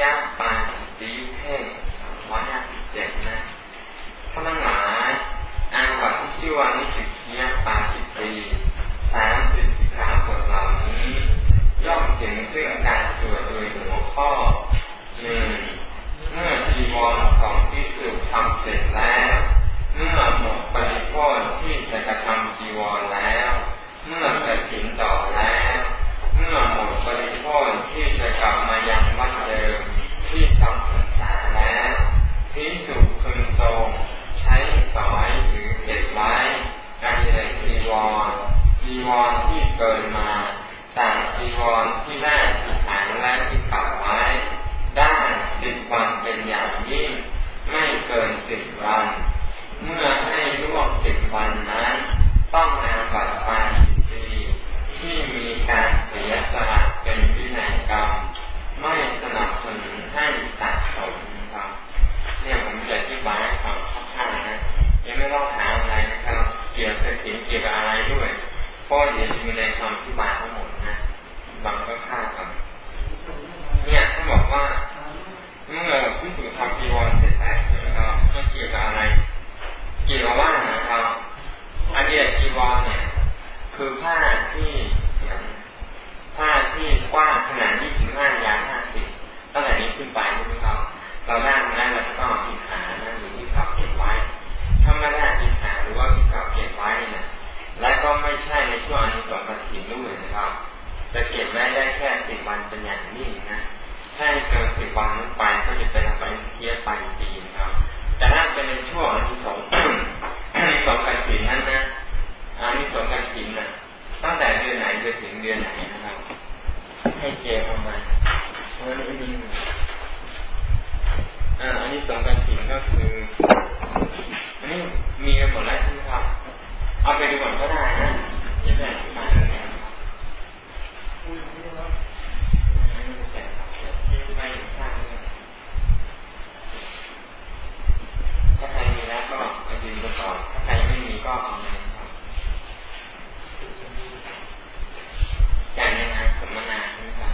ยาปาสิติเทศร้อยห้าสิบเจ็ดนะท่านทั้งหลายอาบัตที่ชื่อว่านิสิตยาปาสิตีสามสิบสิขาบทเหล่านี้ ย่อมถึงซึ่งการสวดโดยหัวข้อหนึ่งเมื่อจีวรของที่สุทำเสร็จแล้วเมื่อหมดปริโภคที่จะกระทำจีวรแล้ว เมื่อกระถินต่อแล้ว เมื่อหมดปริโภคที่จะกลับมายังวัดเดิม ที่ทำพรรษาแล้วพิสุพึงทรง ใช้สอยหรือเก็บไว้การเรียนจีวรจีวรที่เกินมาจากจีวรที่ได้ที่ฐานและที่กลับไว้ ได้สิบวันเป็นอย่างยิ่ง ไม่เกินสิบวัน เมื่อให้ร่วมสิบวันนั้น ต้องนำบัตรปาสิปีที่มีการเสียสละเป็นวินัยกรรม ไม่สนับสนุนให้สะสมครับ เนี่ยผมจะอธิบายให้ฟังข้างๆนะยังไม่ต้องถามอะไรนะครับเกี่ยวกับสิ่งเกี่ยวกับอะไรด้วยเพราะเดี๋ยวจะมีในคำอธิบายทั้งหมดนะบางก็ข้ากันเนี่ยเขาบอกว่าเมื่อพิสูจน์ทำจีวรเสร็จแล้วนะครับมันเกี่ยวกับอะไร เกี่ยวกับว่านะครับอันนี้จีวรเนี่ย คือผ้าที่ ผ้าที่กว้างขนาด 25 ยาว 50 ตั้งแต่นี้ขึ้นไปใช่ไหมครับ เราได้มาแล้วเราก็พิขานั่นหรือที่เขาเก็บไว้ ถ้าไม่ได้พิขาหรือว่าที่เขาเก็บไว้เนี่ยและก็ไม่ใช่ในช่วงอนนี้สองกระถิ่นด้วยนะครับ จะเก็บไว้ได้แค่สิบวันเป็นอย่างนี้นะ ถ้าเกินสิบวันไปก็จะเป็นไปเทียบไปปีครับ แต่ถ้าเป็นในช่วงอันที่สองสองกระถิ่นนั้นนะอนนี้สองกระถิ่นนะ ตั้งแต่เดือนไหนจนถึงเดือนไหนนะครับ ให้เก็บประมาณวันนี้อ่าอันนี้สองกันถิ่นก็คือ อันนี้มีกันหมดแล้วใช่ไหมครับ เอาไปดูก่อนก็ได้นะยังไม่อธิบาเลยนะครับถ้าใครมีแล้วก็ยืนกันก่อถ้าใครไม่มีก็เอาเลยครับจ่ายในงานสัมมนาใช่ไหมครับ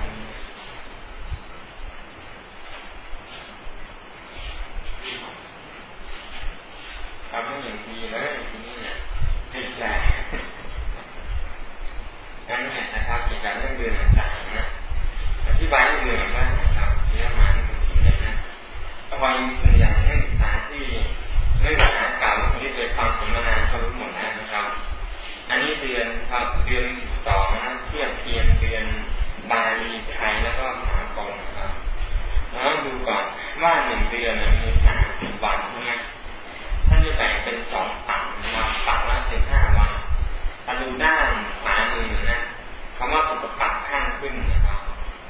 ทำให้อย่างดีเลยทีนี้เนี่ยติดใจ งั้นเนี่ยนะครับเกี่ยวกับเรื่องเดือนต่างๆนะอธิบายเรื่องเดือนบ้างนะครับเรื่องมาเป็นสิ่งเลยนะพอยังส่วนใหญ่นักศึกษาที่นักศึกษาเก่าคนที่เคยฟังสัมมนานเขารู้หมดแล้วนะครับ อันนี้เดือนครับเดือนสิบสองนะเทียบเทียนเดือนบาลีไทยแล้วก็สากลนะครับแล้วดูก่อนว่าหนึ่งเดือนมีสามสิบวันใช่ไหมท่านจะแบ่งเป็นสองฝั่งนะครับฝั่งละสิบห้าวัน มาดูด้านขวามือนะคำว่าสุขปักข้างขึ้นนะครับ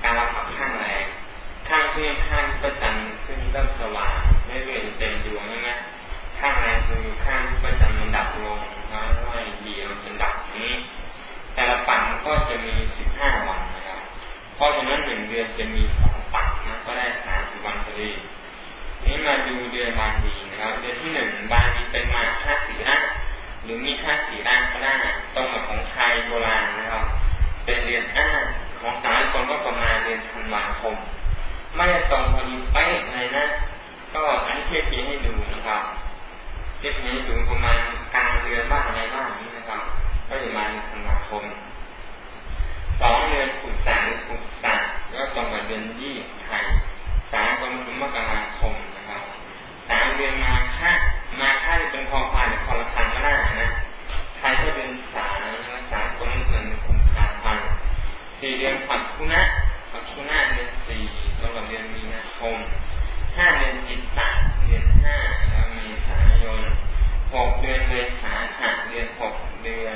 การรับปักข้างแรงข้างขึ้นข้างประจันขึ้นเริ่มสว่างไม่เรื่อยเต็มดวงใช่ไหมข้างแรงคือข้างประจันมันดับลงนะค่อยเดียวจนดับนี้ แต่ละปักก็จะมีสิบห้าวันนะครับเพราะฉะนั้นหนึ่งเดือนจะมีสองปักนะก็ได้สามสิบวันพอดีนี้มาดูเดือนบางดีนะครับ เดือนที่หนึ่งบางดีเป็นมาค่าสีระ หรือมีค่าสีระก็ได้ตรงกับของไทยโบราณนะครับ เป็นเดือนอ้าของสายคนก็ประมาณเดือนธันวาคม ไม่ได้ตรงพอดีเป๊ะเลยนะ ก็อันนี้เทียบเทียบให้ดูนะครับเทียบเทียบให้ดูประมาณกลางเดือนบ้างอะไรบ้างนี้นะครับ ก็จะมาเดือนธันวาคมสองเดือนขุดสาหรือขุดสาแล้วตรงกับเดือนยี่ไทยสามคนคือมกราคม สามเดือนมาค่ามาค่าจะเป็นคอควายหรือคอละคันก็ได้นะไทยก็เป็นสามแล้วสามคนเหมือนกุมภาพันสี่เดือนผัดคุณะผัดคุณะเดือนสี่ตรงกับเดือนมีนาคมห้าเดือนจิตตะเดือนห้าแล้วเมษายนหกเดือนเมษาหะเดือนหกเดือน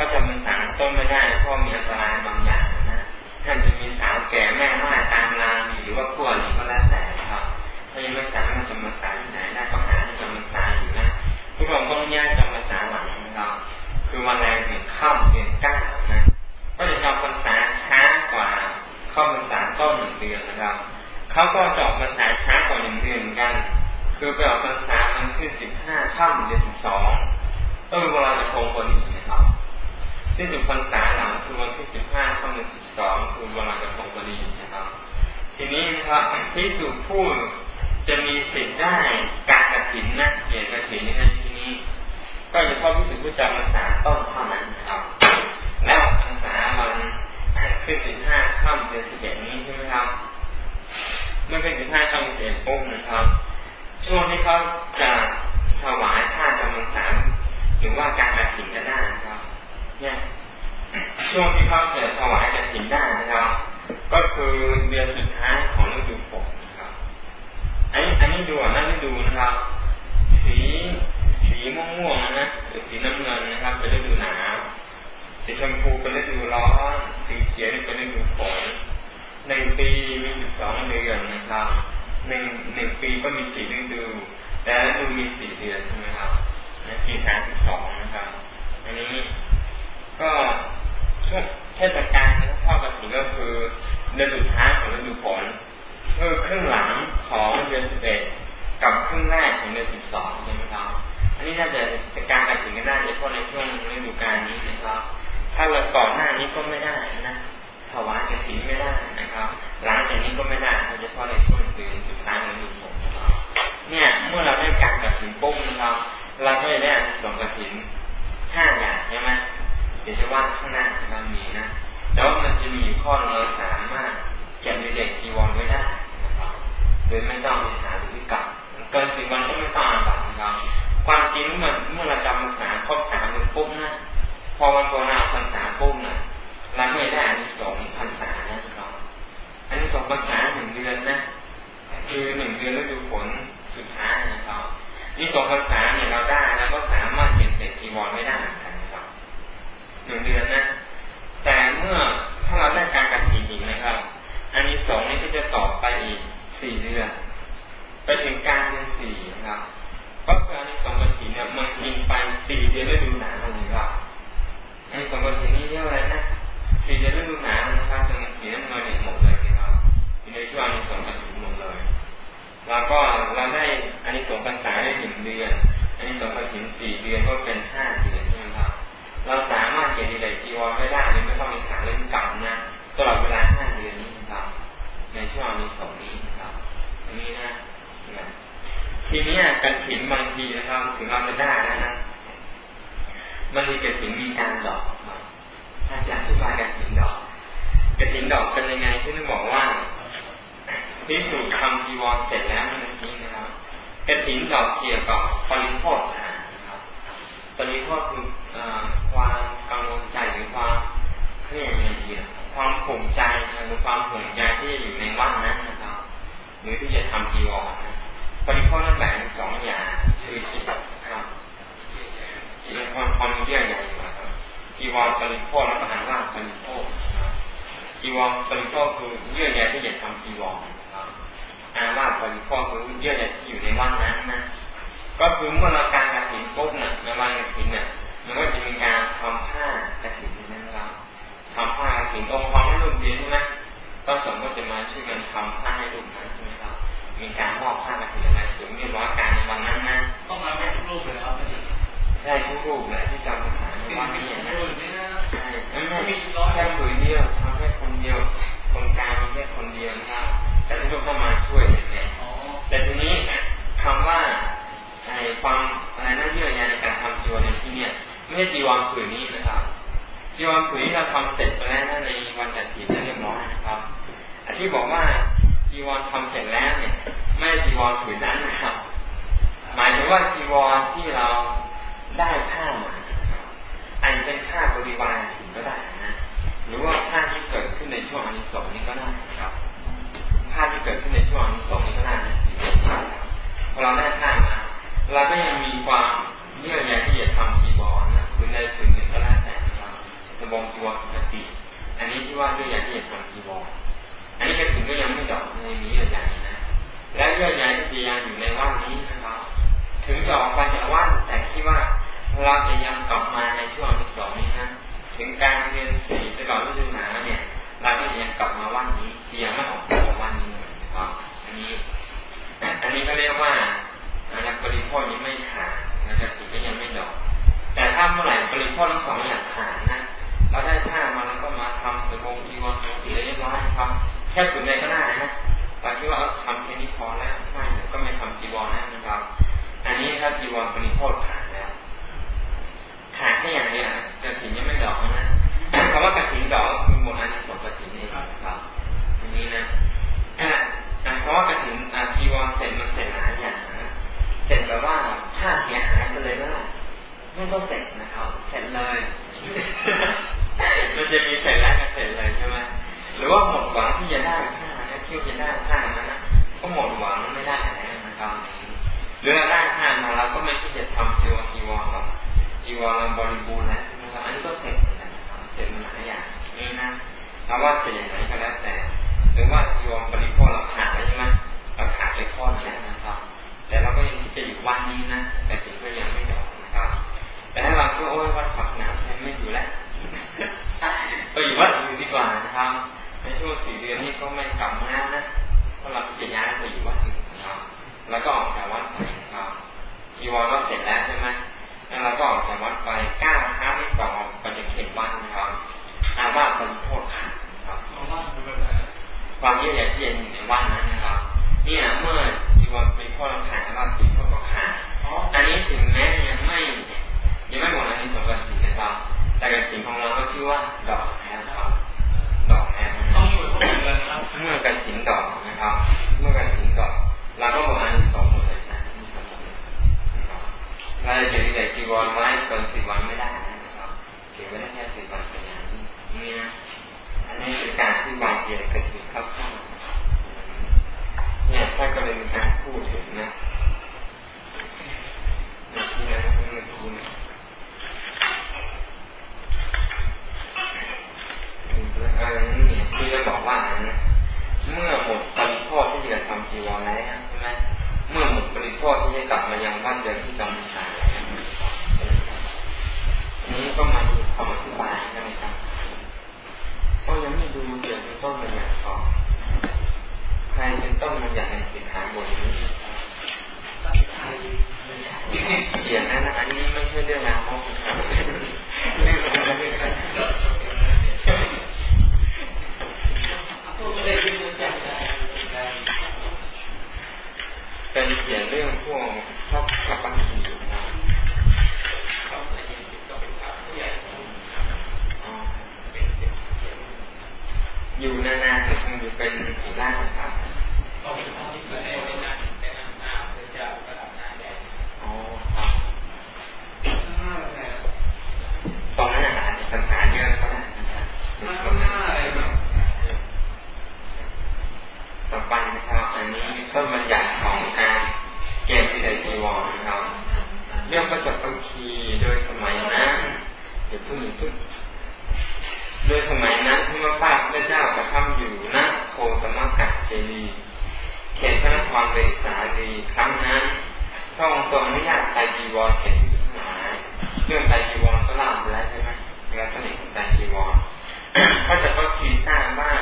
ระจำพรรษาต้นไม่ได้เพราะมีอันตรายบางอย่างนะท่านจะมีสาวแก่แม่ไม้ตามรามหรือว่าขั้วหรือก็แล้วแต่ครับถ้ายังไม่สามารถจำพรรษาที่ไหนได้ประหาที่จำพรรษาอยู่นะทุกคนก็ต้องแยกจำพรรษาหลังเราคือวันแรงถึนข้ามเดือนก้านะก็จะจำพรรษาช้ากว่าเข้าพรรษาต้นหนึ่งเดือนนะครับเขาก็จบพรรษาช้ากว่าหนึ่งเดือนกัน คือไปออกพรรษาวันที่สิบห้าข้ามเดือนสิบสองต้องเวลาจะคงคนอดีนะครับ ที่สุดพรรษาหลังคือวันที่สิบห้าเข้าเดือนสิบสองคือวันลอยกระทงพอดีนะครับ ทีนี้นะครับพิสุจผู้จะมีสิทธิ์ได้การกระถินนะเหตุกระถินในที่นี้ ก็จะเข้าพิสุผู้จำพรรษาต้องเท่านั้นครับ แล้วพรรษาวันขึ้นสิบห้าค่ำเดือนสิบเอ็ดนี้ใช่ไหมครับเมื่อขึ้นสิบห้าค่ำเดือนสิบปุ๊บนะครับ ช่วงที่เขาจะถวายผ้าจำพรรษาหรือว่าการกระถินก็ได้นะครับ นี่ยช่วงที่เขาเสด็จถวายจกฐินได้นะครับ ก็คือเดือนสุดท้ายของฤดูฝนนะครับอันนี้อันนี้ดูนะฤดูนะครับ สีสีม่วงม่วนะหรือสีน้ำเงินนะครับ เป็นฤดูหนาวสีชมพูเป็นฤดูร้อนสีเขียวเป็นฤดูฝนหนึ่งปีมีสิบสองเดือนนะครับหนึ่งหนึ่งปีก็มีสี่ฤดูแต่ฤดูมีสี่เดือนใช่ไหมครับนะปีสามสิบสองนะครับ อันนี้ ก็ช่วงเทศกาลทอดกระถิ่นก็คือเดือนสุดท้ายของฤดูฝนคือครึ่งหลังของเดือนสิบเอ็ดกับครึ่งแรกของเดือนสิบสองใช่ไหมครับอันนี้น่าจะจะการกระถิ่นก็ได้เฉพาะในช่วงฤดูกาลนี้นะครับ ถ้าเราก่อนหน้านี้ก็ไม่ได้นะถวายกระถิ่นไม่ได้นะครับ หลังจากนี้ก็ไม่ได้เฉพาะในช่วงเดือนสุดท้ายของฤดูฝนเนี่ยเมื่อเราได้การกระถิ่นปุ๊บนะครับเราก็จะได้สองกระถิ่นห้าอย่างใช่ไหม เดี๋ยวจะว่าข้างหน้าเรามีนะ แต่ว่ามันจะมีข้อเราสามารถเก็บในเด็กจีวรไว้ได้โดยไม่ต้องไปหาหรือกับเกินสิบวันก็ไม่ต้องอาบัตนะครับความจริงเมื่อเมื่อเราจำภาษาครบสามเดือนปุ๊บนะพอวันโบราณภาษาปุ๊บนะเราไม่ได้อันสองภาษานะครับอันสองภาษาหนึ่งเดือนนะคือหนึ่งเดือนแล้วดูฝนสุดท้ายนะครับนี่สองภาษาเนี่ยเราได้แล้วก็สามารถเก็บเศษจีวรไม่ได้ หนึ่งเดือนนะ แต่เมื่อถ้าเราได้การกระถิ่นอีกนะครับ อันนี้สองนี้ก็จะต่อไปอีกสี่เดือน ไปถึงกลางเดือนสี่นะครับก็คืออันนี้สองกระถิ่นเนี่ยมันกินไปสี่เดือนฤดูหนาวเลยครับอันนี้สองกระถิ่นนี่เรียกอะไรนะสี่เดือนฤดูหนาวนะครับจะมันสีน้ำเงินหมดเลยนะครับอยู่ในช่วงอันนี้สองกระถิ่นหมดเลยแล้วก็เราได้อันนี้สองภาษาได้หนึ่งเดือน อันนี้สองกระถิ่นสี่เดือนก็เป็นห้าเดือนใช่ไเราสามารถเก็บในจีวรไม่ได้ไม่ต้องมีขาเล่นกลับนะตลอดเวลาห้าเดือนนี้นะครับ ในช่วงนี้สองนี้นะครับอันนี้นะทีนี้การถินบางทีนะครับถึงเราจะได้แล้วนะบางทีกระถินมีการดอกถ้าจะอธิบายกระถินดอกกระถินดอกเป็นยังไงที่ต้องบอกว่าพิสูจน์ทำจีวรเสร็จแล้วเมื่อกี้นะครับกระถินดอกเกี่ยวกับปริโภคนะ ครับปริโภคคือความกังวลใจหรือความเครียดในจียความผูกใจหรือความห่วงใจที่อยู่ในวัดนั้นนะครับ หรือที่จะทำจีวรนะปริโภคนั้นแบ่งสองอย่างคือจิตครับจิตความความเยื่อใยครับจีวรปริโภคแล้วก็อ่านว่าปริโภคจีวรปริโภคคือเยื่อใยที่จะทำจีวรครับอ่านว่าปริโภคคือเยื่อใยที่อยู่ในวัดนั้นนะ ก็คือเมื่อเราการกระถิ่นปุ๊บเนี่ยในวันกระถิ่นเนี่ยมันก็จะมีการทำผ้ากระถิ่นนะครับทำผ้ากระถิ่นองค์ความให้ลูกเรียนใช่ไหมก็สมก็จะมาช่วยกันทำผ้าให้ลูกนะใช่ไหมครับ มีการมอบผ้ากระถิ่นอะไรถึงเรียบร้อยการในวันนั้นนะต้องมาแม่ทุกรูปเลยครับใช่ทุกรูปแหละที่จำภาษาในวันนี้นะใช่ไม่ใช่แค่ผืนเดียวทำแค่คนเดียวคนกลางมีแค่คนเดียวนะครับแต่ทุกคนก็มาช่วยอย่างเงี้ยแต่ทีนี้คำว่า ไอ้ความอะไรนั่นเยื่อใยในการทำจีวรในที่เนี่ยไม่ใช่จีวรผืนนี้นะครับจีวรผืนนี้เราทำเสร็จไปแล้วในวันจัดถิ่นเรียบร้อยนะครับอันที่บอกว่าจีวรทำเสร็จแล้วเนี่ย ไม่ใช่จีวรผืนนั้นนะครับ หมายถึงว่าจีวรที่เราได้ผ้ามาอันเป็นผ้าบริวารถิ่นก็ได้นะหรือว่าผ้าที่เกิดขึ้นในช่วงอนิสงส์นี้ก็ได้นะครับผ้าที่เกิดขึ้นในช่วงอนิสงส์นี้ก็ได้นะสีเขียวพอเราได้ผ้ามา เราก็ยังมีความเยื่อใยที่จะทำจีวรนะคืนใดคืนหนึ่งก็แล้วแต่ครับสบงจีวรปกติ อันนี้ที่ว่าเยื่อใยที่จะทำจีวรอันนี้ก็ถึงก็ยังไม่ดอกในนี้เยื่อใยนะ และเยื่อใยที่ยังอยู่ในว่านนี้นะครับ ถึงจะออกไปจากว่านแต่ที่ว่าเราจะยังกลับมาในช่วงที่สองนี้นะถึงการเรียนสี่ตลอดฤดูหนาวเนี่ยเราก็ยังกลับมาว่านนี้ที่ยังไม่ออกจากว่านนี้นะครับอันนี้อันนี้ก็เรียกว่า นะบริโภคนี้ไม่ขาดนะครับถึงก็ยังไม่ดอก แต่ถ้าเมื่อไหร่บริโภคทั้งสองอย่างขาดนะเราได้ผ้ามาแล้วก็มาทำสบงจีวรปกติเรียบร้อยครับแค่ผืนใดก็ได้นะบางทีว่าทำแค่นี้พอแล้วไม่ก็ไม่ทำจีวรนะนะครับ อันนี้ถ้าจีวรบริโภคขาดแล้วขาดแค่อย่างนี้กระถิ่นยังไม่ดอกนะคำว่ากระถิ่นดอกคือหมดอันนี้สงกระถิ่นนี่ครับอันนี้นะคำว่ากระถิ่นจีวรเสร็จมันเสร็จหลายอย่าง สร็จแบบว่าผ้าเสียหายไปเลยก็ไม่ต้องเสร็จนะครับ เสร็จเลย มันจะมีเสร็จแล้วกับเสร็จเลยใช่ไหมหรือว่าหมดหวังที่จะได้ผ้านะที่จะได้ผ้านั้นนะก็หมดหวังไม่ได้แล้วนะครับหรือเราได้ผ้ามาเราก็ไม่ที่จะทำจีวรจีวรหรอกจีวรเราบริบูรณ์แล้วใช่ไหมครับอันนี้ก็เสร็จนะครับเสร็จมาหลายอย่างนี่นะเราว่าเสร็จอย่างไรก็แล้วแต่ ถึงว่าจีวรบริโภคเราขาดใช่ไหมเราขาดไปข้อแล้นะครับ แต่เราก็ยังที่จะอยู่วันนี้นะ แต่ถึงก็ยังไม่จบนะครับ แต่ถ้าเราก็โอ้ยวัดฝักน้ำฉันไม่อยู่แล้วก็อยู่วัดอื่นดีกว่านะครับ ในช่วงสี่เดือนนี้ก็ไม่กลับมานะเพราะเราจะย้ายไปอยู่วัดอื่นนะครับ แล้วก็ออกจากวัดไปนะครับจีวรก็เสร็จแล้วใช่ไหมแล้วเราก็ออกจากวัดไปก้าวเท้าที่สองไปจะเขตวัดนะครับอาว่าเป็นโทษขาดนะครับความเยือกเย็นที่อยู่ในวัดนั้นนะครับ เนี่ยเมื่อจีวรเป็นพ่อเราขาดแล้วเป็นพ่อเราขาดอันนี้ถึงแม้ยังไม่ยังไม่หมดอันนี้สมบัตินะครับแต่กระถิ่นของเราก็ชื่อว่าดอกแล้วครับดอกแล้วต้องอยู่เท่ากันครับเมื่อกระถิ่นดอกนะครับ เมื่อกระถิ่นดอกเราก็บอกอันนี้สองหมดเลยนะนี่สมบูรณ์นะครับเราจะเก็บแต่จีวรไว้เกินสิบวันไม่ได้นะครับเก็บไว้ได้แค่สิบวันเป็นอย่างนี้นี่นะอันนี้คือการที่วางเกียรกระถิ่นเข้าข้าง เนี่ยถ้าก็เลยมีการพูดถึงนะที่นั้นเมื่อกี้นอะไรนี่ที่จะบอกว่านะเมื่อหมดปริพ่อที่จะทำจีวรแล้วใช่ไหมเมื่อหมดปริพ่อที่จะกลับมายังบ้านเดิมที่จอมพรรษานี้ก็มาดูคำอธิบายกันนะครับก็ยังไม่ดูเกี่ยวกับต้นมันอย่างต่อ ใครเป็นต้นมันอย่างในสิกขาบทนี้เกี่ยวนั้นอันนี้ไม่ใช่เรื่องราวของครับเรื่องของอะเป็นเขียนเรื่องพวกชอบกับบัญชีนะอยู่นานๆถึงอยู่เป็นอีกด้านครับอ๋อครับตรงนั้นอาจจะปัญหาเยอะก็ได้นะครับต่อไปนะครับ ต้นบัญญัติของการเกมที่ไดจีวรนะครับ เรื่องประจักษ์บัญชีโดยสมัยนั้นเดี๋ยวพึ่งพึ่งโดยสมัยนั้นที่มาป้าพระเจ้าประทับอยู่ณโคตมกัจเจดี เขตพระนครเวสาลีครั้งนั้นพระองค์ทรงอนุญาตไตจีวรเขตที่ทั้งหลายเรื่องไตจีวรก็ล่าไปแล้วใช่ไหมลักษณะของไตจีวรพระจักรพรรดิทราบว่า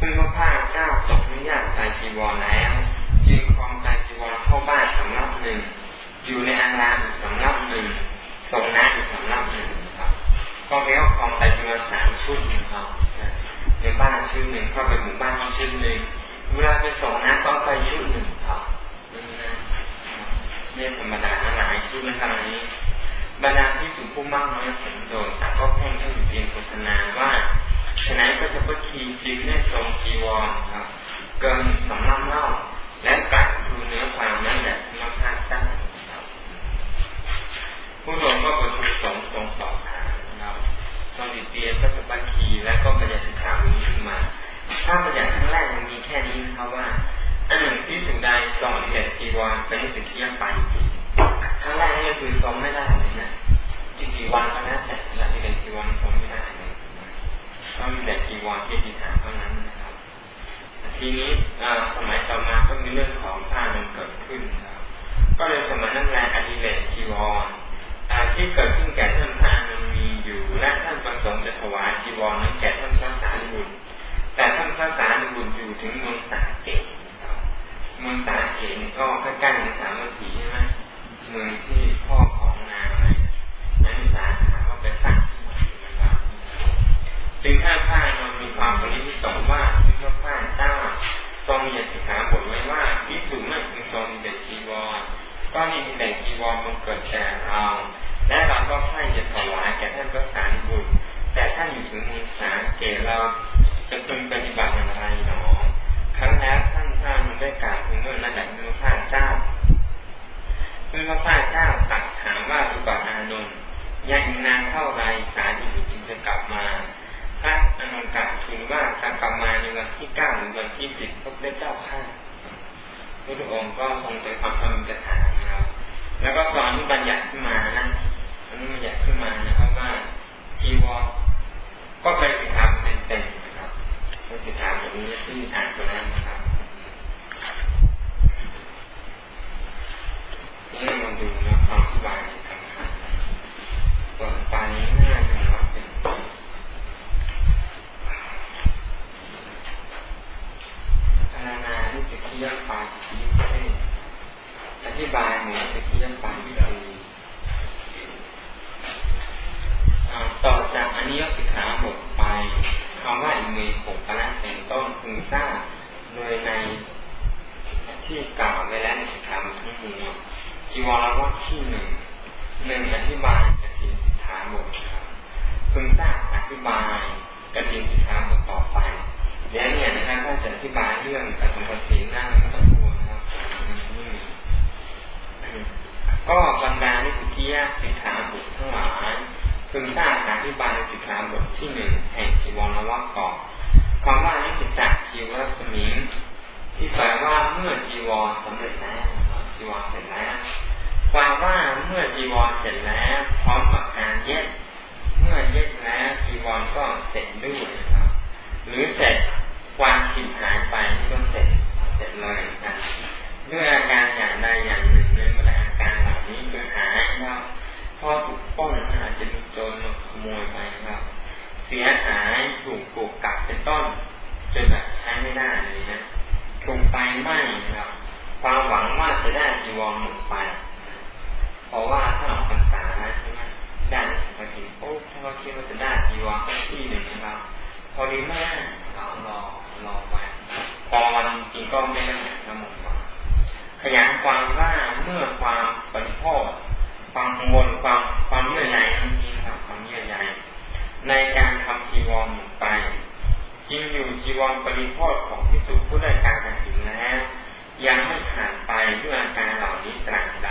ซึ่งพระพาเจ้าทรงอนุญาตใจจีวรแล้ว จึงครองใจจีวรเข้าบ้านสำรับหนึ่ง อยู่ในอารามอีกสำรับหนึ่งทรงน้าอีกสำรับหนึ่งครับก็แค่ครองใจจีวรสามชุดนะครับในบ้านชุดหนึ่งเข้าไปหมู่บ้านชุดหนึ่ง เวลาไปส่งน้ำก็ไปชุดหนึ่งครับนี่ธรรมดาหลายชุดในขณะนี้บรรดาที่สุผู้มากน้อยสันโดษแต่ก็เพ่งให้อยู่เพียงโฆษณาว่าฉะนั้นก็จะพัคีจึงได้ทรงจีวรครับเกินสำลักเล่าและกัดดูเนื้อความนั้นแหละมาพาจ้าผู้ทรงก็ประชุมสงทรงสอบถามครับทรงติเตียพระสัพคีและก็ปัญญาสิกขานี้ขึ้นมา ถ้าปัญญาครั้งแรกมันมีแค่นี้นะครับว่าอันหนึ่งที่สุดใดทรงเห็นจีวรเป็นสิ่งที่ยังไปครั้งแรกนี่คือทรงไม่ได้เลยนะจริงๆวันก็แล้วแต่ละเรียนจีวรทรงไม่ได้เลยก็มีแต่จีวรที่ติฐาเท่านั้นนะครับ ทีนี้สมัยต่อมาก็มีเรื่องของผ้ามันเกิดขึ้นนะครับ ก็เลยสมัยนั้นแรงอดิเลกจีวรที่เกิดขึ้นแก่ท่านพระมันมีอยู่และท่านประสงค์จะถวายจีวรนั้นแก่ท่านพระสารีบุตร แต่ท่านพระสารีบุตรอยู่ถึงเมืองสาเกตเมืองสาเกตก็ใกล้ๆในสามวัตถีใช่ไหมเมืองที่พ่อของนางนันสาถามว่าไปสร้างจึงถ้าพระนนมีความปณิตงว่าที่พระพระเจ้าทรงมีสิขาบทไว้ว่าพิสูจน์ไม่พึงทรงมีแต่จีวรก็มีแต่จีวรมันเกิดแก่เราและเราก็ให้จะถวายแก่ท่านพระสารีบุตรแต่ท่านอยู่ถึงมือสาเกเรา จะพึงปฏิบัติอย่างไรหนอ ครั้งแล้วท่านพระมันได้กล่าวถึงเรื่องระดับมือพระเจ้าเมื่อพระพระเจ้าตัดถามว่าอุปาอานนท์ยังนานเท่าไรสารีบุตรจึงจะกลับมาพระอันนกล่าวถึงว่าการกลับมาในวันที่เก้าหรือวันที่สิบพระได้เจ้าข้าพระองค์ก็ทรงเป็นความทำกระถางนะครับแล้วก็สอนบัญญัติขึ้นมานะอันนี้บัญญัติขึ้นมานะครับว่าจีวรก็เป็นสิทธาเป็นๆ นะครับเป็นสิทธามแบบนี้ที่อ่านไปแล้วนะครับนี่มาดูนะความอธิบายในคำถามเปิดไปน่าจะว่าเป็นพนานาที่จะเที่ยงปาจิตวิเทศอธิบายเหมือนจะเที่ยงปาวิธีต่อจากอันนี้ยกสิกขาหมดไป คำว่าอิเมโขปนะเป็นต้นพึงทราบโดยในที่กล่าวไว้แล้วในสิกขาทั้งมวลจีวรวัตที่หนึ่งหนึ่งอธิบายกฐินสิกขาบทครับพึงทราบอธิบายกฐินสิกขาบทต่อไปแล้วเนี่ยนะครับถ้าจะอธิบายเรื่องกฐินกฐินนั่งไม่ต้องกลัวนะครับนี่ก็บรรดานิสิกียสิกขาบททั้งหลาย พึงทราบอธิบายสิกขาบทที่หนึ่งแห่งจีวรวัตก่อนคำว่านิสิตะจีวรสมิงที่แปลว่าเมื่อจีวรสำเร็จแล้วจีวรเสร็จแล้วความว่าเมื่อจีวรเสร็จแล้วพร้อมกับการเย็บเมื่อเย็บแล้วจีวรก็เสร็จด้วยนะครับหรือเสร็จความฉิบหายไปก็เสร็จเสร็จเลยนะด้วยอาการอย่างใดอย่างหนึ่งในบรรดาอาการเหล่านี้คือหายครับ พอถูกป้นอาจจะมีโจรมาขโมยไปครับ เสียหายถูกปลูกกัดเป็นต้นจนแบบใช้ไม่ได้เลยนะถูกไฟไหม้ครับ ความหวังว่าจะได้จีวรหมดไป เพราะว่าถ้าออกพรรษาใช่ไหมได้สักทีโอ้ถ้าเราคิดว่าจะได้จีวรสักที่หนึ่งนะครับ พอดีไม่ได้เรารอรอไปพอวันจริงก็ไม่ได้ก็หมดไปขยายความว่าเมื่อความปฏิโภค ความกังวลความความเยื่อใยทั้งนี้ครับความเยื่อใยในการทำจีวรหมไปจริงอยู่จีวรปริพอดของพิสุผู้ได้การกระถิ่นแล้วยังไม่ขาดไปด้วยอาการเหล่านี้ตราบใด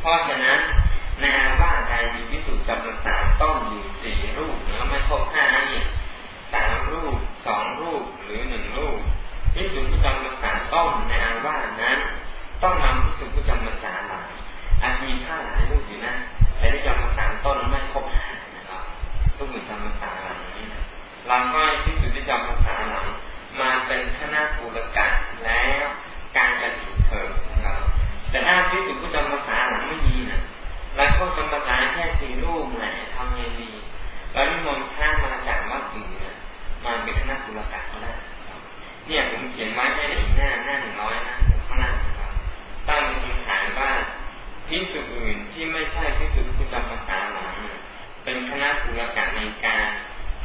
เพราะฉะนั้นในอาว่าใดมีวิสุทธิจำพรรษาต้องอยู่สี่รูปแล้วไม่ครบห้านี่สามรูปสองรูปหรือหนึ่งรูปวิสุทธิจำพรรษาต้องในอาว่านั้น ต้องนำวิสุทธิจำพรรษาหลายอาจจะมีผ้าหลายรูปอยู่นะแต่ได้จำพรรษาต้นไม่ครบห้านะครับก็คือจำพรรษาหลังนี้นะเราก็พิสุทธิจำพรรษาหลังมาเป็นคณะภูรกะแล้วการกระถิ่นเถิด แต่ถ้าพิสุทธิจำพรรษาหลังไม่มีนะแล้วก็จำภาษาแค่สี่รูปแหละทำไงดีแล้วนิมนต์พระมาจากวัดอื่นมาเป็นคณะสุรกะก็ได้เนี่ยผมเขียนไว้ให้อีกหน้าหน้าหนึ่งร้อยนะข้างล่างนะครับตั้งเป็นคำถามว่าพิสุอื่นที่ไม่ใช่พิสุผู้จำภาษาหลังเป็นคณะสุรกะในการ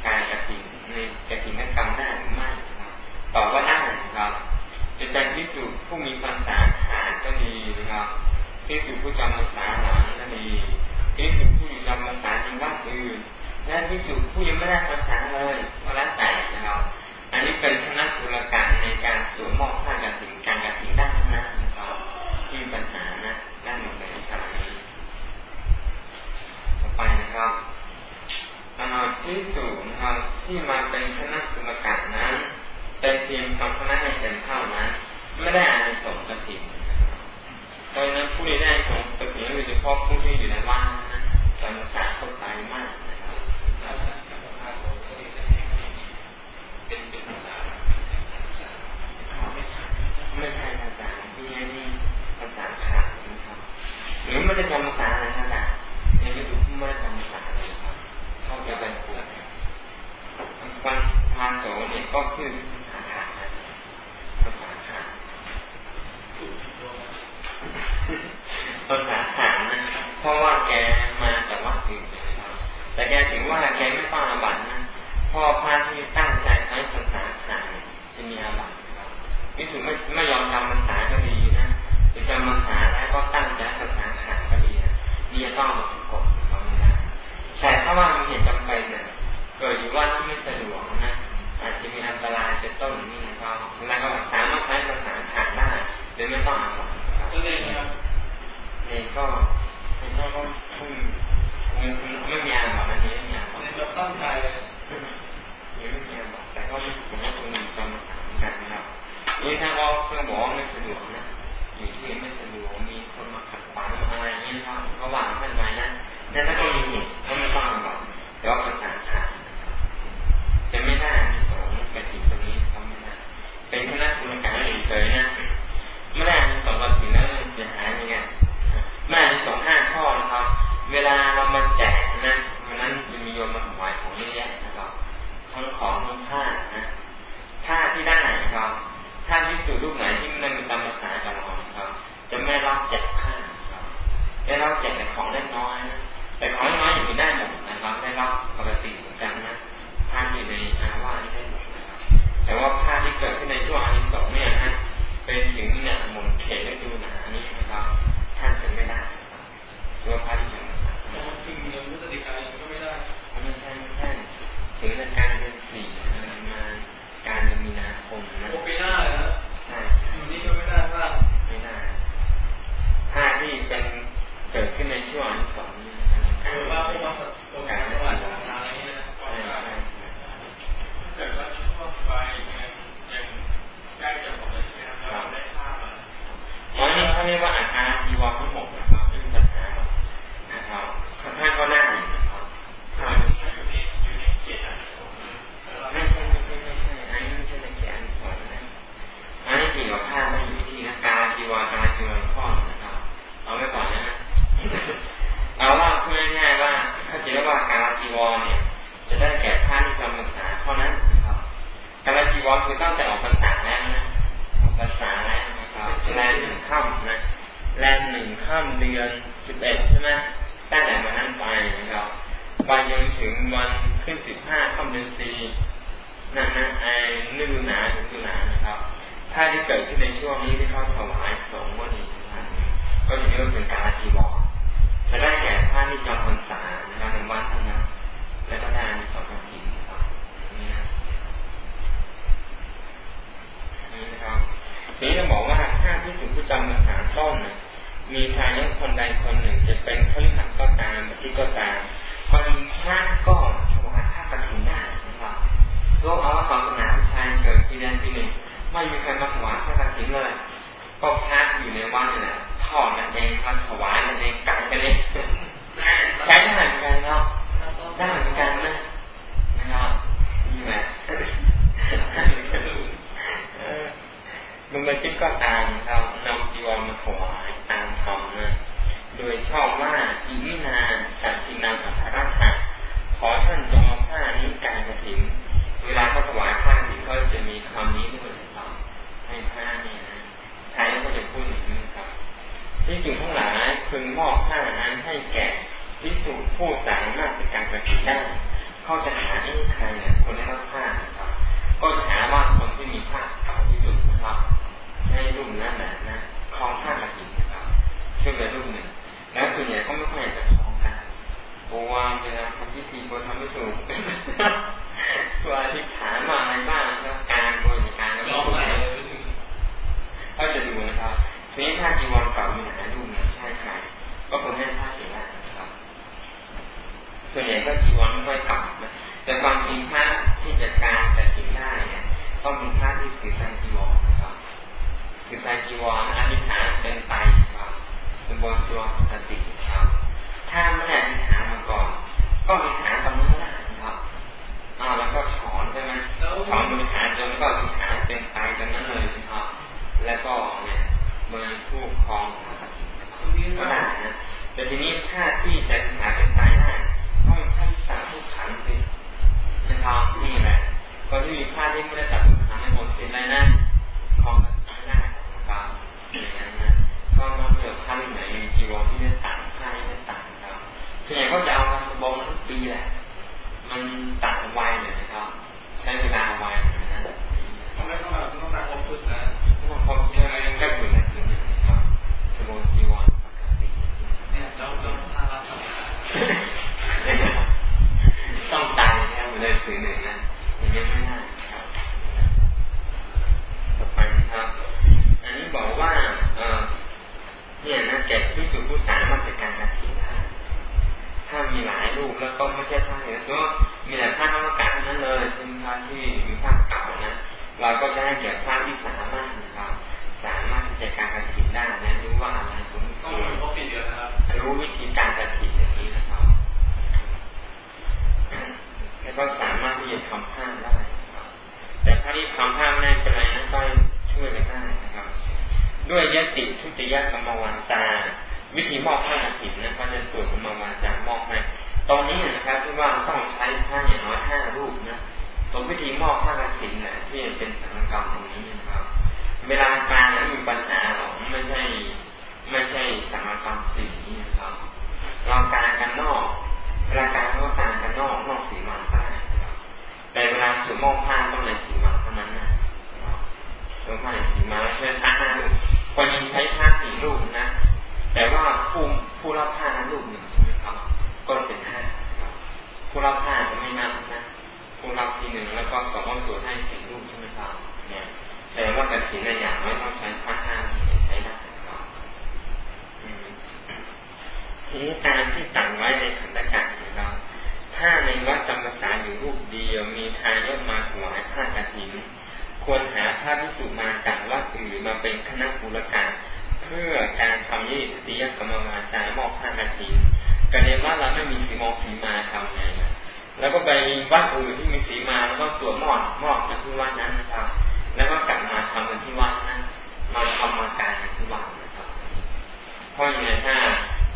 การกระถิ่นในกระถิ่นกรรมได้หรือไม่ครับตอบว่าได้ครับ จะเป็นพิสุผู้มีภาษาขาดก็ดีนะครับพิสุผู้จำภาษาหลังก็ดีพิสุผู้จำภาษาในวัดอื่นและพิสุผู้ยังไม่ได้ภาษาเลยก็แล้วแต่นะครับ อันนี้เป็นคณะธุรการในการสวมมอบผ้ากระถิ่นการกระถิ่นด้านนั้นนะครับที่มีปัญหานะด้านหมดเลยในขณะนี้ต่อไปนะครับพิสูจนะครับที่มาเป็นคณะธุรการนั้น เป็นเพียงคำคณะให้เต็มเท่านั้น ไม่ได้อานิสงส์กระถิ่นเพราะนั้นผู้ที่ได้ของกระถิ่นโดยเฉพาะผู้ที่อยู่ในวัดนะจำภาษาเข้าใจมากนะครับเป็นเป็นภาษาไม่ใช่ภาษาที่นี่ภาษาขาดนะครับ หรือไม่ได้จำภาษาอะไรนะจ๊ะยังไม่ถูกไม่ได้จำภาษาเลยครับเขาจะเป็นปวดวันพาโสเนี่ยก็คือภาษาขาดภาษาขาด ภาษาขาดนะเพราะว่าแกมาจากวัดอื่นนะครับแต่แกถือว่าแกไม่ต้องอาบัตนะพอพาที่ตั้งใจใช้ภาษาขาดจะมีอาบัตครับนี่ถือไม่ไม่ยอมจำภาษาก็ดีนะจะจำภาษาแล้วก็ตั้งใจภาษาขาดก็ดีนะนี่จะต้องมากดเขาไม่ได้แต่ถ้าว่ามีเหตุจำเป็นเนี่ยเกิดอยู่ว่าที่ไม่สะดวกนะอาจจะมีอันตรายเป็นต้นนี่นะครับแล้วก็สามารถใช้ภาษาขาดได้โดยไม่ต้องอาบัตครับ นี่ก็นี่ก็ก็ไม่ไม่มีอาบัตนะนี่ไม่มีอาบัตแบบตั้งใจเลยยังไม่มีอาบัตแต่ก็ผมว่าคุณจำมาถามกันนะครับนี่ถ้าเราเพื่อบอกว่าไม่สะดวกนะอยู่ที่ไม่สะดวกมีคนมาขัดขวางอะไรเงี้ยครับก็วางขึ้นไปนะแต่ถ้าก็มีเหตุก็ไม่ต้องอาบัตแต่ว่าภาษาขาดจะไม่ได้สองกติตรงนี้เขาไม่ได้เป็นคณะกรรมการเฉยๆนะไม่ได้สองกติแล้วเสียหายยังไง แม่สองห้าข้อนะครับ เวลาเรามาแจกนะวันนั้นจะมีโยมมาถวายของเยอะแยะนะครับทั้งของทั้งผ้านะผ้าที่ได้นะครับถ้าพิสูจน์รูปไหนที่ม่ได้มีจำภาษากับเราครับ จะรับแจกแต่ของเล็กน้อยนะแต่ของเล็กน้อยอย่างนี้ได้หมดนะครับ ได้รับปกติเหมือนกันนะผ้าอยู่ในอาวาได้หมดนะครับแต่ว่าผ้าที่เกิดขึ้นในช่วงอาทิตย์สองเนี่ยนะเป็นสิ่งที่เนี่ยหมุนเขตและดูหนานี่นะครับ ท่านจะไม่ได้ตัวผ้าที่จะมาสักถึงเดือนพฤศจิกายนก็ไม่ได้ไม่ใช่ไม่ใช่ถึงเดือนการเดือนสี่มาการเดือนมีนาคมนะโอปีหน้าเลยนะใช่อยู่นี่ก็ไม่ได้ผ้าไม่ได้ผ้าที่เป็นเกิดขึ้นในช่วงสองนี้คือว่าพวกว่าการสวรรค์อะไรนี้นะใช่ใช่เกิดว่าช่วงไปยังยังใกล้จะหมดแล้วใช่ไหมครับได้ผ้ามาเพรานเรียกว่าอาคารจีวรทั้งหมดนะครับไม่มีปัญหานะครับท่านก็น่าอยู่นะครับไม่ใช่ไม่ใช่ไม่ใช่อันนี้ไม่ใช่ในแกนสอนนะอันนี้เกี่ยวกับผ้าไม่อยู่ที่นะกาจีวรกาจีวรข้อนะครับเอาไว้ก่อนนะเอาว่าพูดง่ายๆว่าเขาจะเรียกว่าการจีวรเนี่ย จะได้แก่ผ้าที่จำพรรษาเท่านั้นนะครับการจีวรคือตั้งแต่ออกพรรษาแล้วนะออกพรรษาแล้วนะครับแรมหนึ่งค่ำนะแรมหนึ่ง ค่ำเดือนสิบเอ็ดใช่ไหมตั้งแต่วันนั้นไปนะครับไปจนถึงวันขึ้นสิบห้าค่ำเดือนสี่นั่นนะไอ้ฤดูหนาวฤดูหนาวนะครับ ถ้าที่เกิดขึ้นในช่วงนี้ที่เขาถวายสงฆ์ก็ดีก็จะเรียกว่าเป็นการจีวรจะได้แก่ผ้าที่จำพรรษานะครับในวันทั้งนั้นและก็ได้ในสองทีนะครับนี่นะนี่นะครับทีนี้จะบอกว่าถ้าที่ถึงผู้จำพรรษาต้นเนี่ย มีทายกคนใดคนหนึ่งจะเป็นขลิหัดก็ตามที่ก็ตามกรณีพระก็ถวายผ้ากฐินได้นะครับโลกเอาว่าศาสนามชายเกิดปีเดือนปีหนึ่งไม่มีใครมาถวายผ้ากฐินเลยก็พระอยู่ในวัดนี่แหละทอดกันเองมาถวายกันเองกันกันเองใช้ได้เหมือนกันเนาะได้เหมือนกันนะนะครับนี่แหละ ลุงไปคิดก็ตามครับนำจีวรมาถวายตามธรรมนะโดยชอบว่าอีวินาจัดสินาอัครราชขอท่านจงผ้านี้การกระถิ่นเวลาเขาถวายผ้าถิ่นก็จะมีคำนี้ด้วยครับให้ผ้าเนี่ยนะใครก็จะพูดอย่างนี้ครับพิสุทั้งหลายพึงมอบผ้านั้นให้แก่พิสุผู้สามารถในการกระถิ่นได้เขาจะหาไอ้ใครเนี่ยคนได้รับผ้านะครับก็หาว่าคนที่มีผ้าเก่าที่สุดนะครับ ให้รุ่นนั้นแหละนะคลองผ้ากระถิ่นนะครับช่วยเหลือรุ่นหนึ่งแล้วส่วนใหญ่ก็ไม่ค่อยอยากจะคลองกันกลัวเวลาทำพิธีกลัวทำไม่ถูกตัวอธิษฐานมาอะไรบ้างนะครับการกลัวอย่างการก็ไม่ถูกก็จะดูนะครับทีนี้ถ้าจีวรเก่ามีหนานุ่มนะใช่ใครก็คงให้ผ้าเสียนะครับ ส่วนใหญ่ก็จีวรไม่ค่อยเก่านะแต่ความจริงผ้าที่จะการจัดสินได้เนี่ยต้องเป็นผ้าที่ถือใจจีวรน คือใจจีวรอธิษฐานเป็นไตครับเป็นบนตัวปกติครับ ถ้าไม่ได้อธิษฐานมาก่อน ก็อธิษฐานตรงนั้นได้ครับอ่าแล้วก็ถอนใช่ไหมถอนบริฐานจนแล้วก็อธิษฐานเป็นไตตรงนั้นเลยนะครับ แล้วก็เนี่ยเมือผู้ครองพระกฐินก็ได้นะแต่ทีนี้ผ้าที่จะหานเป็นตายได้ต้องเป็นผ้าที่ตัดทุกขันสิในทางนี่แหละคนที่มีผ้าที่ไม่ได้ตัดทุกขันไม่หมดสินเลยนะครองกันไม่ได้ นะครับอย่างนั้นนะก็ต้องเลือกผ้าที่ไหนมีจีวรที่ได้ตัดผ้าที่ได้ตัดครับส่วนใหญ่ก็จะเอามาสบงทุกปีแหละ มันตัดไวเลยนะครับ ใช้เวลาไวนะทำไมต้องแบบต้องตัดอบพุทนะความจริงยังก็อยู่ในถึงครับสมุนจีวรปกติเนี่ยเราต้องถ้ารับธรรมดาต้องตายแล้วอยู่ในถึงหนึ่งนะอย่างนี้ไม่ได้ครับต่อไปครับ อันนี้บอกว่า เออเนี่ยนะแก่ที่สุดผู้สามารถจัดการกระถิ่นได้ถ้ามีหลายรูปแล้วก็ไม่ใช่ผ้าเห็นก็มีแต่ผ้านวกาศนั้นเลยเป็นผ้าที่มีผ้าเก่านะเราก็จะให้แก่พระที่สามารถนะครับสามารถที่จะการกระถิ่นได้นะรู้ว่าอะไรคุณต้องรู้ครบปีเดือนนะครับรู้วิธีการกระถิ่นอย่างนี้นะครับแล้วก็สามารถที่จะทำผ้าได้ครับแต่ถ้าที่ทำผ้าไม่ได้เป็นไรนะก็ช่วยกันได้นะครับ ด้วยยติทุติยกรรมวันตาวิธีมอบผ้ากระถิ่นนะก็จะสวดกรรมวันจามอบให้ตอนนี้นะครับที่ว่าต้องใช้ผ้าอย่างน้อยห้ารูปนะตรงวิธีมอบผ้ากฐินเนี่ยที่เป็นสังกรรมตรงนี้นะครับ เวลาการนั้นมีปัญหาหรอกไม่ใช่ไม่ใช่สังกรรมสีนะครับเราการกันนอก เวลาการก็การกันนอกนอกสีมาได้แต่เวลาสวมมองผ้าต้องในสีมาเท่านั้นนะ สวมผ้าในสีมาใช้ผ้าห้าลูกคนยิงใช้ผ้าสี่ลูกนะ แต่ว่าผู้ผู้รับผ้านั้นลูกหนึ่งใช่ไหมครับก็เป็นห้าผู้รับผ้าจะไม่นับนะผู้รับทีหนึ่งแล้วก็สองก็สวดให้สี่ลูกใช่ไหมครับเนี่ยแต่ว่ากระถิ่นในอย่างไม่ต้องใช้ผ้าห้าใช้ได้ทีนี้การที่ตั้งไว้ในขันธกะนะครับถ้าในวัดจำพรรษาอยู่รูปเดียวมีทายกมาถวายผ้ากฐิน ควรหา พระพิสุมาจากวัดอื่นมาเป็นคณะบุรกาเพื่อการทำยิติยกรรมวาจามอบผ้ากฐินกันในว่าเราไม่มีสีมองสีมาทำไงนะแล้วก็ไปวัดอื่นที่มีสีมาแล้วก็สวมมอดมอดกันที่วัดนั้นนะครับ แล้วก็กลับมาทำกันที่วัดนั้นมาทำมาการกันที่วัดนะครับเพราะอย่างไรถ้า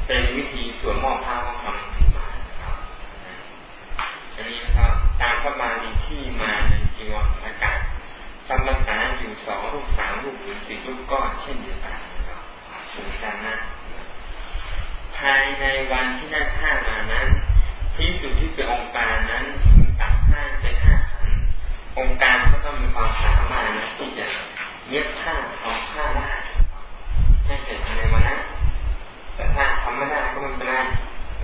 เป็นวิธีสวมมอบผ้าของคำถึงมาครับอันนี้ครับตามพระบาลีที่มาในจีวรอากาศ จำภาษาอยู่สองรูปสามรูปหรือสี่รูปก็เช่นเดียวกันนะครับเหมือนกันนะภายในวันที่ได้ผ้ามานั้นที่สุดที่เป็นองค์การนั้นตัดผ้าเป็นห้าขันองค์การก็ต้องมีความสามารถนะที่จะเย็บผ้าทอผ้าได้ให้เสร็จภายในวันนั้นแต่ถ้าทำไม่ได้ก็ไม่เป็นไร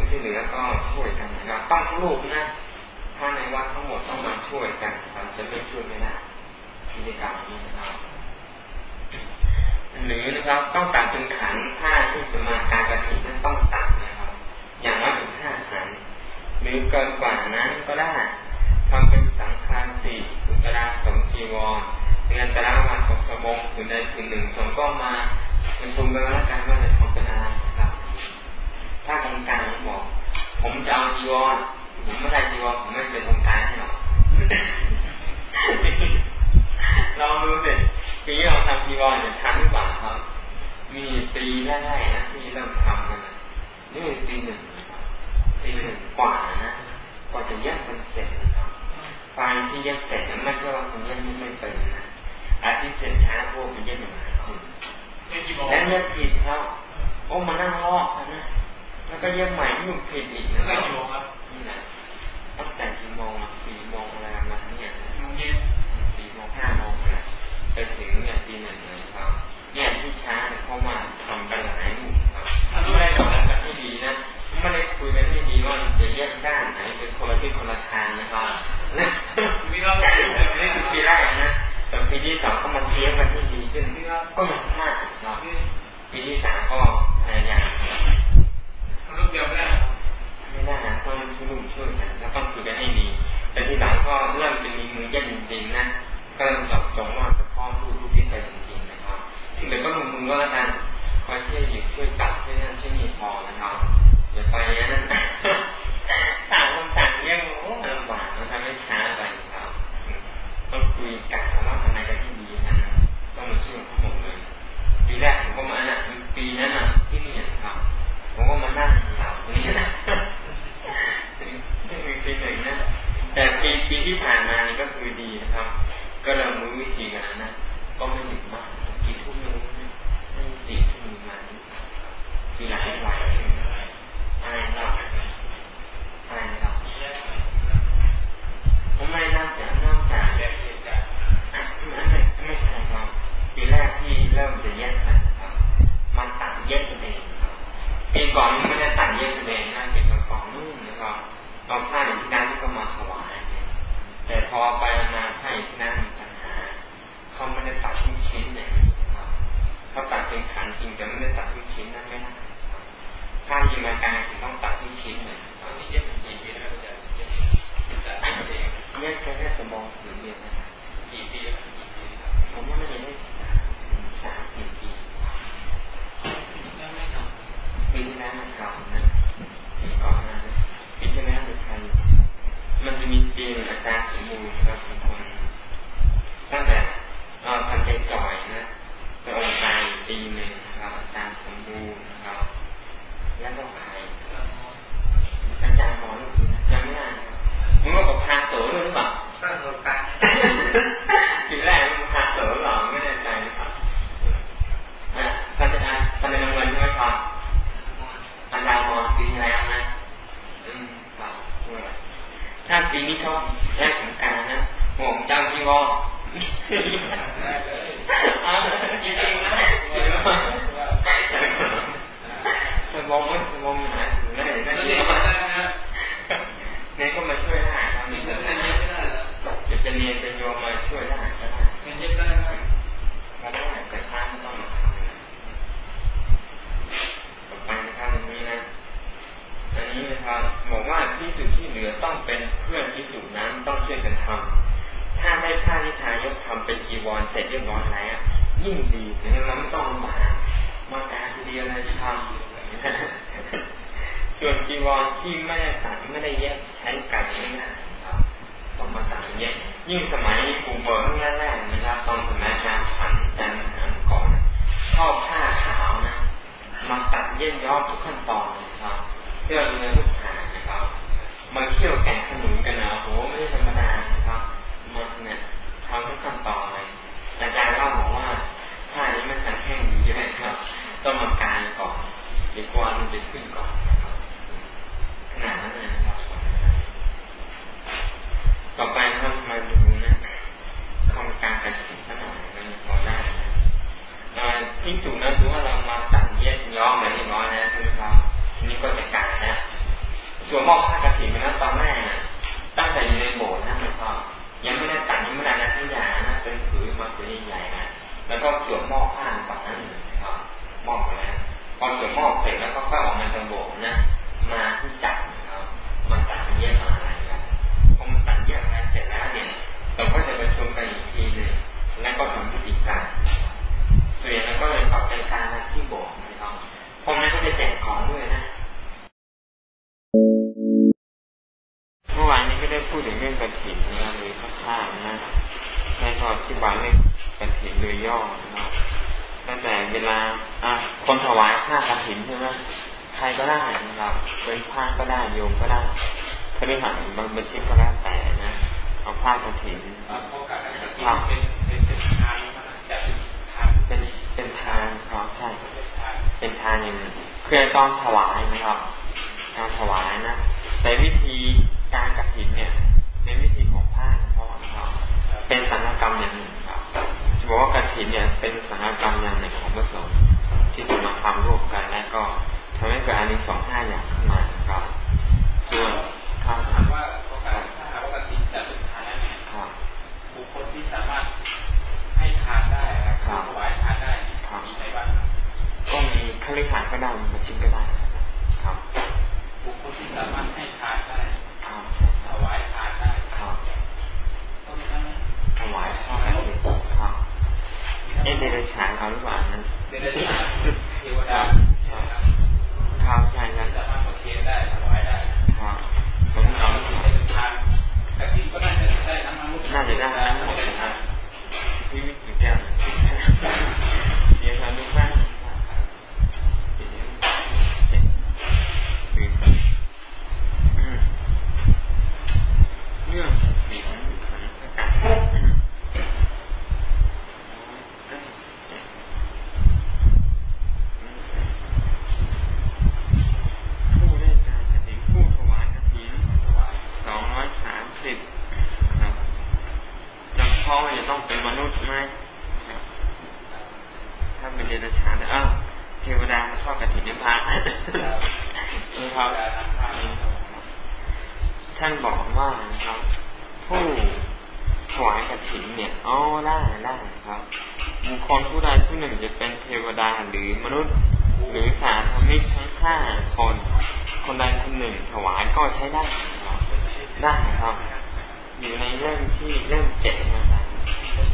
ที่เหลือก็ช่วยกันนะครับต้องทั้งลูกนะถ้าในวัดทั้งหมดต้องมาช่วยกันเราจะไม่ช่วยไม่ได้ หรือนะครับต้องตัดเป็นขันผ้าที่จะมาการกระถิ่นนั้นต้องตัดนะครับ อย่างน้อยถึงห้าขันหรือเกินกว่านั้นก็ได้ทำเป็นสังฆาติอุตราสมจีวรเรียนตรามาสมสมงถึงใดถึงหนึ่งสงก็มาเป็นชุมกันแล้วกันว่าจะทำเป็นอะไรนะครับ ถ้าองค์การบอก ผมจะเอาจีวรผมไม่ได้จีวรผมไม่เป็นองค์การหรอก เราดูสิปีนี้เราทำจีวรเนี่ยทันหรือเปล่าครับ มีปีแรกๆนะที่เริ่มทำกันนี่ปีหนึ่งปีหนึ่งกว่านะกว่าจะเย็บมันเสร็จนะครับไฟที่เย็บเสร็จไม่ใช่ว่าคนเย็บไม่เป็นนะอาทิตย์เสร็จช้าพวกมันเย็บหลายคนแล้วเย็บผิดครับโอ้มานั่งลอกนะแล้วก็เย็บใหม่ที่มันผิดอีกนะครับนี่แหละตั้งแต่กี่โมงสี่โมงอะไรมาเนี่ยสี่โมง ห้าโมงนะไปถึงเนี่ยตีหนึ่งนะครับเนี่ยที่ช้าเนี่ยเพราะว่าทำกันหลายหมู่ครับไม่ได้ทำกันให้ดีนะไม่ได้คุยกันให้ดีว่าจะแยกด้านไหนเป็นคนละที่คนละทางนะครับนี่ก็นี่คือปีแรกนะแต่ปีที่สองก็มันเทียบกันที่ดีขึ้นก็ยังพลาดเนาะปีที่สามก็พยายามรูปเดียวไม่ได้ไม่ได้นะต้องช่วยช่วยกันแล้วต้องคุยกันให้ดีแต่ทีหลังก็เริ่มจะมีมือเย็นจริงๆนะ ก็เริ่มจับจงว่าเฉพาะรูปรูปที่ไปจริงๆนะครับถึงแต่ก็ลงมือก็แล้วกันคอยช่วยหยิบช่วยจับช่วยนั่นช่วยนี่พอนะครับอย่าไปนั้นต่างคนต่างแยกโอ้ลำบากมันทำให้ช้าไปครับต้องคุยกันว่าทำไมกันที่ดีนะต้องมาช่วยทั้งหมดเลยปีแรกผมก็มาเนี่ยปีนั้นอะที่นี่ครับผมก็มานั่งหลับนี่นะนี่มีปีหนึ่งนะแต่ปีปีที่ผ่านมานี่ก็คือดีนะครับ ก็เริ่มรู้วิธีกันนะก็ไม่หยุดมากกี่ทุ่มไม่รู้นะไม่สี่ทุ่มมาทีหลังไหวอะไรครับอะไรครับผมไม่น่าจะนอกจากไม่ไม่ไม่ใช่ครับปีแรกที่เริ่มจะแยกกันครับมันตัดแยกกันเองครับปีก่อนไม่ได้ตัดแยกกันเองนะเป็นกระป๋องนู่นนะครับเอาผ้าอย่างที่นั้นก็มา แต่พอไปมาผ้าอย่งที่นั้นปัญหาเขาไม่ได้ตัดทุกชิ้นอย่างนี้ครับเขาตัดเป็นขันจริงแต่ไม่ได้ตัดทุกชิ้นนั่นไม่ได้ถ้ามีมาการถึงต้องตัดทุกชิ้นเลยตอนนี้เย็บกี่ปีแล้วจะเย็บเย็บแค่แค่สมองหรือเดียวนะกี่ปีแล้วกี่ปีผมยังไม่ได้สามสี่ปีปีที่แล้วมันเก่านะปีก่อนนะปีที่แล้วเป็นไทย มันจะมีเกณฑ์อาจารย์สมบูรณ์ครับเป็นคนตั้งแต่พันใจจ่อยนะไปองค์การปีหนึ่งครับอาจารย์สมบูรณ์นะครับ แล้วก็ใครอาจารย์หมอลูกจำไม่ได้มึงก็บอกพาโสด้วยหรือเปล่าพาโสกันทีแรกมึงพาโสหรอไม่แน่ใจหรือเปล่าพันธะพันธะเงินใช่ไหมชอนอาจารย์มอปีอะไรอะ ถ้าปีนี้เขาแรกของการนะห่วงจ้าชีวอจริงๆนะสมองมันสมองหาถึงได้นั่นเองเนี่ยก็มาช่วยได้ครับนี่จะจะเรียนจะโยมมาช่วยได้ก็ได้เรียนได้ก็ได้แต่ท่านต้องมาทำต่อไปนะครับนี้นะอั นี้นะครับบอกว่าพิสูจที่เหลือต้องเป็นเพื่อนพิสูจนั้นต้องช่วยกันทำถ้าได้ผ้านิทายกทำเป็นจีวรเสร็จเรียบร้อยแล้วยิ่งดีนะเราไม่ต้องมามาการเรียนอะไรทำส่วนจีวรที่ไม่ได้ตัดไม่ได้แยกใช้กันไม่ได้ครับต้องมาตัดแยกยิ่งสมัยปูเบิร์นแรกๆนะครับตอนสมัยอาจารย์ขันจารย์หารก่อนชอบผ้าขาวนะมาตัดเย็นย้อมทุกขั้นตอนนะครับ เพื่อเนื้อลูกหานะครับ มาเคี่ยวแกงขนุนกันนะโหไม่ได้ธรรมดานะครับ มันเนี่ยทำทุกขั้นตอนเลยอาจารย์เล่าบอกว่าผ้านี้ไม่ทันแห้งดีเลยครับต้องมาการก่อนดีกว่ามันจะขึ้นก่อนนะครับขนาดนั้นเลยนะครับ ต่อไปเรามาดูนะคำการกระถิ่นสักหน่อยมันพอได้นะที่สูงนะถือว่าเรามาตัดเย็ดย้อมอะไรเรียบร้อยแล้วใช่ไหมครับ ก็จะการนะส่วนมอบผ้ากระถิ่นนะตอนแรกนะตั้งแต่อยู่ในโบสถ์นะครับยังไม่ได้ตัดยังไม่ได้นะทุกอย่างนะเป็นผืนมาผืนใหญ่ๆนะแล้วก็สวมมอบผ้าก่อนนั้นนะครับมอบไปแล้วพอสวมมอบเสร็จแล้วก็ค่อยออกมาจากโบสถ์นะมาที่จับนะครับมาตัดเย็บมาอะไรครับพอมันตัดเย็บอะไรเสร็จแล้วเนี่ยเราก็จะไปชมกันอีกทีหนึ่งแล้วก็ทำพิธีการส่วนใหญ่เราก็เลยตอบใจการที่โบสถ์นะครับพอนั้นก็จะแจกของด้วยนะ เมื่อวานนี้ก็ได้พูดถึงเรื่องกระถิ่นนะครับหรือข้างๆนะใช้ก็อธิบายเรื่องกระถิ่นโดยย่อนะครับตั้งแต่เวลาอะคนถวายผ้ากระถิ่นใช่ไหมใครก็ได้นะครับเป็นผ้าก็ได้โยมก็ได้พฤหัสบางบัญชีก็แล้วแต่นะเอาผ้ากระถิ่นครับเป็นเป็นทานจะทานเป็นเป็นทานครับใช่เป็นทานอย่างคือตอนถวายนะครับการถวายนะแต่วิธี การกระถินเนี่ยเป็นวิธีของผ้าเพราะครับเป็นสังฆกรรมอย่างหนึ่งครับจะบอกว่ากระถินเนี่ยเป็นสังฆกรรมอย่างหนึ่งของพระสงฆ์ที่จะมาทำร่วมกันและก็ทำให้เกิดอันนี้สองห้าอย่างขึ้นมาครับส่วนคำถามว่าโอกาสถ้าหากว่ากระถินจะเป็นทานแล้วเนี่ยบุคคลที่สามารถให้ทานได้ครับถวายทานได้มีใครบ้างก็มีคฤหัสถ์ก็ได้มาชิมก็ได้ครับบุคคลที่สามารถให้ วายพ่อแม่ครับเอเดรฉานเอาหรือเปล่านั้นเดรฉานเทวดาครับใช่ครับสามารถมาเทียนได้ถวายได้ครับผมเอาเป็นทานกระถิ่นก็น่าจะได้ทั้งมนุษย์น่าจะได้ทั้งหมดนะครับพี่วิสุทธิ์แก้วเดี๋ยวทำดูบ้างรื่องสีสังฆกรรมผู้ได้การจะเป็นผู้ถวายกฐินสองร้อยสามสิบครับจำ เพาะว่าจะต้องเป็นมนุษย์ไหมถ้าเป็นเดรัจฉานอ้าวเทวดามาทอดกฐินในพระนะครับท่านบอกว่าครับ ผู้ถวายกระถิ่นเนี่ยอ๋อได้ได้ครับบุคคลผู้ใดผู้หนึ่งจะเป็นเทวดาหรือมนุษย์ หรือสาธรรมิกทั้งห้าคน คนใดคนหนึ่งถวายก็ใช้ได้ครับได้ครับ อยู่ในเล่มที่เล่มเจ็ดนะครับ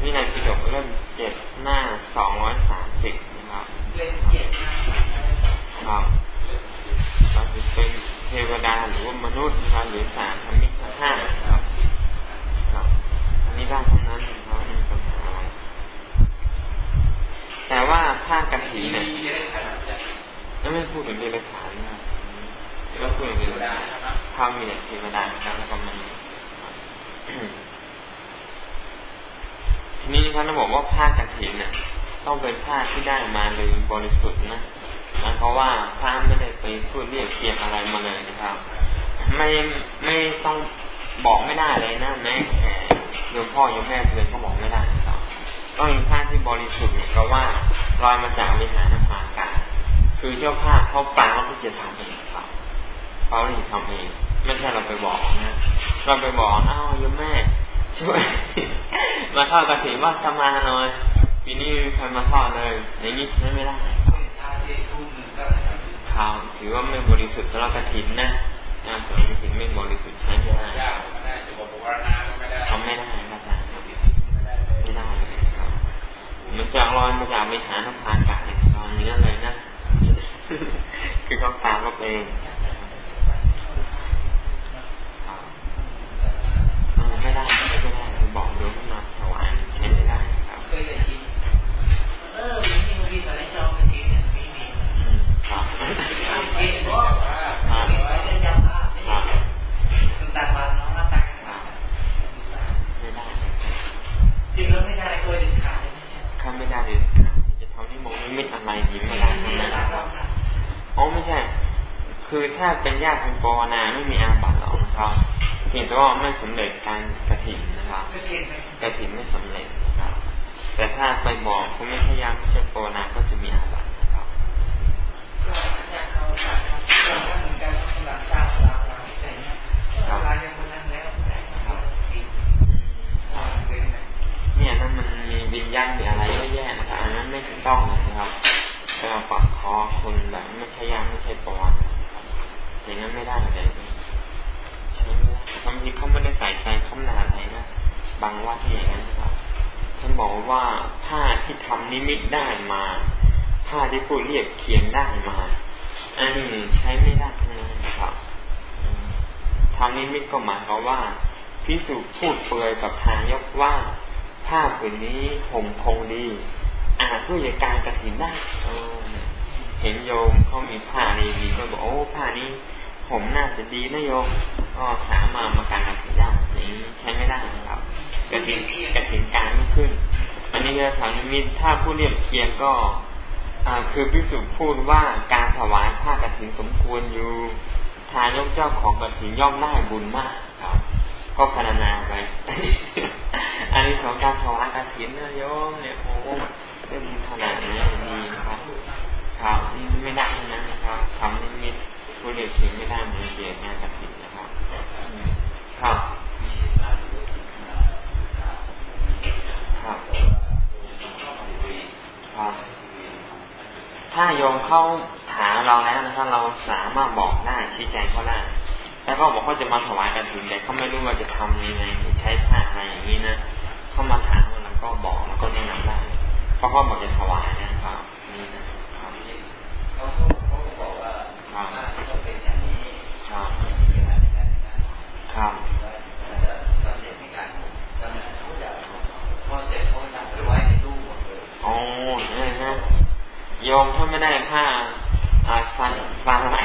นี่ในพิดกเล่มเจ็ดหน้าสองร้อยสามสิบนะครับเล่มเจ็ดครับเราจะเป็นเทวดาหรือว่ามนุษย์นะครับหรือสามธรรมิกห้าครับครับ อันนี้ได้ทั้งนั้นนะครับไม่มีปัญหาอะไรแต่ว่าผ้ากระถิ่นเนี่ยไม่พูดถึงเดรัจฉานนะไม่พูดถึงเดรัจฉานถ้ามีแต่เทวดาครับแล้วก็มัน ทีนี้นบเราบอกว่าผ้ากระถินเนี่ยต้องเป็นผ้าที่ได้มาโดยบริสุทธิ์นะนะเพราะว่าพระไม่ได้ไปพูดเรียกเกียรอะไรมาเลยนะครับ ไม่ไม่ต้องบอกไม่ได้เลยนะแม้แต่โยมพ่อโยมแม่ตัวเองก็บอกไม่ได้ครับ ต้องเป็นผ้าที่บริสุทธิ์ก็ว่าลอยมาจากวิหารพากาคือเจ้าผ้าเขาปลาเขาจะทำเองครับเขาเลยทำเองไม่ใช่เราไปบอกนะ เราไปบอกอ้าวโยมแม่ ช่วย มาทอดกระถิ่นว่าจะมาหน่อยปีนี้ใครมาทอดเลย อย่างนี้ใช้ไม่ได้ครับถือว่าไม่บริสุทธิ์สำหรับกระถิ่นนะงานของกระถิ่นไม่บริสุทธิ์ใช้ไม่ได้ทำไม่ได้ครับอาจารย์ไม่ได้ครับมันจากรอยมาจากวิหารน้ำพานกาในตอนนี้เลยนะ คือเขาตามเราเอง ไม่ได้ไม่ได้บอกโยมมาถวายใช้ไม่ได้ครับเคยได้ยินเออมีมีมีสายจองกระถิ่นเนี่ยมีมีครับมีเพราะไว้เป็นเจ้าภาพครับต่างวันน้องมาต่างไม่ได้จริงแล้วไม่ได้เคยเด็ดขาดเลยข้าไม่ได้เด็ดขาดจะทำนี่มองนิมิตอะไรยิ้มไม่ได้ทั้งนั้นอ๋อไม่ใช่ คือถ้าเป็นญาติเป็นปวนาไม่มีอาบัตหรอกนะครับ เพียงแต่ว่าไม่สำเร็จการกระถิ่นนะครับกระถิ่นไม่สำเร็จนะครับ แต่ถ้าไปบอกคุณไม่พยายามไม่ใช่โปนาก็จะมีอาบัตินะครับก็อยากเขาฝากเราเหมือนกันสำหรับตาลาลาที่ใส่เนี่ยเราลาอย่างคนนั้นแล้วเนี่ยนั่นมันมีวิญญาณมีอะไรก็แย่นะครับอันนั้นไม่ถูกต้องนะครับไปเอาปากคอคุณแบบไม่ใช่ยางไม่ใช่ปอนอย่างนั้นไม่ได้เลยใช่ไหม บางทีเขาไม่ได้ใส่ใจคำนาอะไรนะบางว่าที่อย่างนั้นครับท่านบอกว่าผ้าที่ทำนิมิตได้มาผ้าที่ผู้เรียกเคียงได้มาอันนี้ใช้ไม่ได้ทั้งนั้นครับทำนิมิตก็หมายความว่าพิสูจพูดเปลือยกับทางยกว่าผ้าผืนนี้ห่มคงดีอาจด้วยการกระถินได้เห็นโยมเขามีผ้าดีๆก็บอกโอ้ผ้านี้ ผมน่าจะดีนะโยมก็สามารถมาการกระถิ่นได้นี้ใช้ไม่ได้นะครับกระถิ่นกระถิ่นการไม่ขึ้น อันนี้ก็ถามมิตรถ้าผู้เรียบเคียงก็คือพิสุพูดว่าการถวายผ้ากระถิ่นสมควรอยู่ทายกเจ้าของกระถิ่นย่อมได้บุญมากครับก็พรรณนาไป อันนี้ของการถวายกระถิ่นนะโยมเนี่ยโอ้ได้บุญขนาดนี้ดีนะครับครับไม่ได้นะครับทำ นิมิตผู้เรียนถึงไม่ได้มือนเกียรติงานกระถิ่นนะครับครับครับครับถ้าโยมเข้าถามเราแล้วนะครับเราสามารถบอกได้ชี้แจงเขาได้แต่เขาบอกเขาจะมาถวายกระถินแต่เขาไม่รู้ว่าจะทำยังไงใช้ผ้าอะไรอย่างนี้นะเขามาถามเราก็บอกแล้วก็แนะนำได้เพราะเขาบอกจะถวายนะครับนี่นะครับเขาเขาบอกว่าครับครับ ครับอ๋อนี่ฮะโยมถ้าไม่ได้ผ้าฟันปลาไหล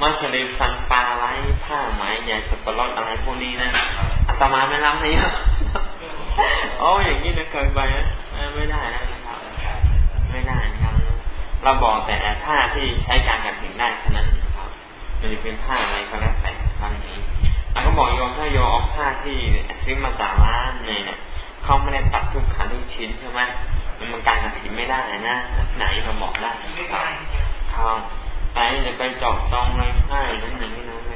มัสลิฟันปลาไหลผ้าไหมใหญ่สับปะรดอะไรพวกนี้นะอาตมาไม่รับนะโยมโอ้อย่างนี้นะเคยไปนะไม่ได้นะครับ ไม่ได้นะครับ เราบอกแต่ผ้าที่ใช้การกันถึงได้เท่านั้นมันจะเป็นผ้าอะไรก็แล้วแต่ครั้งนี้ ก็บอกโยมถ้าโยมเอาผ้าที่ซื้อมาจากร้านเนี่ยเขาไม่ได้ตัดทุกขันทุกชิ้นใช่ไหมมันมันการกระถิ่นไม่ได้นะไหนเราบอกได้ครับแต่จะไปจอบตองเลยผ้านั้นหนึ่งนี่นั้นไม่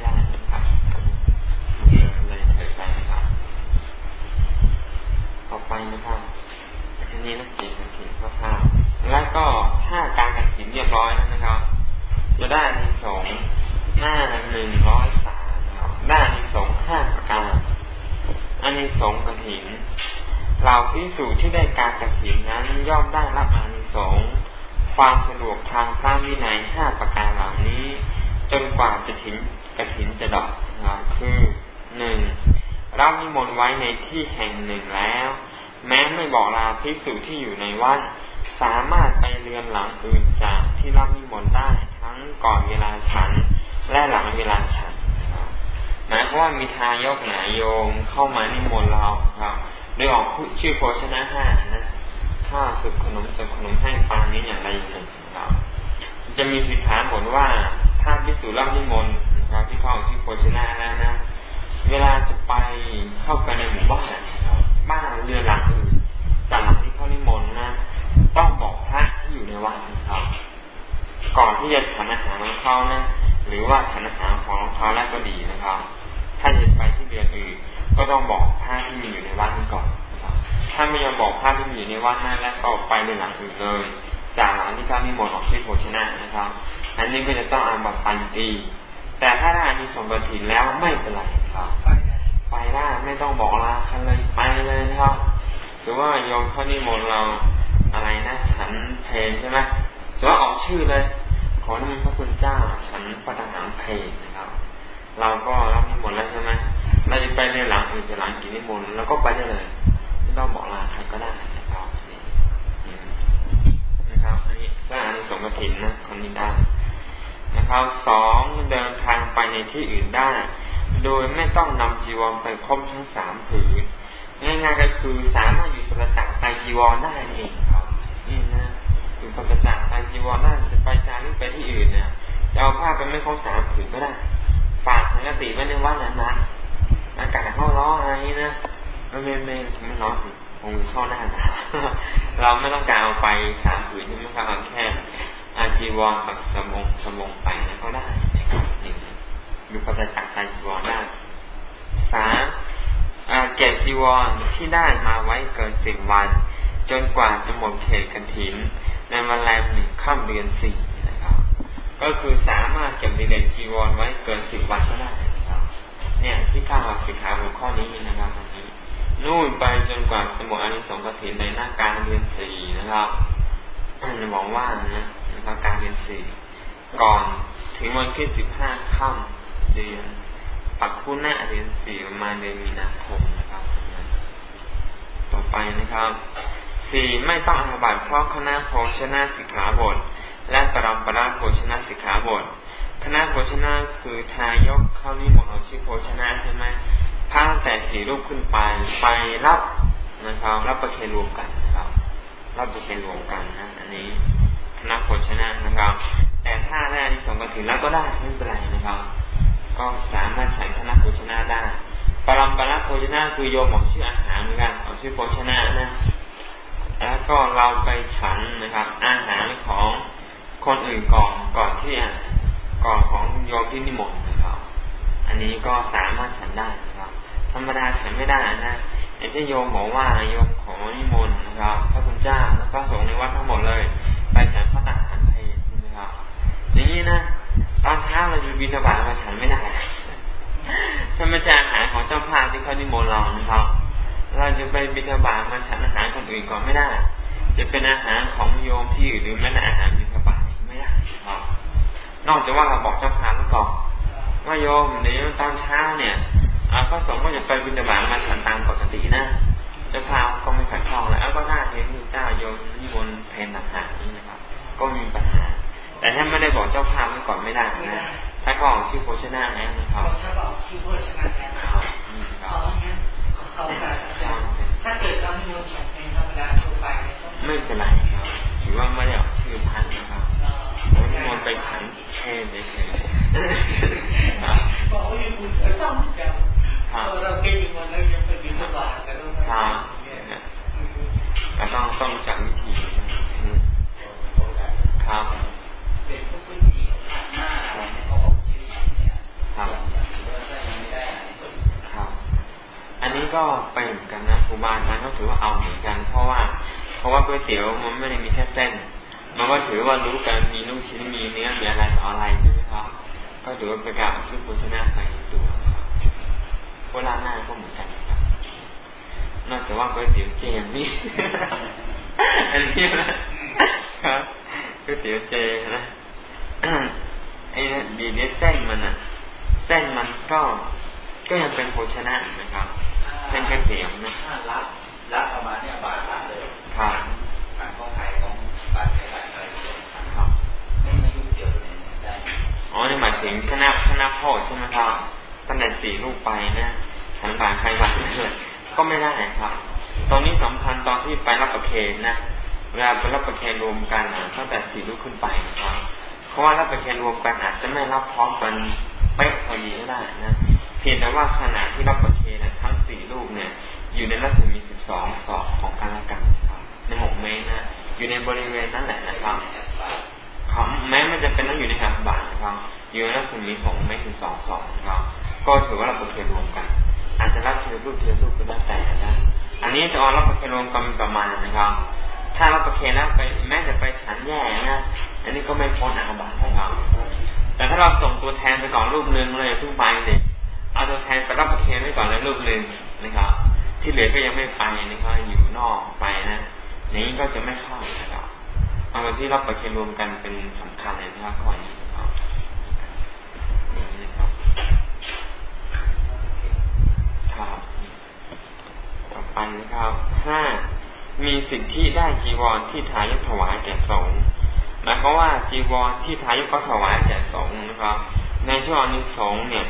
ได้ครั พิสูจน์ที่ได้การกระถินนั้นย่อมได้รับอานิสงส์ความสะดวกทางพระวินัยห้าประการเหล่านี้ จนกว่าจะถินกระถินจะดอกคือหนึ่งรับนิมนต์ไว้ในที่แห่งหนึ่งแล้ว แม้ไม่บอกลาพิสูจที่อยู่ในวัดสามารถไปเรือนหลังอื่นจากที่รับนิมนต์ได้ทั้งก่อนเวลาฉัน และหลังเวลาฉันหมายความว่ามีทายกหนาโยมเข้ามานิมนต์เราครับ โดยออกชื่อโภชนะห้านะข้าวสุกขนมสุกขนมแห้งปลานี้อย่างไรอย่างหนึ่งครับจะมีสิทธาบทว่าถ้าพิสูจน์รับนิมนต์นะครับที่เข้าชื่อโภชนะแล้วนะ เวลาจะไปเข้าไปในหมู่บ้านบ้านเรือหลังอื่นจากหลังที่เข้านิมนต์นะต้องบอกพระที่อยู่ในวัดครับก่อนที่จะฉันอาหารของเขานะหรือว่าฉันอาหารของเขาแล้วก็ดีนะครับ ถ้าจะไปที่เรือนอื่น ก็ต้องบอกพระที่มีอยู่ในวัดนี้ก่อนถ้าไม่ยอมบอกพระที่มีอยู่ในวัดนั้นแล้วก็ไปเรือนหลังอื่นเลย จากหลังที่เขานิมนต์ออกที่โภชนะนะครับ อันนี้ก็จะต้องอาบัตปันตีแต่ถ้าได้อานิสงส์กถินแล้วไม่เป็นไรครับไปได้ไม่ต้องบอกลาคันเลยไปเลยนะครับหรือว่าโยมเขานิมนต์เราอะไรนะฉันเพลใช่ไหมหรือว่าออกชื่อเลย ขอนิมนต์พระคุณเจ้า ฉันประทานเพลนะ เราก็รับนิมนต์แล้วใช่ไหมเราจะไปในหลังอื่นจะหลังกินนิมนต์เราก็ไปได้เลยไม่ต้องบอกลาใครก็ได้นะครับนะครับอันนี้สร้างอนิสงส์กถินนะคนนี้ได้นะครับสองเดินทางไปในที่อื่นได้ โดยไม่ต้องนำจีวรไปครบทั้งสามผืนง่ายๆก็คือสามารถอยู่ประจักษ์ไตจีวรได้เองครับนี่นะอยู่ประจักษ์ไตจีวรได้จะไปจารึกไปที่อื่นเนี่ยจะเอาผ้าไปไม่ครบสามผืนก็ได้ ฝากสังกติไว้ในวัดนั้นนะอากาศเข้าร้อนอะไรนี้นะไม่ไม่ไม่ไม่ร้อนคงเข้าหน้าเราไม่ต้องการเอาไปสามผืนที่ไม่ต้องการแค่อาจีวรกับสมงสมงไปนะก็ได้นะครับนี่ดูปัจจักไตจีวรได้สามเก็บจีวรที่ได้มาไว้เกินสิบวัน จนกว่าจะหมดเขตกันถินในวันแรมหนึ่งข้ามเดือนสี่ ก็คือสามารถเก็บดีเลนจีวรไว้เกินสิบวันก็ได้นะครับ เนี่ยที่ข้าวสิขาหัวข้อนี้นะครับตรงนี้นู่นไปจนกว่าสมุอานิสงส์กถินในหน้าการเดือนสี่นะครับหวังว่านะนะครับการเดือนสี่ก่อนถึงวันที่สิบห้าค่ำเดือนปักคู่หน้าเดือนสี่ประมาณเดือนมีนาคมนะครับ ต่อไปนะครับสี่ไม่ต้องอาบัตเพราะคณะโภชนะสิกขาบท และปรำปราโภชนะสิกขาบทคณะโภชนะคือทายกเข้านิมนต์ชื่อโภชนะใช่ไหมพาแต่สี่รูปขึ้นไปไปรับนะครับ รับประเคนรวมกันนะครับ รับประเคนรวมกันนะอันนี้คณะโภชนะนะครับ แต่ถ้าได้ที่สองกถึงแล้วก็ได้ไม่เป็นไรนะครับ ก็สามารถฉันคณะโภชนะได้ปรำปราโภชนะคือโยมบอกชื่ออาหารเหมือนกันเอาชื่อโภชนะนะแล้วก็เราไปฉันนะครับ อาหารของ คนอื่นก่อนก่อนที่ก่อนของโยมที่นิมนต์นะครับ อันนี้ก็สามารถฉันได้นะครับ ธรรมดาฉันไม่ได้นะอย่างที่โยมบอกว่าโยมของนิมนต์นะครับ พระคุณเจ้าและพระสงฆ์ในวัดทั้งหมดเลย ไปฉันพระทหารเพลใช่ไหมครับ อย่างนี้นะตอนเช้าเราจะบินบาตมาฉันไม่ได้ถ้าไม่ใช่อาหารของเจ้าภาพที่เขานิมนต์เรานะครับ เราจะไปบิณฑบาตมาฉันอาหารคนอื่นก่อนไม่ได้ จะเป็นอาหารของโยมที่หรือแม้แต่อาหารบิณฑบาต ไม่ได้ครับนอกจากว่าเราบอกเจ้าภาพก่อนว่าโยมเดี๋ยวตอนเช้าเนี่ยพระสงฆ์ก็จะไปบิณฑบาตมาฉันตามปกตินะเจ้าภาพก็ไม่ขัดข้องแล้วก็ได้เห็นเจ้าโยมนิมนต์เพนอาหารนี่นะครับ ก็มีปัญหา แต่ถ้าไม่ได้บอกเจ้าภาพไว้ก่อนไม่ได้นะถ้าก็ออกชื่อโภชนะแล้วนะครับถ้าบอกชื่อโภชนะแล้วครับเขาเนี่ยเขาแบบถ้าเกิดเรามีฉันเป็นธรรมดาทั่วไปไม่เป็นไรครับถือว่าไม่ได้ออกชื่อพันนะครับผ มมนไปฉันแค่เฉยบอกว่าอยู่คุณต้องจำเราเป็นมันแล้วยังเป็นบิณฑบาตแต่ต้องก็ต้องต้องจัดวิธีครับเป็นพวกพื้นที่หน้าเขาออกชื่อเนี่ยครับครับ อันนี้ก็ไปเหมือนกันนะครูบาอาจารย์ก็ถือว่าเอาเหมือนกัน เพราะว่า เพราะว่าก๋วยเตี๋ยวมันไม่ได้มีแค่เส้น มันก็ถือว่ารู้กันมีลูกชิ้นมีเนื้อมีอะไรต่ออะไรใช่ไหมครับ ก็ถือว่าเป็นการชื่อโภชนะไปตัวเวลาหน้าก็เหมือนกันครับนอกจากว่าก๋วยเตี๋ยวเจมี่อันนี้นะครับก๋วยเตี๋ยวเจนะไอ้ดีเนี้เส้นมันอะเส้นมันก็ก็ยังเป็นโภชนะนะครับเส้นก๋วยเตี๋ยวนะรับรับประมาณเนี่ยบาทละเลยครับ นี่หมายถึงคณะคณะพ่อใช่ไหมครับตั้งแต่สี่ลูกไปนะฉันบาใครบาเลยก็ไม่ได้ครับ ตรงนี้สำคัญตอนที่ไปรับประเคนนะเวลาไปรับประเคนรวมกันตั้งแต่สี่ลูกขึ้นไปนะครับเพราะว่ารับประเคนรวมกันอาจจะไม่รับพร้อมกันเป๊ะพอดีก็ได้นะเพียงแต่ว่าขนาดที่รับประเคนทั้งสี่ลูกเนี่ย อยู่ในรัศมีสิบสองศอกของการละกันครับในหกเมตรนะอยู่ในบริเวณนั่นแหละนะครับ เขาแม้มันจะเป็นต้องอยู่ในหับบาทนะครับอยู่ในรัศมีของไม่ถึงสองสองนะครับ ก็ถือว่าเราประเคนรวมกัน อาจจะรับเทียรูปเทียรูปก็ได้แต่นะอันนี้จะเอารับประเคนรวมกันประมาณนะครับ ถ้ารับประเคนแล้วไปแม้จะไปฉันแย่นะอันนี้ก็ไม่พ้นอาบัตินะครับ แต่ถ้าเราส่งตัวแทนไปก่อนรูปหนึ่งเลยทุกไปเลยเอาตัวแทนไปรับประเคนไว้ก่อนแล้วรูปหนึ่งนะครับ ที่เหลือก็ยังไม่ไปนะครับอยู่นอกไปนะนี้ก็จะไม่เข้านะครับ เอาที่รับประเคนรวมกันเป็นสำคัญเลยนะครับข้อนี้นะครับนี้นะครับครับต่อไปนะครับห้ามีสิทธิได้จีวรที่ทายกถวายแก่สงฆ์หมายความว่าจีวรที่ทายกก็ถวายแก่สงฆ์นะครับ ในช่วงนี้สงฆ์เนี่ย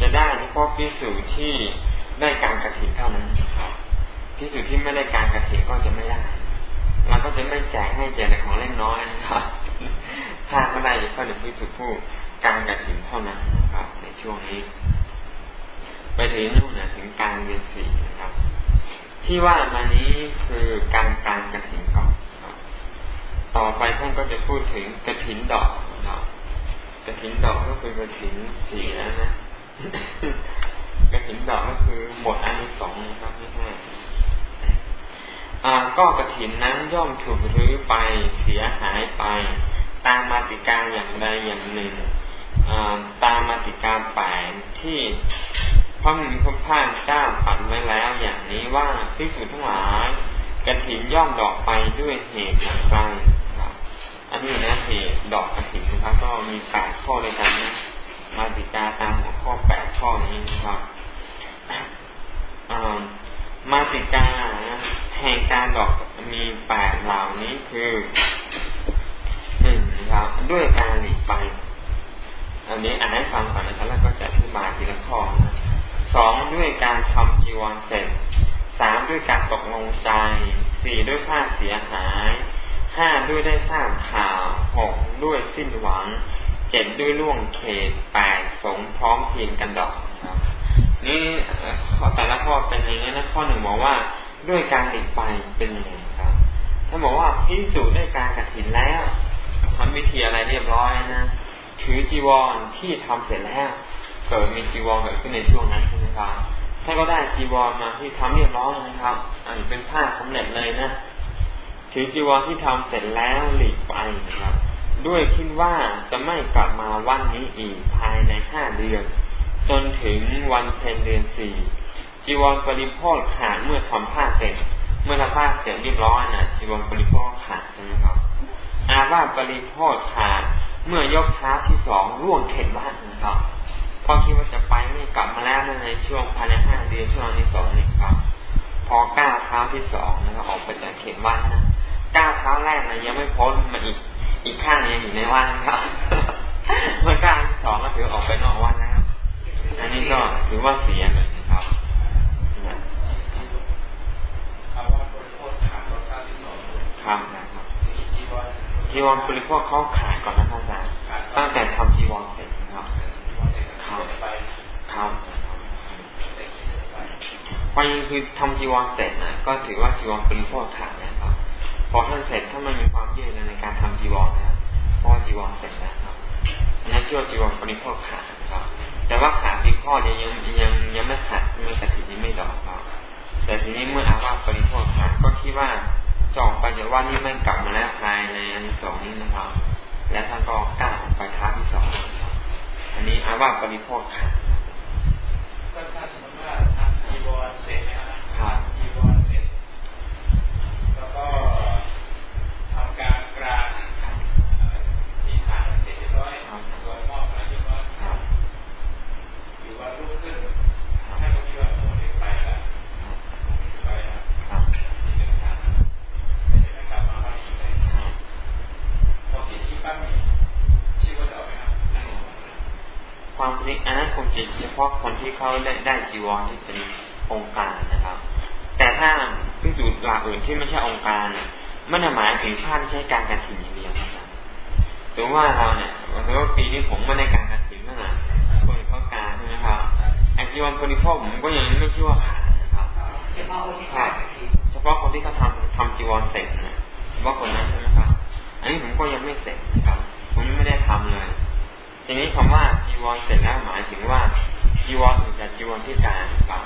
จะได้เฉพาะพิสูจที่ได้การกระถิ่นเท่านั้นครับพิสูจที่ไม่ได้การกระถิ่นก็จะไม่ได้ เราก็จะไม่แจกให้แจกในของเล็กน้อยนะครับถ้าก็ได้ก็จะพิสูจน์ผู้การกระถิ่นเท่านั้นนะครับ ในช่วงนี้ ไปถึงนู่นนะถึงการเรียนสี่นะครับ ที่ว่ามานี้คือการการกระถิ่นก่อนต่อไปท่านก็จะพูดถึงกระถินดอกนะกระถินดอกก็คือกระถินสีแล้วนะกระถินดอกก็คือหมดอันที่สองนะครับไม่ใช่ ก็กระถินนั้นย่อมถูกรื้อไปเสียหายไป ตามมาติกาอย่างใดอย่างหนึ่งตามมาติกาแปดที่พระมีพระพานเจ้าปัดไว้แล้วอย่างนี้ว่าพิสูจทั้งหลายกระถินย่อมดอกไปด้วยเหตุอย่างไรอันนี้นะเหตุดอกกระถินนะครับก็มีแปดข้อเลยกันนะมาติกาตามหัวข้อแปดข้อนี้นะครับ มาติกาแห่งการดอกมีแปดเหล่านี้คือหนึ่งครับด้วยการหลีกไป อันนี้อ่านให้ฟังก่อนนะครับแล้วก็จะอธิบายทีละข้อนะสองด้วยการทำจีวรเสร็จสามด้วยการตกลงใจสี่ด้วยผ้าเสียหายห้าด้วยได้ทราบข่าวหกด้วยสิ้นหวังเจ็ดด้วยล่วงเขตแปดสงพร้อมเพียงกันดอกครับ นี่ข้อแต่ละข้อเป็นอย่างนี้นะข้อหนึ่งบอกว่าด้วยการติดไปเป็นยังไงครับถ้าบอกว่าพิสูจน์ด้วยการกระถินแล้วทำวิธีอะไรเรียบร้อยนะถือจีวรที่ทำเสร็จแล้วเกิดมีจีวรเกิดขึ้นในช่วงนั้นใช่ไหมครับถ้าก็ได้จีวรมาที่ทำเรียบร้อยนะครับ อันเป็นผ้าสำเร็จเลยนะถือจีวรที่ทำเสร็จแล้วหลีกไปนะครับ ด้วยคิดว่าจะไม่กลับมาวันนี้อีกภายในห้าเดือน จนถึงวันเพ็ญเดือนสี่จีวรปริพ่อขาดเมื่อทำผ้าเสร็จ เมื่อทำผ้าเสร็จเรียบร้อยนะจีวรปริพ่อขาดนะครับ อาว่าปริพ่อขาดเมื่อยกเท้าที่สองร่วงเข็ดบ้านนะครับพอคิดว่าจะไปไม่กลับมาแล้วในช่วงภายในห้าเดือนช่วงที่สองนี่ครับ พอก้าวเท้าที่สองนะครับออกไปจากเขตบ้านนะก้าวเท้าแรกนะยังไม่พ้นมาอีกอีกข้างยังอยู่ในวัานครับ เมื่อก้าวที่สองก็ถือออกไปนอกวัดแล้ว อันนี้ก็ถือว่าเสียเลยนะครับครับนะครับจีวรบริโภคเขาขายก่อนนะท่านอาจารย์ตั้งแต่ทำจีวรเสร็จครับครับครับพอยังคือทำจีวรเสร็จนะก็ถือว่าจีวรบริโภคขาดนะครับ พอท่านเสร็จถ้ามันมีความยืดในการทำจีวรนะเพราะจีวรเสร็จแล้วครับนั่นชื่อจีวรบริโภคขาดนะครับ แต่ว่าขาดอีกข้อเดียวยังยังยังไม่ขาดไม่กระถิ่นยังไม่ดอกครับแต่ทีนี้เมื่ออาว่าปริโภคขาดก็คิดว่าจองไปจากว่านี่ไม่กลับมาแล้วภายในอันสองนี้นะครับ และท่านก็ก้าวไปท้าที่สองอันนี้อาว่าปริโภคขาดก็ถ้าสมมติว่าทำจีวรเสร็จนะครับจีวรเสร็จแล้วก็ทำการกราบที่ฐานเสร็จเรียบร้อยสวยมอบอะไรเรียบร้อยอยู่ว่ารุ่งขึ้นให้ก็คิดว่าโอ้ยไปแล้วไปแล้วมีเดินทางไม่ใช่ไม่กลับมาบ้านอีกเลยพอคิดที่ปั๊บนี่ชื่อว่าจะเอาไปครับ ความจริงอันนั้นคงจะเฉพาะคนที่เขาได้ได้จีวรที่เป็นองค์การนะครับ แต่ถ้าพิสูจน์หลักอื่นที่ไม่ใช่องค์การไม่ได้หมายถึงผ้าที่ใช้การกระถิ่นอย่างเดียวนะครับสมมติว่าเราเนี่ยสมมติว่าปีนี้ผมไม่ได้การกระถิ่นนั่นแหละคนเขาการใช่ไหมครับไอ้จีวรบริโภคผมก็ยังไม่ชื่อว่าขาดนะครับเฉพาะเฉพาะคนที่เขาทำทำจีวรเสร็จนะเฉพาะคนนั้นใช่ไหมครับอันนี้ผมก็ยังไม่เสร็จนะครับผมยังไม่ได้ทำเลย ทีนี้คำว่าจีวรเสร็จแล้วหมายถึงว่าจีวรอื่นจากจีวรที่การครับ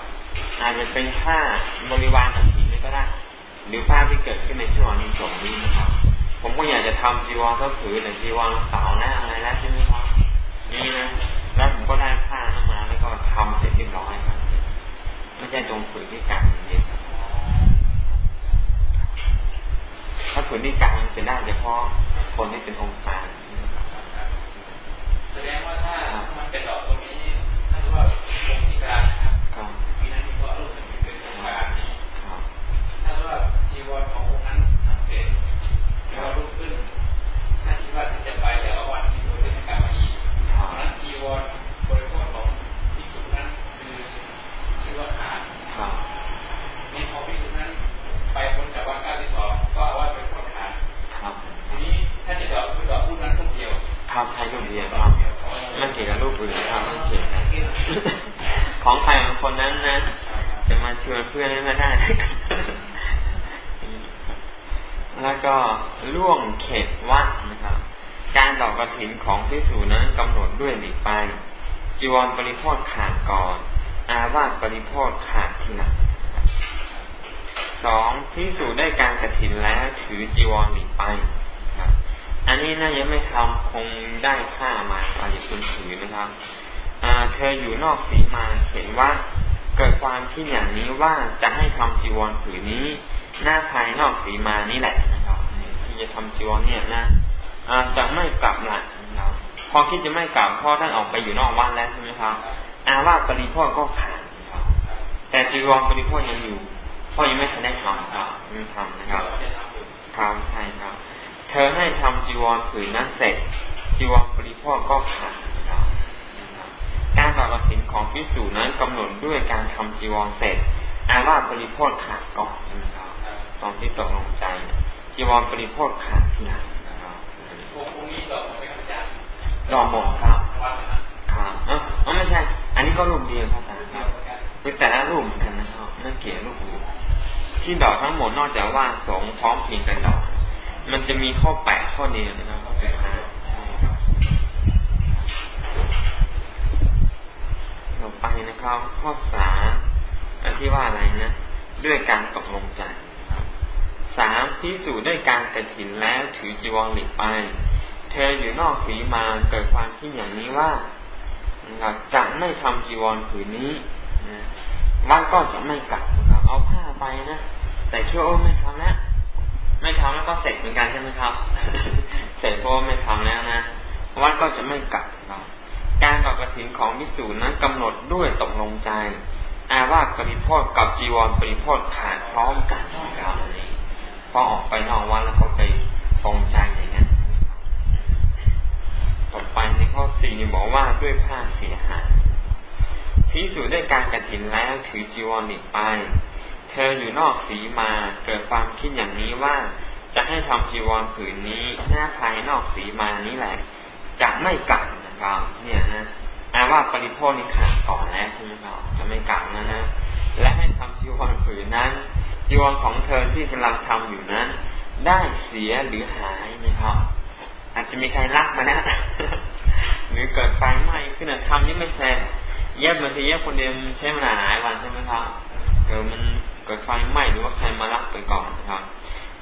อาจจะเป็นผ้าบริวารขัถินก็ได้หรือผ้าที่เกิดขึ้นในช่วงนี้สงนี้นะครับ ผมก็อยากจะทำจีวรก็ผือแต่จีวรสาวแล้วอะไรแล้วใช่ไหมครับนี่นะแล้วผมก็ได้ผ้านั้นมาแล้วก็ทำเสร็จเรียบร้อยครับไม่ใช่ตรงผืนที่การเองถ้าผืนที่การจะได้เฉพาะคนที่เป็นองค์การ ว่าถ้ามันเป็นดอกตรงนี้ถ้าว่าองค์ที่การนะครับมีนั้นมีเพราะรูปหนึ่งเป็นองค์การนี้ถ้าว่าจีวรขององค์นั้นทำเสร็จแล้วรูปขึ้นถ้าคิดว่าท่านจะไปแต่ว่าวันนี้โดยไม่กลับมาอีกนั้นจีวร ครับใช้รูปเดียวครับมันเกี่ยวกับรูปอื่นครับไม่เกี่ยวกันของใครของคนนั้นนะจะมาชวนเพื่อนไม่ได้ แล้วก็ล่วงเขตวัดนะครับ การดอกกระถินของพิสูจนั้นกำหนดด้วยหลีไปจีวรปริพอดขาดก่อน อาวาสปริพอดขาดทีหลังสองพิสูจได้การกระถินแล้วถือจีวรหลีไป อันนี้น่ายังไม่ทำคงได้ผ้ามาอาจจะเป็นถือนะครับเธออยู่นอกสีมาเห็นว่าเกิดความคิดอย่างนี้ว่าจะให้ทำจีวรผืนนี้ หน้าภายนอกสีมานี่แหละนะครับที่จะทำจีวรเนี่ยนะจะไม่กลับละนะครับพอคิดจะไม่กลับพ่อท่านออกไปอยู่นอกวัดแล้วใช่ไหมครับอาว่าปริพ่อก็ขาดนะครับแต่จีวรปริพ่อยังอยู่พ่อยังไม่ทันได้ทำครับไม่ทำนะครับครับใช่ครับ เธอให้ทำจีวรผืนนั้นเสร็จ จีวรปริพ่อก็ขาดนะครับการตัดสินของพิสูจนั้นกำหนดด้วยการทำจีวรเสร็จ อาว่าปริพ่อขาดก่อนนะครับตอนที่ตกลงใจจีวรปริพ่อขาดทีหลังดอกหมดครับครับอ๋อไม่ใช่ อันนี้ก็รูปเดียวครับอาจารย์ครับแต่ละรูปเหมือนกันนะครับนั่นเกี่ยวรูปอื่นที่ดอกทั้งหมดนอกจากว่าสงพร้อมเพียงกันดอก มันจะมีข้อแปดข้อเดียวนะครับข้อสุดท้ายใช่ครับต่อไปนะครับ ข้อสามอันที่ว่าอะไรนะ ด้วยการตกลงใจสามพิสูจน์ด้วยการกระถินแล้วถือจีวรหลีกไป เธออยู่นอกสีมาเกิดความคิดอย่างนี้ว่านะครับจะไม่ทำจีวรผืนนี้นะวัดก็จะไม่กลับเอาผ้าไปนะ แต่เชื่อโอ้ไม่ทำแล้ว ไม่ทำแล้วก็เสร็จเหมือนกันใช่ไหมครับ เสร็จเพราะไม่ทำแล้วนะวัดก็จะไม่กลับครับการต่อกระถินของวิสูจนั้นกำหนดด้วยตกลงใจ อาว่าปริพอดกับจีวรปริพอดขาดพร้อมกันครับนี้พอออกไปนอกวัดแล้วก็ไปตรงใจอย่างนี้ต่อไปในข้อสี่บอกว่าด้วยผ้าเสียหายพิสูจได้การกระถินแล้วถือจีวรหนีไป เธออยู่นอกสีมาเกิดความคิดอย่างนี้ว่า จะให้ทำจีวรผืนนี้หน้าภายนอกสีมานี้แหละจะไม่กลับนะครับ เนี่ยนะอาว่าปริโภคนี่ขาดก่อนแล้วใช่ไหมครับจะไม่กลับนะนะและให้ทำจีวรผืนนั้นจีวรของเธอที่กำลังทำอยู่นั้น ได้เสียหรือหายนะครับ อาจจะมีใครรักมานะหรือเกิดไฟไหม้ขึ้นทำนี่ไม่แซงเย็บบางทีเย็บคนเดียวใช้เวลาหลายวันใช่ไหมครับเกิดมัน เกิดไฟไหม้หรือว่าใครมารักไปก่อนนะครับ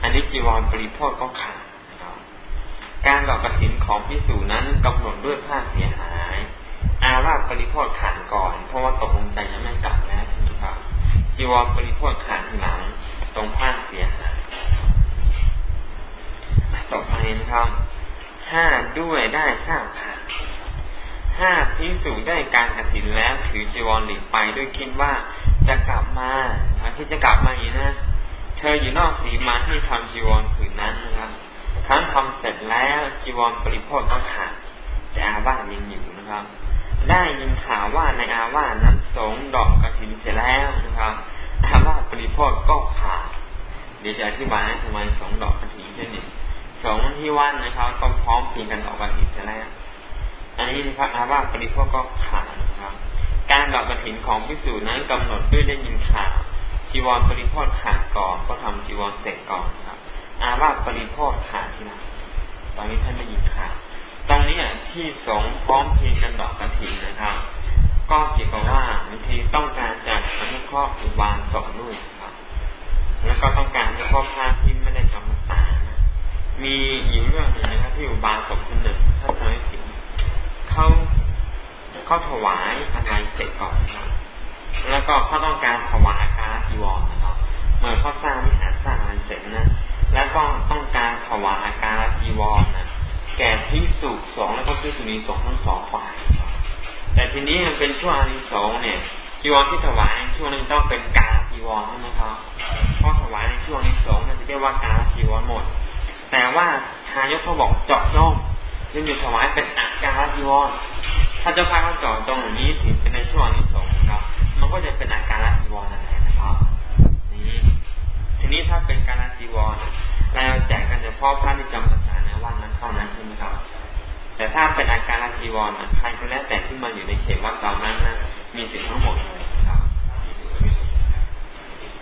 อันนี้จีวรปริโภคก็ขาดนะครับ การหลอกกระถินของพิสูจนั้นกำหนดด้วยผ้าเสียหาย อาราปริโภคขาดก่อน เพราะว่าตกลงใจจะไม่กลับแล้วใช่ไหมครับจีวรปริโภคขาดทีหลังตรงผ้าเสียหายต่อไปนะครับห้าด้วยได้ทราบค่ะ ห้าพิสูจได้การกระถินแล้วถือจีวรหลีกไปด้วยคิดว่าจะกลับมาที่จะกลับมาอย่างนี้นะ เธออยู่นอกสีมาให้ทำจีวรผืนนั้นนะครับครั้งทำเสร็จแล้วจีวรปริพภคก็ขาดแต่อาว่ายังอยู่นะครับ ได้ยินข่าวว่าในอาว่านั้นสงดอกกระถินเสร็จแล้วนะครับอาว่าปริพภคก็ขาดเดี๋ยวจะอธิบายทำไมสงดอกกระถินเช่นนี้สงที่ว่านนะครับก็พร้อมเพียงกันออกมาหินเสร็จแล้ว อันนี้พระอาว่าปริพวกก็ขาดนะครับ การดอกกระถินของพิสูจน์นั้นกำหนดด้วยได้ยินข่าวจีวรปริพทขาดก่อนก็ทำจีวรเสร็จก่อนครับ อาวาสปริพทขาดที่หลังตอนนี้ท่านได้ยินข่าวตรงนี้ที่สงพร้อมเพียงกันดอกกระถินนะครับ ก็เกี่ยวกับว่าบางทีต้องการจะอนุเคราะห์อุบาลสกด้วยครับ แล้วก็ต้องการอนุเคราะห์พระที่ไม่ได้จำพรรษานะมีอยู่เรื่องหนึ่งนะครับที่อุบาลสกคนหนึ่งถ้าจะไม่ผิด เขาเขาถวายอะไรเสร็จก่อนครับแล้วก็เขาต้องการถวายการจีวรนะครับเมื่อเขาสร้างวิหารสร้างอะไรเสร็จนะแล้วก็ต้องการถวายการจีวรนะแก่พิสุสองแล้วก็พิสุนีสองทั้งสองฝ่ายแต่ทีนี้มันเป็นช่วงอานิสงส์เนี่ยจีวรที่ถวายในช่วงนี้ต้องเป็นกาจีวรใช่ไหมครับเพราะถวายในช่วงอานิสงส์นั่นจะเรียกว่ากาจีวรหมด แต่ว่าทายกเขาบอกเจาะจง ยังอยู่ถวายเป็นอาการจีวรถ้าเจ้าพระเขาจาะจงอย่างนี้ถึงเป็นในช่วงนิสงส์ครับ มันก็จะเป็นอาการจีวรนั่นแหละนะครับนี่ทีนี้ถ้าเป็นการจีวรเราแจกกันเฉพาะพระที่จำพรรษาในวันนั้นเท่านั้นใช่ไหมครับ แต่ถ้าเป็นอาการจีวรใครก็แล้วแต่ที่มาอยู่ในเขตวัดตอนนั้นนะมีสิทธิ์ทั้งหมดเลยครับ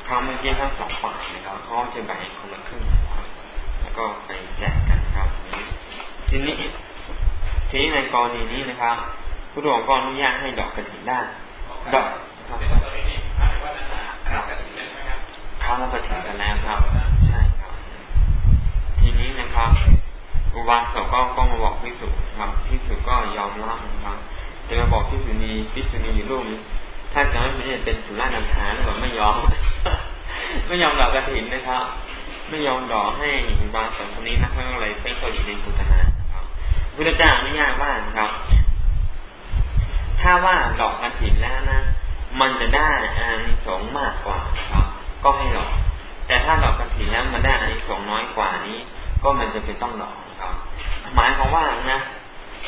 เขาเมื่อกี้ทั้งสองฝ่ายนะครับเขาจะแบ่งคนละครึ่งครับแล้วก็ไปแจกกันครับ ทีนี้ทีนี้ในกรณีนี้นะครับผู้ดวงก็อนุญาตให้ดอกกระถิ่นได้ดอกครับข้าวกระถิ่นกันแล้วครับ ใช่ครับ ทีนี้นะครับ อุบาสกก็ก็มาบอกพิสุครับพิสุก็ยอมรับนะครับจะมาบอกพิสุนีพิสุนีอยู่รูปถ้าจะไม่เป็นสุรานันทานหรือไม่ยอม ไม่ยอมดอกกระถิ่นนะครับ ไม่ยอมดอกให้อุบาสก พุทธเจ้าอนุญาตว่าครับ ถ้าว่าดอกกระถิ่นแล้วนะ มันจะได้อานิสงส์มากกว่าครับ ก็ให้ดอก แต่ถ้าดอกกระถิ่นแล้วมันได้อานิสงส์น้อยกว่านี้ ก็มันจะเป็นต้องดอกครับ หมายความว่านะ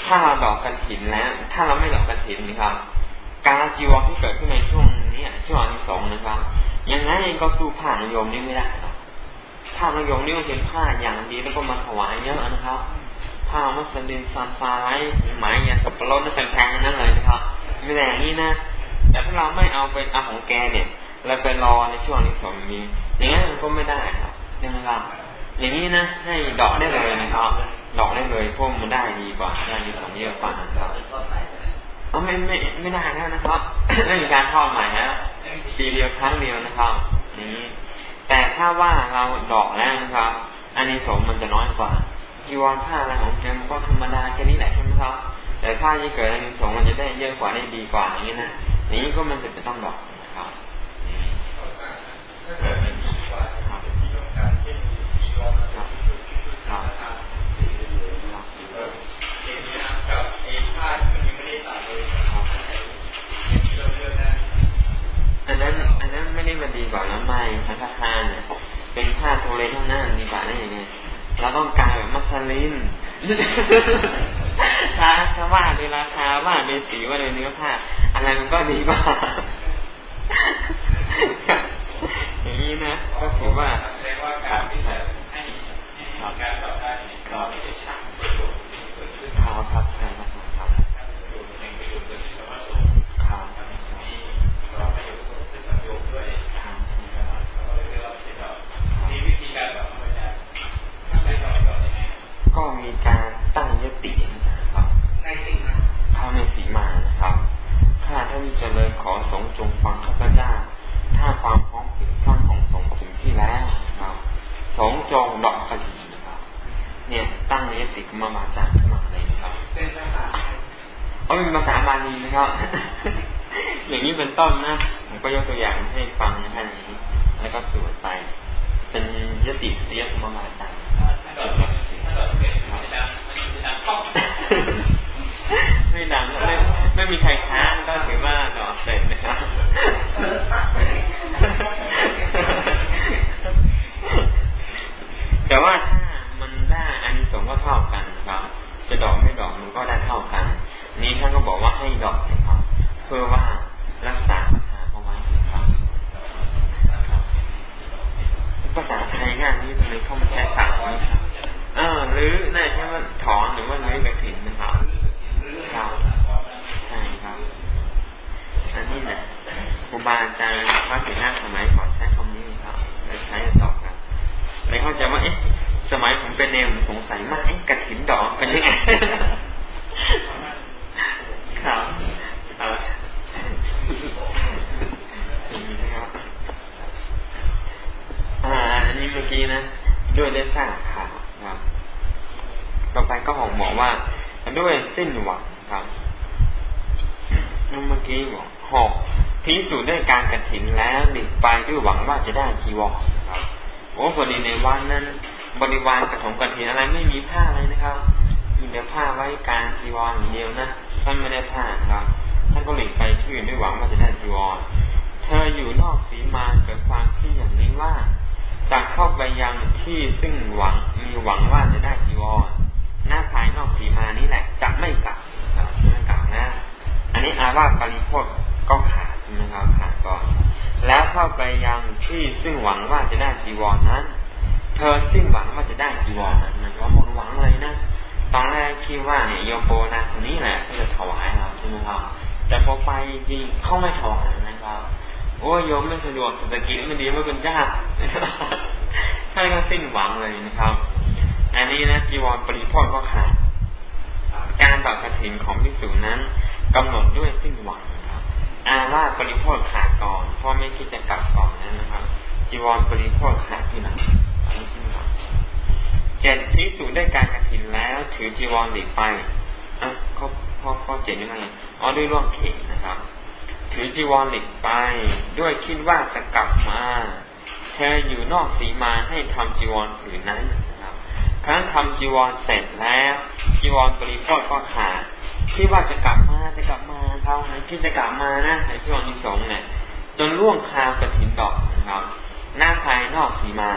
ถ้าเราดอกกระถิ่นแล้ว ถ้าเราไม่ดอกกระถิ่นนะครับ การจีวรที่เกิดขึ้นในช่วงนี้ช่วงอานิสงส์นะครับ ยังไงก็สู้ผ้านยมนี่ไม่ได้ครับผ้านยมนี่มันเป็นผ้าอย่างดีแล้วก็มาถวายเยอะนะครับ ผ้ามัสลินซานฟาไลหมายอย่างสับปรดนั่นแพงๆนั่นเลยนะครับไม่แต่อย่างนี้นะ แต่ถ้าเราไม่เอาเป็นอาของแกเนี่ยเราไปรอในช่วงนี้สองนี้อย่างนั้นมันก็ไม่ได้ครับใช่ไหมครับอย่างนี้นะ ให้ดอกได้เลยนะครับดอกได้เลยพวกมันได้ดีกว่าได้ดีของเยอะกว่านะครับเอาไม่ไม่ไม่ได้แล้วนะครับไม่มีการทอดใหม่แล้วปีเดียวครั้งเดียวนะครับนี้แต่ถ้าว่าเราดอกแล้วนะครับอันนี้สมมันจะน้อยกว่า จีวรผ้าอะไรของแกมันก็ธรรมดาแค่นี้แหละใช่ไหมครับแต่ผ้าที่เกิดอันนี้สงมันจะได้เยอะกว่าได้ดีกว่าอย่างนี้นะอย่างนี้ก็มันจะเป็นต้องดอกนะครับอันนั้นอันนั้นไม่ได้มาดีกว่าน้ำไม้สังฆทานเนี่ยเป็นผ้าโทเลทั้งนั้นดีกว่าได้ยังไง เราต้องการแบบมัสลินถ้าถ้าว่าในราคาว่าในสีว่าในเนื้อผ้า อะไรมันก็ดีกว่าอย่างนี้นะก็ถือว่าการที่จะให้การต่อได้ก็ไม่ใช่ช่างประโยชน์เกิดขึ้นครับครับใช่ ก็มีการตั้งยตินะครับในสิ่งนั้นเข้าในสีมานะครับถ้าท่านเจริญขอสงฆ์จงฟังข้าพเจ้า ถ้าความพร้อมผิดพลาดของสงฆ์ถึงที่แล้วนะครับสงฆ์จงดอกกระถิ่นนะครับ เนี่ย ตั้งในยติกมามาจากขึ้นมาเลยนะครับ เป็นภาษาไทยเอาเป็นภาษาบาลีนะครับ อย่างนี้เป็นต้นนะผมก็ยกตัวอย่างให้ฟังนะฮะอย่างนี้แล้วก็สวดไป เป็นยติเรียกมามาจากถ้าดอกถ้าดอกเกิดมันจะดั ไม่ดังไม่ไม่มีใครค้านก็ถือว่าดอกเสร็จนะครับแต่ว่าถ้ามันได้อันสงก็เท่ากันนะครับ จะดอกไม่ดอกมันก็ได้เท่ากัน นี้ท่านก็บอกว่าให้ดอกนะครับเพื่อว่ารักษาปัญหาเอาไว้นะครับภาษาไทยงานนี้เลยเข้ามาใช้สามนี้ครับ เออหรือน่าใช่ว่าถอนหรือว่าลื้อกระถิ่นนะครับครับใช่ครับถบาอาจารย์พระเถระสมัยก่อนใช้คำนี้ครับเลยใช้ต่อกันเลยเข้าใจว่าเอ๊ะสมัยผมเป็นเนมสงสัยมากเอ๊ะกระถิ่นดอกเป็นยังไงครับอ่าอันนี้เมื่อกี้นะด้วยได้สร้างข่าวครับ ต่อไปก็ของบอกว่า ด้วยสิ้นหวังครับนั่งเมื่อกี้บอกหกพิสูจน์ด้วยการกระถินแล้วหลีกไปด้วยหวังว่าจะได้จีวรครับโอ้พอดีในวันนั้น บริวารกระถงกระถินอะไรไม่มีผ้าเลยนะครับ มีแต่ผ้าไว้การจีวรอย่างเดียวนะท่านไม่ได้ผ้าครับท่านก็หลีกไปที่อื่นด้วยหวังว่าจะได้จีวรเธออยู่นอกสีมาเกิดความที่อย่างนี้ว่าจะเข้าไปยังที่ซึ่งหวังมีหวังว่าจะได้จีวร หน้าภายนอกสีมานี่แหละจะไม่กลับจะไม่กลับนะอันนี้อาวาสปริโภคก็ขาดใช่ไหมครับขาดก่อน แล้วเข้าไปยังที่ซึ่งหวังว่าจะได้จีวรนั้น เธอสิ้นหวังว่าจะได้จีวรนั้นนว่าหมดหวังเลยนะตอนแรกคิดว่าเนี่ยโยโปนะคนนี้แหละที่จะถวายเราใช่ไหมครับแต่พอไปจริงเขาไม่ถวายนะครับโอ้โยมไม่สะดวกเศรษฐกิจไม่ดีเมื่อคุณจ้าท่านก็สิ้นหวังเลยนะครับ อันนี้นะจีวรปริพรก็ขาดการต่อกระถินของพิสูจนั้นกำหนดด้วยสิ้นหวังนะครับ อาว่าปริพรขาดก่อนเพราะไม่คิดจะกลับก่อนนั้นนะครับ จีวรปริพรขาดที่หลังอันสิ้นหวังเจ็ดพิสูจได้การกระถินแล้วถือจีวรหลีกไปอะข้อข้อข้อเจ็ดนี่ไงอ๋อด้วยร่วงเขตนะครับ ถือจีวรหลีกไป ด้วยคิดว่าจะกลับมาเธออยู่นอกสีมาให้ทำจีวรผืนนั้น ครั้งทำจีวรเสร็จแล้วจีวรบริโภคก็ขาดคิดว่าจะกลับมาจะกลับมาเขาไหนคิดจะกลับมานะในช่วงนิสงเนี่ย จนล่วงคราวกระถินดอกนะครับ หน้าภายนอกสีมา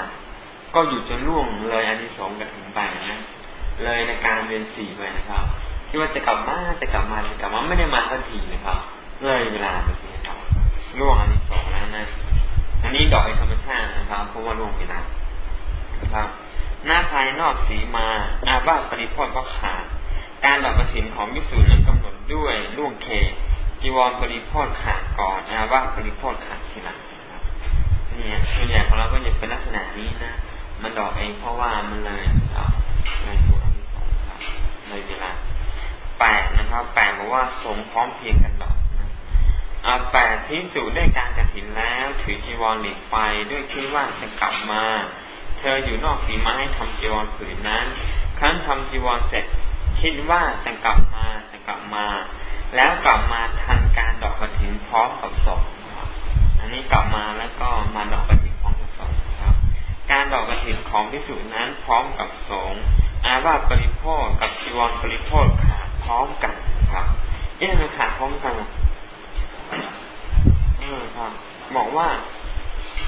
ก็อยู่จนล่วงเลยอันนี้สงกระถินไปนะเลยในการเรียนสี่ไปนะครับคิดว่าจะกลับมาจะกลับมาจะกลับมาไม่ได้มาทันทีนะครับเลยเวลาแบบนี้ครับล่วงอันนี้สองแล้วนะ อันนี้ดอกธรรมชาตินะครับเพราะว่าล่วงเวลานะครับ หน้าภายนอกสีมา อาบาปริพอดก็ขาด การดอกกระถินของวิสูรนั้นกำหนดด้วยล่วงเค จีวรปริพอดขาดก่อนอาบาปริพอดขาดทีหลังครับนี่ส่วนใหญ่ของเราก็จะเป็นลักษณะนี้นะ มันดอกเองเพราะว่ามันเลยครับเลยถูกอันนี้สองครับเลยเวลาแปดนะครับแปดบอกว่าสงพร้อมเพียงกันดอกอาแปดพิสูได้การกระถินแล้ว ถือจีวรหลีกไปด้วยคิดว่าจะกลับมา เธออยู่นอกสีไม้ทำจีวรผืนนั้น ครั้นทำจีวรเสร็จ คิดว่าจะกลับมาจะกลับมา แล้วกลับมาทันการดอกกระถินพร้อมกับสงอันนี้กลับมาแล้วก็มาดอกกระถินพร้อมกับสงครับ การดอกกระถินของพิสูจนั้นพร้อมกับสงอาว่าปริโภคกับจีวรปริโภคขาดพร้อมกันครับเอ๊ะมันขาดพร้อมกันเออครับ บอกว่า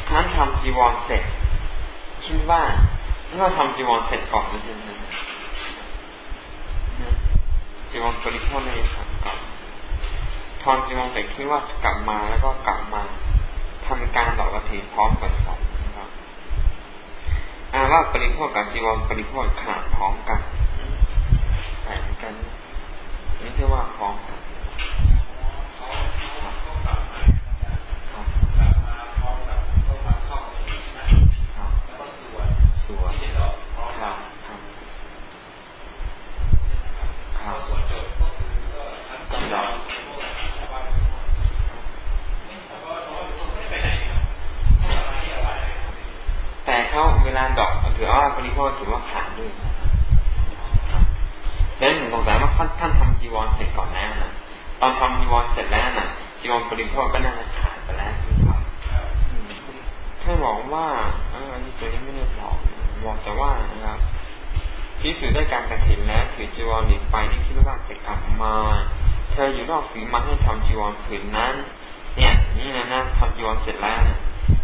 ท่านทำจีวรเสร็จ คิดว่าเราทำจีวรเสร็จก่อนนะจ๊ะจีวรปริพในสังกัดทอนจีวรเสร็จคิดว่าจะกลับมาแล้วก็กลับมาทำการดอกกระถิ่นพร้อมกับสองนะครับอาว่าปริพกับจีวรปริพขาดพร้อมกันแต่กันนี่เรียกว่าพร้อมกัน แต่เขาเวลาดอกถือว่าปริโภคถือว่าขาดด้วยดังนั้นผมสงสัยว่าท่านทำจีวรเสร็จก่อนแล้วนะตอนทำจีวรเสร็จแล้วนะจีวรปริโภคก็น่าจะขาดไปแล้วครับท่านบอกว่าเอออันนี้ตัวนี้ไม่ได้บอก บอกแต่ว่านะครับพิสูจได้การกระถินแล้วถือจีวรหลีกไปที่คิดว่าจะกลับมา เธออยู่นอกสีมาให้ทำจีวรผืนนั้น เนี่ย นี่นะนะทำจีวรเสร็จแล้วนะ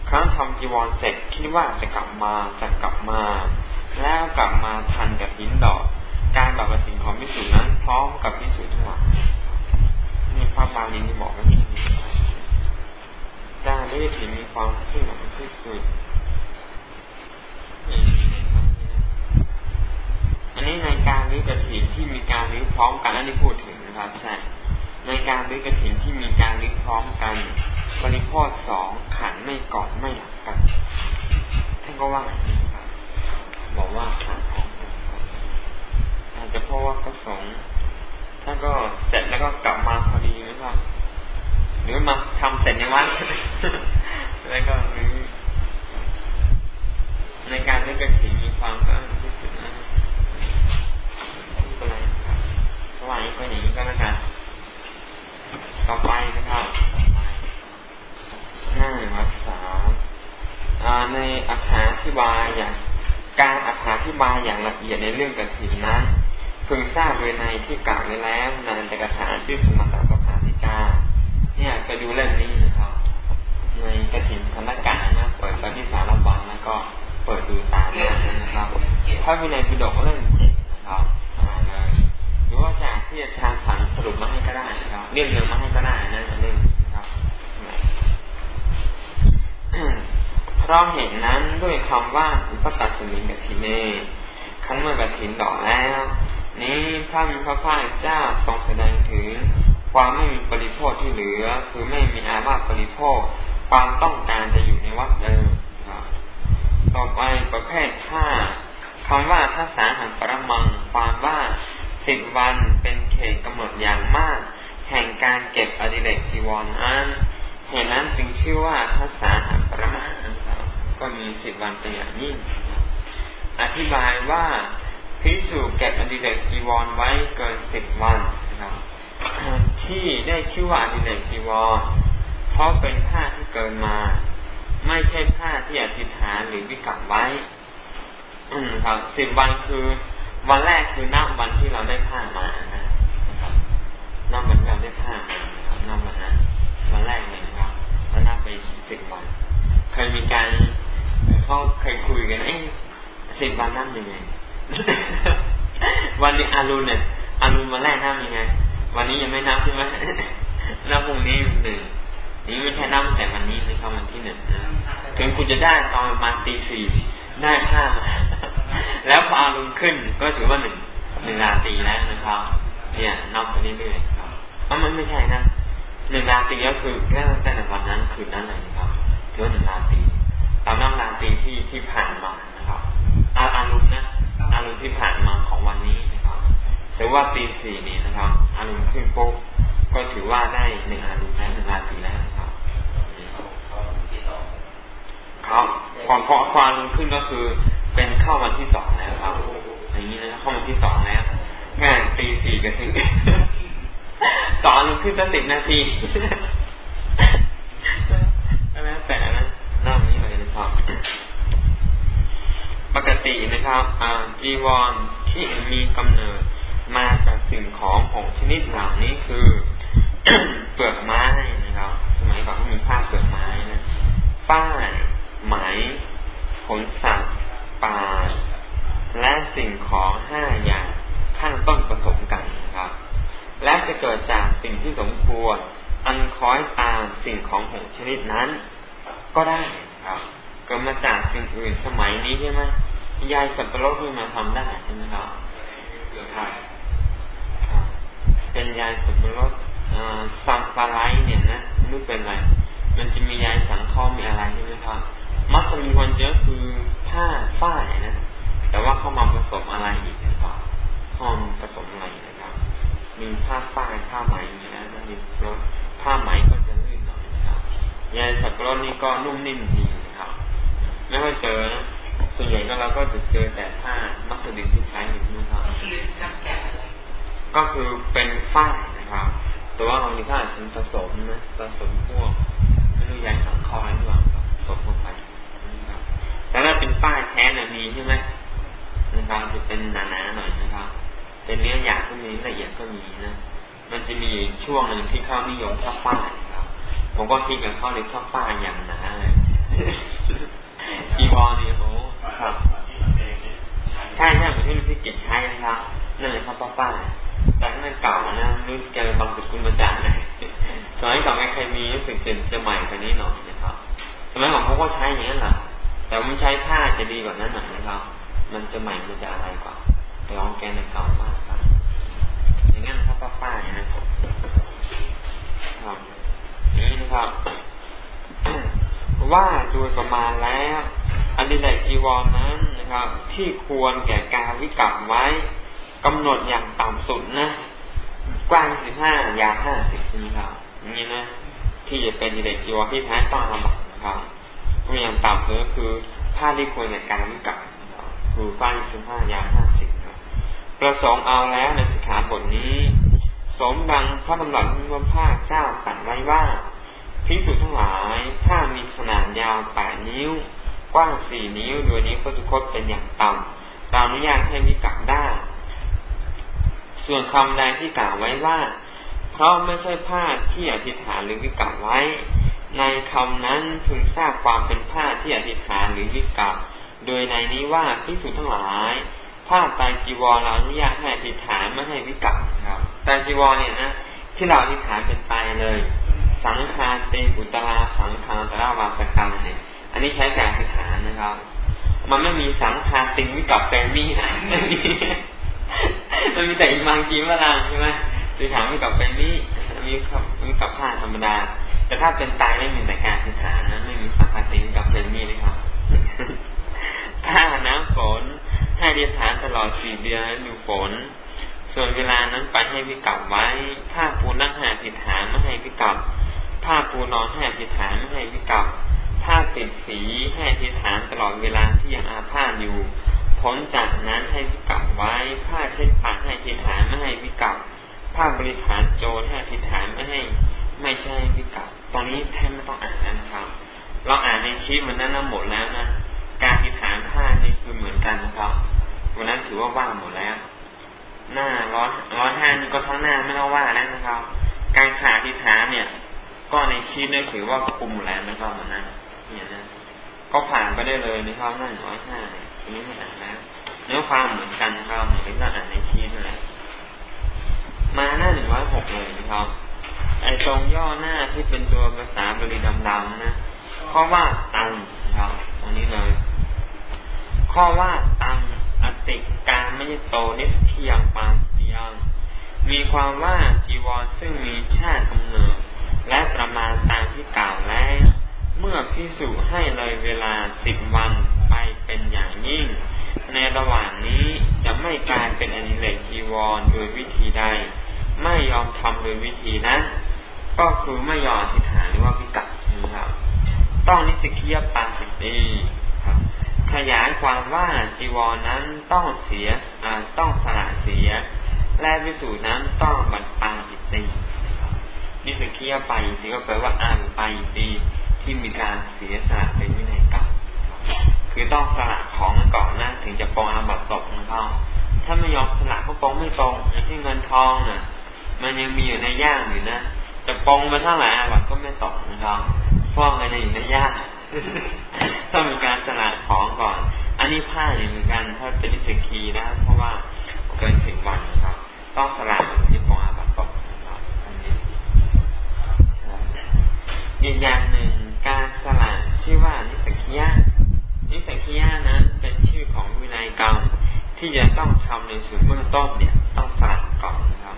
ครั้งทำจีวรเสร็จคิดว่าจะกลับมาจะกลับมา แล้วกลับมาทันกับหินดอก การดอกกระถิ่นของพิสูจนั้น พร้อมกับพิสูจทั้งหลายนี่พระบาลีนี่บอกว่าที่นี่การได้ถินมีความขึ้นหลังที่สุด อันนี้ในการรื้อกระถินที่มีการรื้อพร้อมกันอันนี้พูดถึงนะครับใช่ในการรื้อกระถินที่มีการรื้อพร้อมกันบริโภคสองขันไม่กอดไม่หลักกันท่านก็ว่าอย่างนี้ครับบอกว่าขันของอาจจะเพราะว่าประสงค์ท่านก็เสร็จแล้วก็กลับมาพอดีนะครับหรือมาทำเสร็จในวันแล้วก็รือ ในการเล่นกระถิ่นมีความก็รู้สึกนะไม่เป็นไรครับราะว่านี้ก็อย่างนี้ก็แล้วกันต่อไปนะครับหน้าวัดสามในอธิบายอย่างการอธิบายอย่างละเอียดในเรื่องกระถิ่นนั้นพึงทราบโดยในที่กล่าวไว้แล้วในแต่กถาชื่อสมตะประภาสิกา เนี่ยไปดูเล่มนี้นะครับ ในกระถิ่นธนกานะเปิดไปที่สาร ระวินัยปิฎกเล่มเจ็ดนะครับเลยหรือว่าจากที่จะทางผังสรุปมาให้ก็ได้นะครับเรียบเรียงมาให้ก็ได้นะเล่มนะครับเราเห็นนั้นด้วยคำว่าอุปตัสมิงกถิเนขั้นเมื่อกถินดอกแล้ว นี้พระมีพระภาคเจ้าทรงแสดงถึงความไม่มีปริโภคที่เหลือ คือไม่มีอาว่าปริโภค ความต้องการจะอยู่ในวัดเดิมต่อไปประเภทห้า คำว่าทัศาหันปรมังความว่าสิบวันเป็นเขตกำหนดอย่างมาก แห่งการเก็บอดิเรกจีวรอันเหตุนั้นจึงชื่อว่าทัศาหันปรมังก็มีสิบวันเป็นอย่างยิ่งอธิบายว่าพิสูจเก็บอดิเรกจีวรไว้เกินสิบวันนะครับที่ได้ชื่อว่าอดิเรกจีวรเพราะเป็นผ้าที่เกินมา ไม่ใช่ผ้าที่อธิษฐานหรือวิกรรมไว้ อืมครับสิบวันคือ วันแรกคือนับวันที่เราได้ผ้ามานะครับนับวันที่เราได้ผ้ามานะครับนับวันนั้นวันแรกเลยครับแล้วนับไปสิบวัน เคยมีการเขาเคยคุยกันเอ้สิบวันนับยังไง วันนี้อารุณเนี่ยอารุณวันแรกนับยังไง วันนี้ยังไม่นับใช่ไหมนับพรุ่งนี้หนึ่งนี่ไม่ใช่นับแต่วันนี้นะครับวันที่หนึ่งนะถึงคุณจะได้ตอนประมาณตีสี่ ได้ผ้ามาแล้วพออารุณขึ้นก็ถือว่าหนึ่งหนึ่งราตรีแล้วนะครับ เนี่ยนับไปเรื่อยๆครับมันไม่ใช่นะหนึ่งราตรีก็คือแค่ตั้งแต่วันนั้นคืนนั้นเลยนะครับถือว่าหนึ่งราตรีตามนั่งราตรีที่ที่ผ่านมานะครับอาอารุณนะอารุณที่ผ่านมาของวันนี้นะครับถือว่าตีสี่นี้นะครับ อารุณขึ้นปุ๊บก็ถือว่าได้หนึ่งอารุณแล้วหนึ่งราตรีแล้วนะครับ เขาความเพาะความขึ้นก็คือ เป็นเข้าวันที่สองแล้วครับอย่างนี้นะเข้าวันที่สองแล้วงานตีสี่ก็ถึงสอนขึ้นสักสิบนาทีแล้วแต่นะนั่งนี้เลยนะครับ ปกตินะครับจีวรที่มีกำเนิดมาจากสิ่งของของชนิดเหล่านี้คือเปลือกไม้นะครับ สมัยก่อนก็มีผ้าเปลือกไม้นะป้าย ไหม ขนสัตว์ ป่า และสิ่งของห้าอย่างข้างต้นผสมกันนะครับ และจะเกิดจากสิ่งที่สมควร อันคอยตามสิ่งของหกชนิดนั้น ก็ได้ครับ เกิดมาจากสิ่งอื่นสมัยนี้ใช่ไหมยายสับปะรดขึ้นมาทำได้ใช่ไหมครับครับเป็นยายสับปะรดซัมปาไลเนี่ยนะไม่เป็นไร มันจะมียายสังข้อมีอะไรใช่ไหมครับ มักจะมีคนเยอะคือผ้าฝ้ายนะ แต่ว่าเข้ามาผสมอะไรอีกหรือเปล่าห้องผสมอะไรนะครับ มีผ้าฝ้ายผ้าไหมมีนะแล้วมีรถผ้าไหมก็จะลื่นหน่อยนะครับยายสับปะรดนี่ก็นุ่มนิ่มดีนะครับ ไม่ค่อยเจอนะส่วนใหญ่ก็เราก็จะเจอแต่ผ้ามัสลินที่ใช้อยู่นะครับก็คือเป็นฝ้ายนะครับ แต่ว่าบางทีถ้าผสมนะผสมพวกไม่รู้ยายสังเคราะห์อะไรหรือเปล่าผสมเข้าไป ถ้าเป็นฝ้ายแท้เนี่ยมีใช่ไหมนะครับจะเป็นหนาๆหน่อยนะครับ เป็นเนื้อหยาบก็มีละเอียดก็มีนะ มันจะมีช่วงหนึ่งที่เข้านิยมผ้าฝ้ายครับ ผมก็คิดกับเขาเลยผ้าฝ้ายอย่างหนาเลยจีวรนี่โหครับใช่ใช่เหมือนที่พี่กิจใช้นะครับนั่นเลยครับป้าป้าแต่นั่นเก่านะรู้แกบางสุดคุณมาจากนะสมัยก่อนใครมีรู้สึกจะจะใหม่กว่านี้หน่อยนะครับสมัยก่อนเขาก็ใช้อย่างนั้แหละ แต่มันใช้ผ้าจะดีกว่านั้นหน่อยนะครับ มันจะใหม่มันจะอะไรกว่าแต่ของแกในเก่ามากครับ อย่างนั้นครับป้าป้านะครับครับนี่นะครับ ว่าโดยประมาณแล้วอันดิเลกจีวรนั้นนะครับ ที่ควรแก่การวิกับไว้กำหนดอย่างต่ำสุดนะ กว้างสิบห้ายาวห้าสิบนะครับนี่นะที่จะเป็นดิเลกจีวรที่แท้ต้องระบัดนะครับอย่าง ต่ำสุดก็คือผ้าที่ควรแก่การวิกับคือกว้างสิบห้ายาวห้าสิบประสงค์เอาแล้วในสิกขาบทนี้ สมดังพระดำรัสพระภาคเจ้าตรัสไว้ว่าพิสุทั้งหลายถ้ามีขนาดยาวแปดนิ้ว กว้างสี่นิ้วโดยนี้พระสุคตเป็นอย่างต่ำเราอนุญาตให้วิกักได้ ส่วนคำใดที่กล่าวไว้ว่า เพราะไม่ใช่ผ้าที่อธิษฐานหรือวิกักไว้ ในคำนั้นพึงทราบความเป็นผ้าที่อธิษฐานหรือวิกักโดยในนี้ว่าพิสุทั้งหลาย ผ้าไตจีวรเราอนุญาตให้อธิษฐานไม่ให้วิกักครับไตจีวรเนี่ยนะที่เราอธิษฐานเป็นไตเลย สังคาเตกุตลาสังคาตราวาสกรรมเนี่ย อันนี้ใช้การอธิษฐานนะครับ มันไม่มีสังคาติงวิกับเป็นมีนะมันมีแต่อิมังกีวรางใช่ไหมอธิษฐานวิกับเป็น มีมีกับมีกับผ้าธรรมดา แต่ถ้าเป็นตายไม่มีแต่การอธิษานะไม่มีสังคาติงกับเป็นมีเลยครับถ้าน้ำฝนให้อธิฐานตลอดสี่เดือนดูฝน ส่วนเวลานั้นไปให้วิกับไว้ ผ้าปูนั่งห้อธิษฐานไม่ให้วิกับ ผ้าปูนอนให้อธิษฐานไม่ให้วิกับ ผ้าติดสีให้อธิษฐานตลอดเวลาที่ยังอาพาธอยู่ผลจากนั้นให้วิกับไว้ ผ้าเช็ดปากให้อธิษฐานไม่ให้วิกับ ผ้าบริฐานโจรให้อธิษฐานไม่ให้ไม่ใช่วิกับตอนนี้แทบไม่ต้องอ่านนะครับ เราอ่านในชีวิตมันนั้นหมดแล้วนะ การอธิษฐานผ้านี่คือเหมือนกันนะครับ วันนั้นถือว่าว่างหมดแล้ว หน้าร้อยร้อยห้านี่ก็ทั้งหน้าไม่ต้องว่าแล้วนะครับ การขาอธิษฐานเนี่ย ก็ในชีตนี่ถือว่าคุมแล้วนะครับวันนั้นเนี่ยนะก็ผ่านไปได้เลยนะครับหน้าร้อยห้าเนี่ยนี้ไม่อ่านแล้วเนื้อความเหมือนกันนะครับเหมือนที่เราอ่านในชีตนั่นแหละ มาหน้าหนึ่งร้อยหกเลยนะครับ ไอ้ตรงย่อหน้าที่เป็นตัวภาษาบาลีดำๆนะเพราะว่าตังนะครับตรงนี้เลย ข้อว่าตังอติการไม่โตนิสเคียงปาสเตียงมีความว่าจีวรซึ่งมีชาติกำเนิดและประมาณตามที่กล่าวแล้ว เมื่อพิสุให้เลยเวลาสิบวันไปเป็นอย่างยิ่ง ในระหว่างนี้จะไม่กลายเป็นอนิเลกจีวรโดยวิธีใด ไม่ยอมทำโดยวิธีนั้น ก็คือไม่ยอมอธิษฐานหรือว่าพิกัดนะครับต้องนิสิกียปาสิตีขยายความว่าจีวรนั้นต้องเสียต้องสละเสีย และวิสูจน์นั้นต้องบัรปาจิตตีนิสิกียาไปตีก็แปลว่าอ่านไปตีที่มีการเสียสละเป็นวินัยกรรม คือต้องสละของก่อนนะถึงจะปองอาบัตตกนะครับถ้าไม่ยอมสละก็ปองไม่ตรงอย่างเช่นเงินทองเนี่ยมันยังมีอยู่ในย่างอยู่นะจะปองไปเท่าไหร่อาบัตก็ไม่ตกนะครับเพราะเงินยังอยู่ในย่างต้องมีการสละของก่อน อันนี้ผ้าอย่างเหมือนกันถ้าเป็นนิสกีนะ เพราะว่าเกินสิบวันนะครับ ต้องสละมันที่ปองอาบัตตกนะครับอันนี้อีกอย่างหนึ่งการสละชื่อว่านิสกียา นิสกียานั้นเป็นชื่อของวินัยกรรมที่จะต้องทำในส่วนเบื้องต้นเนี่ยต้องสละก่อนนะครับ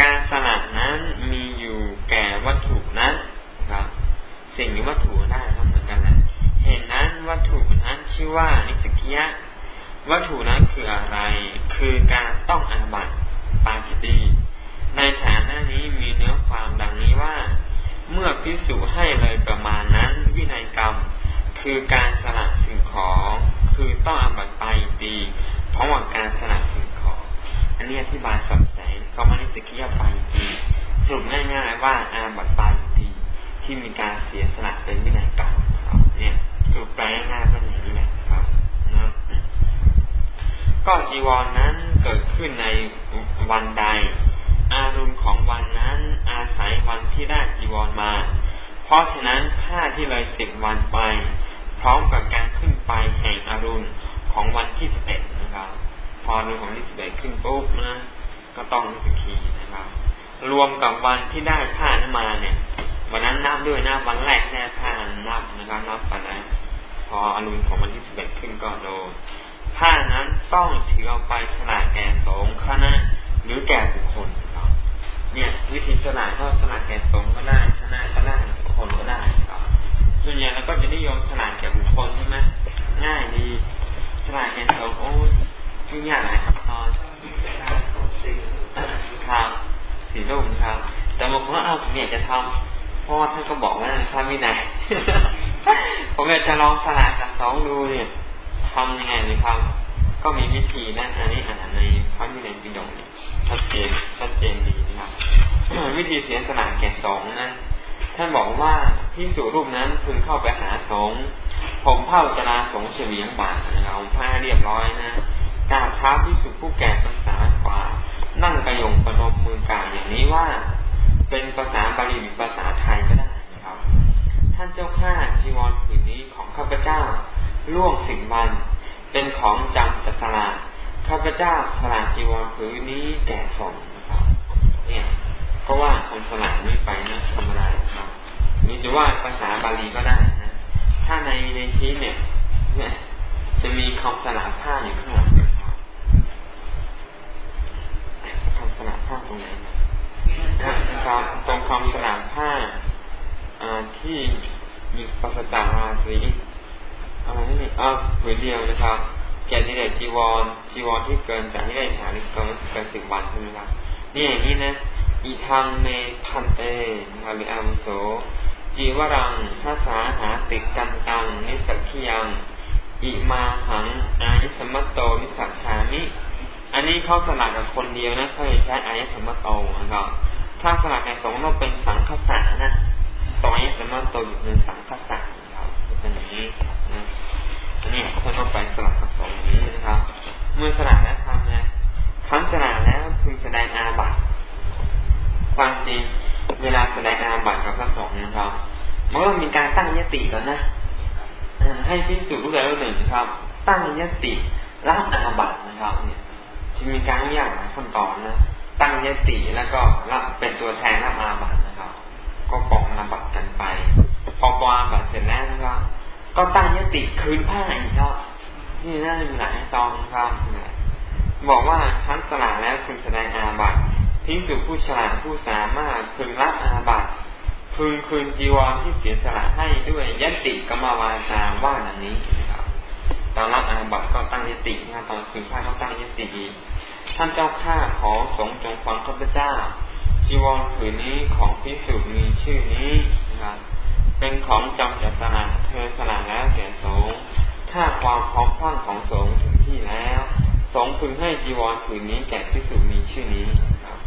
การสละนั้นมีอยู่แก่วัตถุนั้นนะครับสิ่งวัตถุได้ครับเหมือนกันแหละเห็นนั้นวัตถุนั้นชื่อว่านิสกิยะวัตถุนั้นคืออะไร คือการต้องอาบัตปาจิตีในฐานะนี้มีเนื้อความดังนี้ว่า เมื่อพิสูจให้เลยประมาณนั้นวินัยกรรม คือการสละสิ่งของคือต้องอาบัตปาจิตีเพราะว่าการสละสิ่งของ อันนี้อธิบายสับแสงเขามานิสกิยะปาจิตีสรุปง่ายๆว่าอาบัตปาจิตีที่มีการเสียสละเป็นวินัยกรรมเนี่ยสุแปลง่ายเป็นอย่างนี้แหละครับนะก็จีวรนนั้นเกิดขึ้นในวันใด อารมณ์ของวันนั้นอาศัยวันที่ได้จีวรมา เพราะฉะนั้นผ้าที่เลยสิบวันไป พร้อมกับการขึ้นไปแห่งอรมณ์ของวันที่สิบเอ็ดนะครับ พออรมณ์ของที่สิบเอ็ดขึ้นปุ๊บนะก็ต้องสกีนะครับ รวมกับวันที่ได้ผ้านั้นมาเนี่ย วันนั้นนับด้วยนะวันแรกได้ผ้านับนะครับนับไปแล้วพออรมณ์ของมันที่สิบเอ็ดขึ้นก็โดนผ้านั้นต้องถือเอาไปสละแก่สงฆ์คณะหรือแก่บุคคล เนี่ย วิธีสละก็สละแก่สงก็ได้คณะก็ได้บุคคลก็ได้ครับส่วนใหญ่เราก็จะนิยมสลากแก่บุคคลใช่ไหมง่ายดีสลากแก่สงโอ้ยยุ่งยากหลายขั้นตอนครับสีรูปครับ แต่บางคนว่าอ้าผมอยากจะทำเพราะว่าท่านก็บอกว่าถ้ามีไหนผมอยากจะลองสลากกับสองดูเนี่ยทำยังไงเลยครับ ก็มีวิธีนะอันนี้อ่านในพระวินัยปิฎกเนี่ย ชัดเจนชัดเจนดีนะครับวิธีเสียสละแก่สองนะท่านบอกว่าพิสูรูปนั้นพึงเข้าไปหาสงผมเผ่าจราสงเฉียงบาทนะครับผ้าเรียบร้อยนะกราบเท้าพิสุผู้แก่ภาษากว่า นั่งกระยงประนมมือก่าอย่างนี้ว่า เป็นภาษาบาลีหรือภาษาไทยก็ได้นะครับ ท่านเจ้าข้าจีวรผืนนี้ของข้าพเจ้าล่วงสิบวัน เป็นของจำจัสลา ข้าพเจ้าสละจีวรผืนนี้แก่สงนะครับ เนี่ยเพราะว่าคำสละนี้ไปนะธรรมดาครับมีจะว่าภาษาบาลีก็ได้นะ ถ้าในในชีเนี่ยเนี่ย จะมีคำสละผ้าอยู่ข้างหลังนะครับคำสละผ้าตรงไหนนะครับตรงคำสละผ้าที่มีภาษาตาราสีอะไรนี่อ๋อผืนเดียวนะครับ แก่ที่เด็จีวรจีวรที่เกินจากที่ได้หาหรือเกินเกินสิบวันใช่ไหมครับนี่อย่างนี้นะอีทางเมทันเตนะหรืออัมโสจีวรังทัสาหาติกันตัง นิสักขียังอิมาหัง อายิสมัตโต นิสักชามิ อันนี้เขาสลักกับคนเดียวนะเขาจะใช้อายิสมัตโตนะครับถ้าสลักในสงฆ์เราเป็นสังคสะนะตอนอายิสมัตโตอยู่ในสังคสะนะครับเป็นอย่างนี้นะ นี่ท่านก็ไปสลักกับสงฆ์นี้นะครับ เมื่อสลักแล้วทำไงครั้งสลักแล้วพึงแสดงอาบัติความจริงเวลาแสดงอาบัติกับพระสงฆ์นะครับมันก็มีการตั้งยติก่อนนะให้พิสูจน์รูปใดรูปหนึ่งครับ ตั้งยติรับอาบัตินะครับ เนี่ยจะมีการอย่างหลายขั้นตอนนะตั้งยติแล้วก็รับเป็นตัวแทนรับอาบัตินะครับ ก็ปองอาบัติกันไป พอปองอาบัติเสร็จแล้วนะครับ ก็ตั้งยติคืนผ้าอีกครับนี่น่าจะมีหลายตอนครับบอกว่าชั้นสลาแล้วคุณแสดงอาบัติพิสุผู้ฉลาดผู้สามารถพึงรับอาบัติพึงคืนจีวรที่เสียสละให้ด้วยยติกรรมวาจาว่าอย่างนี้นะครับตอนรับอาบัติก็ตั้งยตินะตอนคืนผ้าก็ตั้งยติท่านเจ้าข้าขอสงจงฟังข้าพเจ้าจีวรผืนนี้ของพิสุมีชื่อนี้ เป็นของจำจัดสละเธอสละแล้วแก่สงถ้าความพร้อมพรั่งของสงถึงที่แล้วสงพึงให้จีวรผืนนี้แก่พิสุมีชื่อนี้ครับ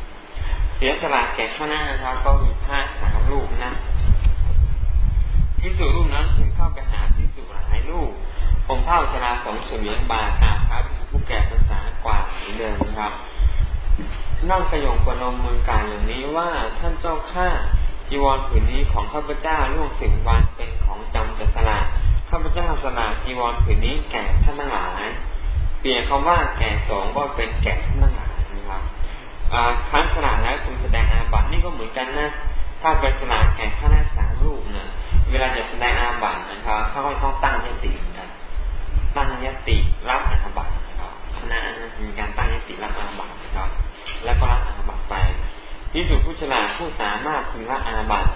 เสียสละแก่ข้าหน้านะครับ ก็มีผ้าสามลูกนะพิสูจรูปนั้นถึงเข้าไปหาพิสูจหลายลูกผมเท่าชราสองเฉลียงบาตาครับผู้แก่ภาษากว่าเหมือนเดิมนะครับนั่งกระยงประนมมือกายอย่างนี้ว่าท่านเจ้าข้า จีวรผืนนี้ของข้าพเจ้าล่วงสิบวันเป็นของจำจะสละข้าพเจ้าสละจีวรผืนนี้แก่ท่านทั้งหลาย เปลี่ยนคำว่าแก่สองก็เป็นแก่ท่านทั้งหลายนะครับครั้งสลาแล้วคุณแสดงอาบัตินี่ก็เหมือนกันนะ ถ้าไปสลาแก่ข้าราชการรูปนะเวลาจะแสดงอาบัตินะครับเขาก็ต้องตั้งยติเหมือนกันตั้งยติรับอาบัตินะครับคณะนะมีการตั้งยติรับอาบัตินะครับ แล้วก็รับอาบัติไป ที่สุผู้ฉลาดผู้สามารถพึงรับอาบัติ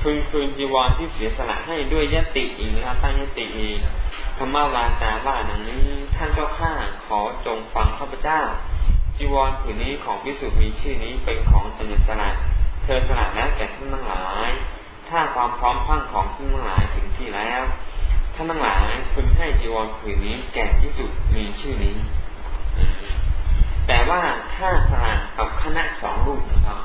คืนคืนจีวรที่เสียสละให้ด้วยยติอีกนะครับตั้งยติอีกคำว่าวาจาว่าอย่างนี้ท่านเจ้าข้าขอจงฟังข้าพเจ้า จีวรผืนนี้ของพิสุมีชื่อนี้เป็นของจำเนิสละเธอสละแล้วแก่ท่านทั้งหลาย ถ้าความพร้อมพังของท่านทั้งหลายถึงที่แล้วท่านทั้งหลายพึงให้จีวรผืนนี้แก่พิสุมีชื่อนี้ แต่ว่าถ้าสละกับคณะสองรูปนะครับ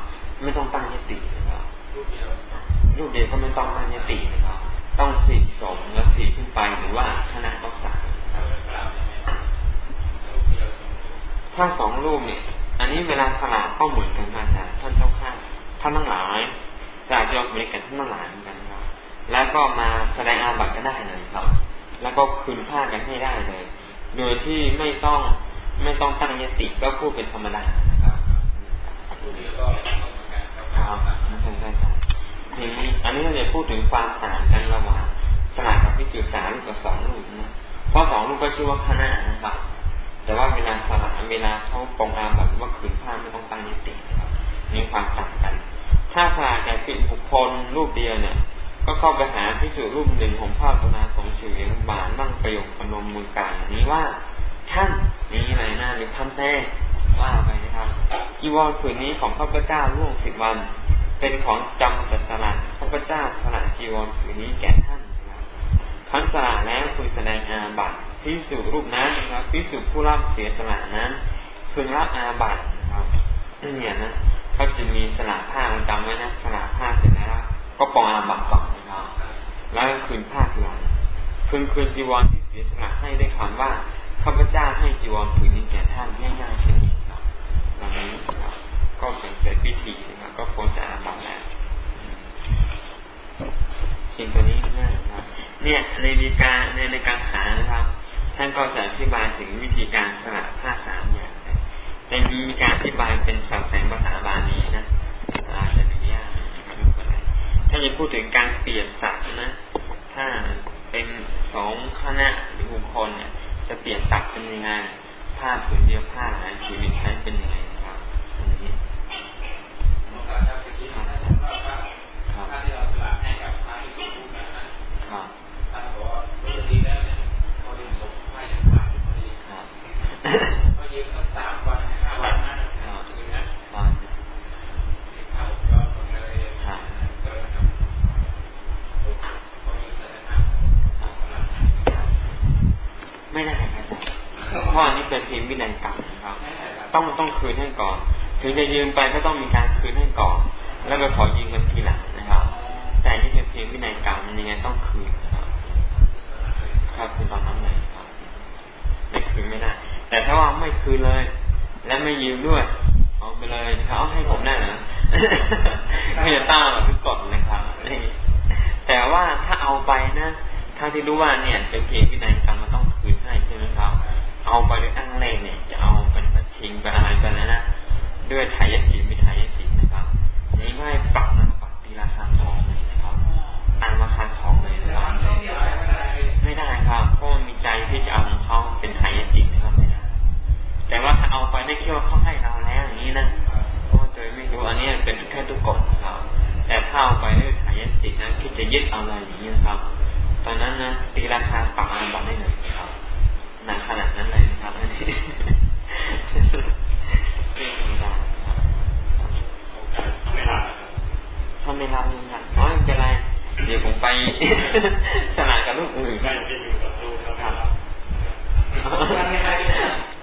ไม่ต้องตั้งยตินะครับรูปเดียวก็ไม่ต้องตั้งยตินะครับ ต้องสี่สองและสี่ขึ้นไปหรือว่าคณะก็สามถ้าสองรูปเนี่ย อันนี้เวลาสลากก็เหมือนกันอาจารย์ท่านเจ้าข้าท่านทั้งหลายจะจะยอมบริกันท่านทั้งหลายเหมือนกันครับ แล้วก็มาแสดงอาบัติก็ได้เลยครับ แล้วก็คืนผ้ากันให้ได้เลย โดยที่ไม่ต้องไม่ต้องตั้งยติก็พูดเป็นธรรมดาครับ ครับไม่ใช่ใช่ทีนี้อันนี้เราจะพูดถึงความต่างกันระหว่างสลากกับพิจุสารูปกับสองรูปนะเพราะสองรูปก็ชื่อว่าคณะนะครับ แต่ว่าเวลาสลาเวลาเขาปองอาแบบว่าขืนผ้าไม่ต้องตั้งนิตินะครับมีความต่างกัน ถ้าสลาแก่เป็นบุคคลรูปเดียวเนี่ย ก็เข้าไปหาพิสุรูปหนึ่งของพระตนาของชิวเยงบาลนั่งประโยคพนมมือกลางนี้ว่าท่านนี่อะไรนะหรือท่านเต้ ว่าไปนะครับจีวรผืนนี้ของพระพุทธเจ้าล่วงสิบวัน เป็นของจำจัดสละพระพุทธเจ้าสละจีวรผืนนี้แก่ท่านนะครับพันสละแล้วคุณแสดงอาบัติพิสุรูปนั้นนะครับพิสุผู้รับเสียสละนั้นพึงรับอาบัตินะครับเนี่ยนะเขาจะมีสละผ้ามันจำไว้นะสละผ้าเสร็จแล้วก็ปองอาบัติก่อนนะครับแล้วคืนผ้าทีหลังพึงคืนจีวรที่เสียสละให้ได้คำว่าข้าพเจ้าให้จีวรผืนนี้แก่ท่านง่ายๆแค่นี้ รับดังนี้ครับ ก็เป็นเสร็จพิธีนะครับก็พ้นจากอาบัติแล้วสิ่งตัวนี้ง่ายครับ เนี่ยในมีการในในการขานะครับ ท่านก็จะอธิบายถึงวิธีการสลับผ้าสามอย่างแต่มีการอธิบายเป็นสับแสงภาษาบาลีนะอาจจะม่ยากนะครับไม่เป็นไรถ้าจะพูดถึงการเปลี่ยนสับนะ ถ้าเป็นสองคณะหรือบุคคลเนี่ยจะเปลี่ยนสักเป็นยังไง ผ้าผืนเดียวผ้าหลายผืนใช้เป็นยังไงครับอันนี้ถ้าที่เราสละให้กับพระที่สูงนั้นนะครับท่านบอกว่าเมื่อดีแล้วเนี่ยพอดีสมให้อย่างขาดพอดีก็ยืมสักสามวันห้าวันนะถึงนะที่เข้าย้อนคนเลยเกินครับก็ยืมสักห้าไม่ได้ครับ เพราะอันนี้เป็นเพียงวินัยกรรมนะครับ ต้องต้องคืนให้ก่อน ถึงจะยืมไปก็ต้องมีการคืนให้ก่อน แล้วไปขอยืมกันทีหลังนะครับ แต่นี่เป็นเพียงวินัยกรรมยังไงต้องคืนครับครับคืนตอนนั้นเลยครับ ไม่คืนไม่ได้แต่ถ้าว่าไม่คืนเลย และไม่ยืมด้วยเอาไปเลยนะครับเอาให้ผมได้เหรอไม่จะต้าแบบทุกกฎนะครับแต่ว่าถ้าเอาไปนะถ้าที่รู้ว่าเนี่ยเป็นเพียงวินัยกรรมมันต้องคืนให้ใช่ไหมครับ เอาไปด้วยอ้งเล่เนี่ยจะเอาเป็นมาชิงไปอะไรไปแล้วนะด้วยถ่ยยจิตไม่ถ่ยยจิตนะครับนี้ก็ให้ปรับนะปรับตีราคาของเลยนะครับตามราคาของเลยนะครับไม่ได้ครับเพราะมันมีใจที่จะเอาของเขาเป็นไถ่ยยจิตนะครับไม่ได้แต่ว่าถ้าเอาไปได้เคี่ยวเขาให้เราแล้วอย่างนี้นะเพราะโดยไม่รู้อันนี้เป็นแค่ตุกกฎนะครับแต่ถ้าเอาไปด้วยไถ่ยยจิตนะคิดจะยึดเอาอะไรอย่างนี้นะครับ ตอนนั้นนะตีราคาปรับอาบัตได้เลยครับ หนักขนาดนั้นเลยนะครับอันนี้ไม่ธรรมดาถ้าไม่รับยังไงอ๋อไม่เป็นไร เดี๋ยวผมไปสลายกับลูกอื่นไม่ไปอยู่กับลูกครับ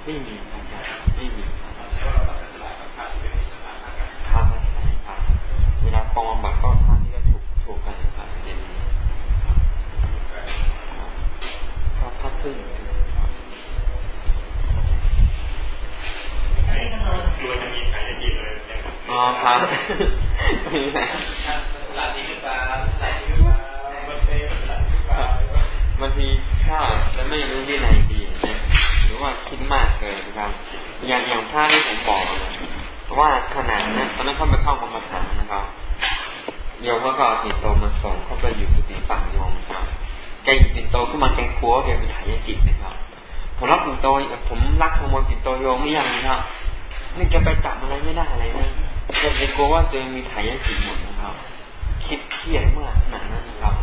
ไม่มีครับไม่มีครับใช่ครับเวลาปองบัตรก็ท่าที่ก็ถูกถูกกันครับเย็นก็พักขึ้น ตัวจะมีขายจีเลยอ๋อครับหลานนี้หรือเปล่าหลานนี้หรือเปล่ามันเซ่หลานหรือเปล่าบางทีถ้าจะไม่รู้วินัยดีนะหรือว่าคิดมากเกินนะครับ อย่างอย่างพระที่ผมบอกนะว่าขนาดนั้นตอนนั้นเขาไปเข้ากรรมฐานนะครับโยมเขาก็เอาปิ่นโตมาส่งเขาไปอยู่กุฏิฝั่งโยมครับแกหยิบปิ่นโตขึ้นมาแกกลัวแกมีถ่ายจิตนะครับผมรับปิ่นโตผมรักขโมยปิ่นโตโยมไม่ยังนะครับ นี่แกไปจับอะไรไม่ได้เลยนะแกไปกลัวว่าตัวเองมีถ่ายจิตหมดนะครับ คิดเครียดมากขนาดนั้นนะครับ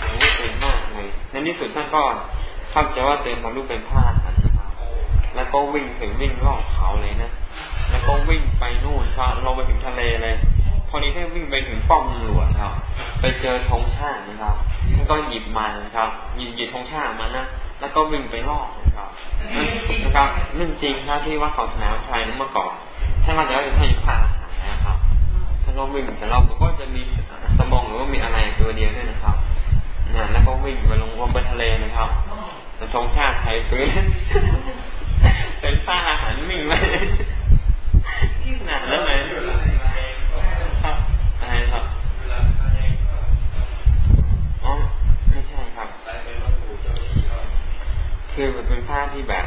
โอ้เป็นมากเลยในที่สุดท่านก็เข้าใจว่าตัวเองบรรลุเป็นพระอรหันต์นะครับ แล้วก็วิ่งถึงวิ่งรอบเขาเลยนะแล้วก็วิ่งไปนู่นครับลงไปถึงทะเลเลยพอดีท่านวิ่งไปถึงป้อมตำรวจครับ ไปเจอธงชาตินะครับท่านก็หยิบมานะครับหยิบหยิบธงชาติมานะแล้วก็วิ่งไปรอบนะครับ นะครับเรื่องจริงครับที่ว่าเขาสนามชัยนั้นเมื่อก่อนท่านว่าจะเป็นท่านพระอรหันนะครับท่านก็วิ่งแต่เราก็จะมีสมองหรือว่ามีอะไรตัวเดียวด้วยนะครับนะแล้วก็วิ่งไปลงบนทะเลนะครับแต่ธงชาติไทยฟื้นเป็นผ้าอาหารวิ่งไปขนาดนั้นเลยครับอะไรครับอ๋อไม่ใช่ครับ คือมันเป็นผ้าที่แบบ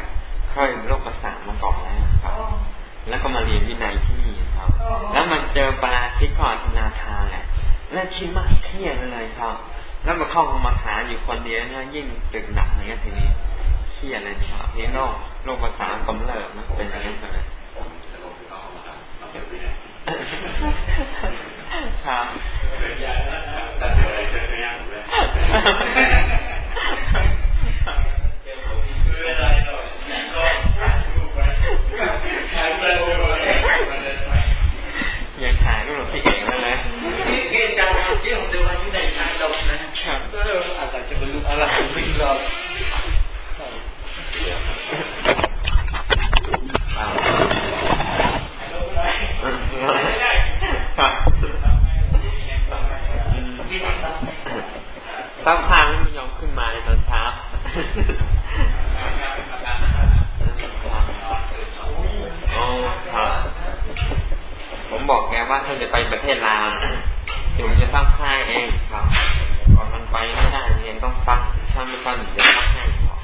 เคยโรคประสาทมาก่อนแล้วครับ แล้วก็มาเรียนวินัยที่นี่ครับ แล้วมันเจอปราชิกก่อนธนาทานแหละ แล้วคิดมากเครียดเลยครับ แล้วมาเข้ากรรมาฐานอยู่คนเดียวนะยิ่งตึกหนักอย่างเงี้ยทีนี้เครียดเลยนะครับนี่โรคโรคประสาทกำเริบนะเป็นอย่างนี้เลยครับ ยก็ถ่ายรูปไว้ถ่ายรูปไว้มันจะไปยังถ่ายรูปหลวงพี่เองนั่นเลยนี่เกณฑ์จังที่ผมดูว่าอยู่ในทางดงนะครับก็อาจจะบรรลุอรหันต์วิ่งรอบอ่าถ่ายรูปไว้ไม่ได้ครับที่ทางดงสักพักไม่ยอมขึ้นมาในตอนเช้า โอ้ครับผมบอกแกว่าท่านจะไปประเทศลาวเดี๋ยวผมจะสร้างค่ายเองครับก่อนมันไปไม่ได้เรียนต้องสร้งถ้าไม่สร้งเดี๋ยวจะสร้างให้ก่อน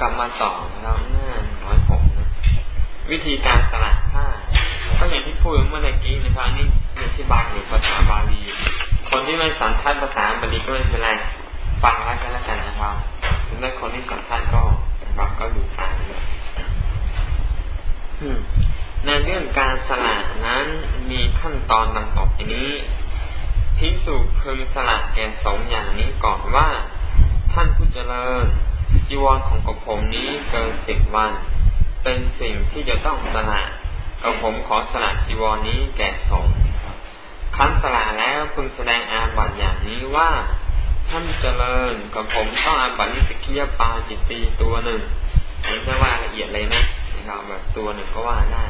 กลับมาต่อแล้วหน้าร้อยหกนะวิธีการสลัดผ้าก็อย่างที่พูดเมื่อกี้นะครับนี่อธิบายในภาษาบาลีคนที่ไม่สันทัดภาษาบาลีก็ไม่เป็นไรฟังแล้วกันแล้วกันนะครับถึงได้คนที่สันทัดก็ นะครับก็ดูตามเลยในเรื่องการสละนั้นมีขั้นตอนดังต่อไปนี้พิสูจพึงสละแก่สองอย่างนี้ก่อนว่า ท่านผู้เจริญจีวรของกระผมนี้เกินสิบวัน เป็นสิ่งที่จะต้องสละกระผมขอสละจีวรนี้แก่สงฆ์ครั้นสละแล้วพึงแสดงอาบัติอย่างนี้ว่า ท่านเจริญกับผมต้องอาบัตินิสกิยปาจิตตีตัวหนึ่งอันนี้จะว่าละเอียดเลยนะนะครับแบบตัวหนึ่งก็ว่าได้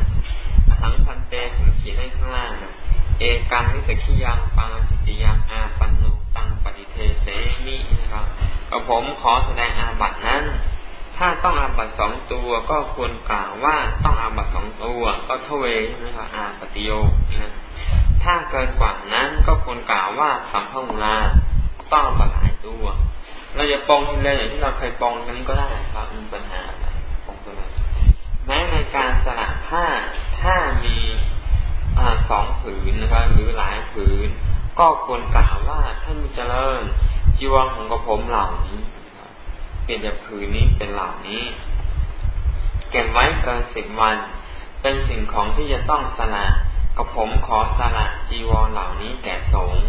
ทั้งพันเตผมขียนให้ข้างล่างนะเอกังนิสกิยังปาจิตติยังอาปันโนตังปฏิเทเสมินะครับกับผมขอแสดงอาบัตินั้น ถ้าต้องอาบัตสองตัวก็ควรกล่าวว่าต้องอาบัตสองตัวก็เทเวใช่ไหมครับอาปฏิโยนะถ้าเกินกว่านั้นก็ควรกล่าวว่าสัมภุลา ต้องอาหลายตัว เราจะปองทีเลยอย่างที่เราเคยปองกันนี้ก็ได้ครับมีปัญหาอะไรปองตัวเลยแม้ในการสละผ้าถ้ามีอสองผืนนะครับหรือหลายผืน ก็ควรกล่าวว่าท่านเจริญจีวรของกระผมเหล่านี้เปลี่ยนจากผืนนี้เป็นเหล่านี้เก็บไว้เกินสิบวัน เป็นสิ่งของที่จะต้องสละกับผมขอสละจีวรเหล่านี้แก่สงฆ์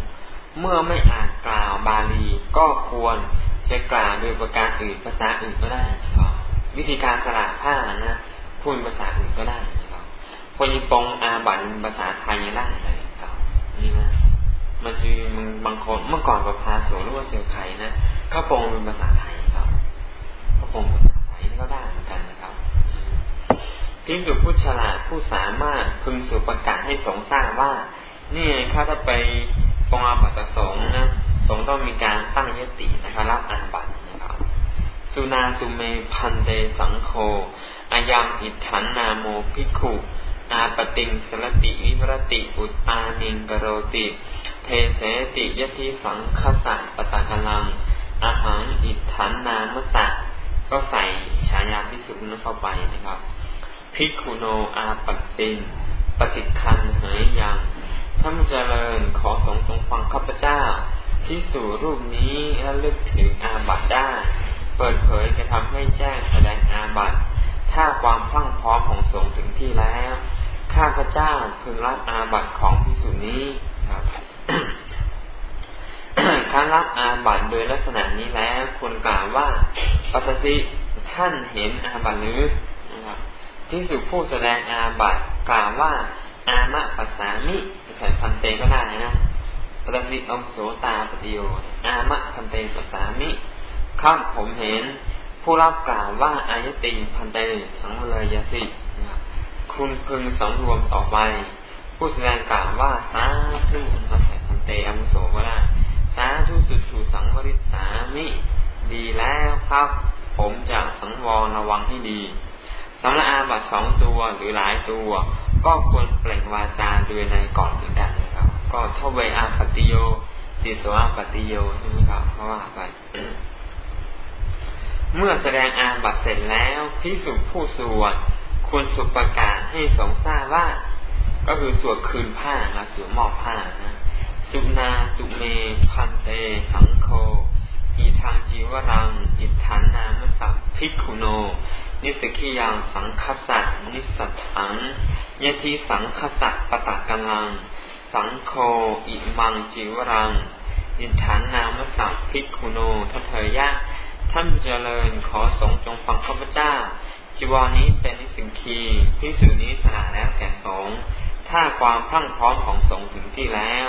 เมื่อไม่อ่าจกล่าวบาลีก็ควรจะกล่าวโดยประการอื่นภาษาอื่นก็ได้ครับวิธีการสละผ้านะพูดภาษาอื่นก็ได้ครับคนยิปงอาบันภาษาไทยยังได้เลยครับนี่นะมันจะมันบางคนเมื่อก่อนประพาโสหรือว่าเจอใครนะเขาปงเป็นภาษาไทยครับเขาปงภาษาไทยนี่ก็ได้เหมือนกันนะครับพิสุผู้ฉลาดผู้สามารถพึงสุประกาศให้สงทราบว่า นี่ถ้าจะไป องอาบัตสงนะสงต้องมีการตั้งยตินะครับรับอาบัตนะครับสุนาตุเมพันเตสังโฆอายามอิฐานนาโมภิกขุอาปติงสรติวิรติอุตตานิงกโรติ เทเสติยติสังคสะปตากลังอาหังอิฐานนามสะก็ใส่ฉายาพิสุนเข้าไปนะครับภิกขุโนอาปตินปฏิคันเหยยัง ท่านเจริญขอสงจงฟังข้าพเจ้าพิสูรูปนี้และลึกถึงอาบัตได้ เปิดเผยจะทำให้แจ้งแสดงอาบัตถ้าความพรั่งพร้อมของสงฆ์ถึงที่แล้วข้าพเจ้าพึงรับอาบัตของพิสูจนี้ครับครั้นรับอาบัตโดยลักษณะนี้แล้วควรกล่าวว่าปัสสิท่านเห็นอาบัตหรือนะครับที่สุผู้แสดงอาบัตกล่าวว่า อามะปัสสามิ ใส่พันเตก็ได้นะปัสสิองโสตาปฏิโยอามะพันเตปสสามิข้ามผมเห็น ผู้รับกล่าวว่าอายติพันเตสังเลยสิคุณพึงสำรวมต่อไป ผู้แสดงกล่าวว่าสาธุเราใส่พันเตอมโสก็ได้สาธุสุสูสังวริสามิ ดีแล้วครับ ผมจะสังวรระวังให้ดี สำหรับอาบัตสองตัวหรือหลายตัว ก็ควรเปล่งวาจาโดยในก่อนเหมือนกันนะครับ ก็เท่าเวอาปฏิโยติสวาปฏิโยใช่ไหมครับเพราะว่าไปเมื่อแสดงอาบัตเสร็จแล้วพิสุผู้สวดควรสุประกาศให้สงทราบว่า ก็คือสวดคืนผ้านะสวดมอบผ้านะสุนาสุเม พันเต สังโฆอีทางจีวรัง อิฐานนามสัพพิคุโน นิสกิยังสังคสะนิสัถังยะทีสังคสะปตะกัลัง สังโฆอิมังจิวรังอินฐานนามสัพพิคุโนทัเถยะ ท่านเจริญขอสงจงฟังข้าพเจ้าจีวรนี้เป็นนิสิงคีพิสูจนี้สละแล้วแก่สงถ้าความพรั่งพร้อมของสงถึงที่แล้ว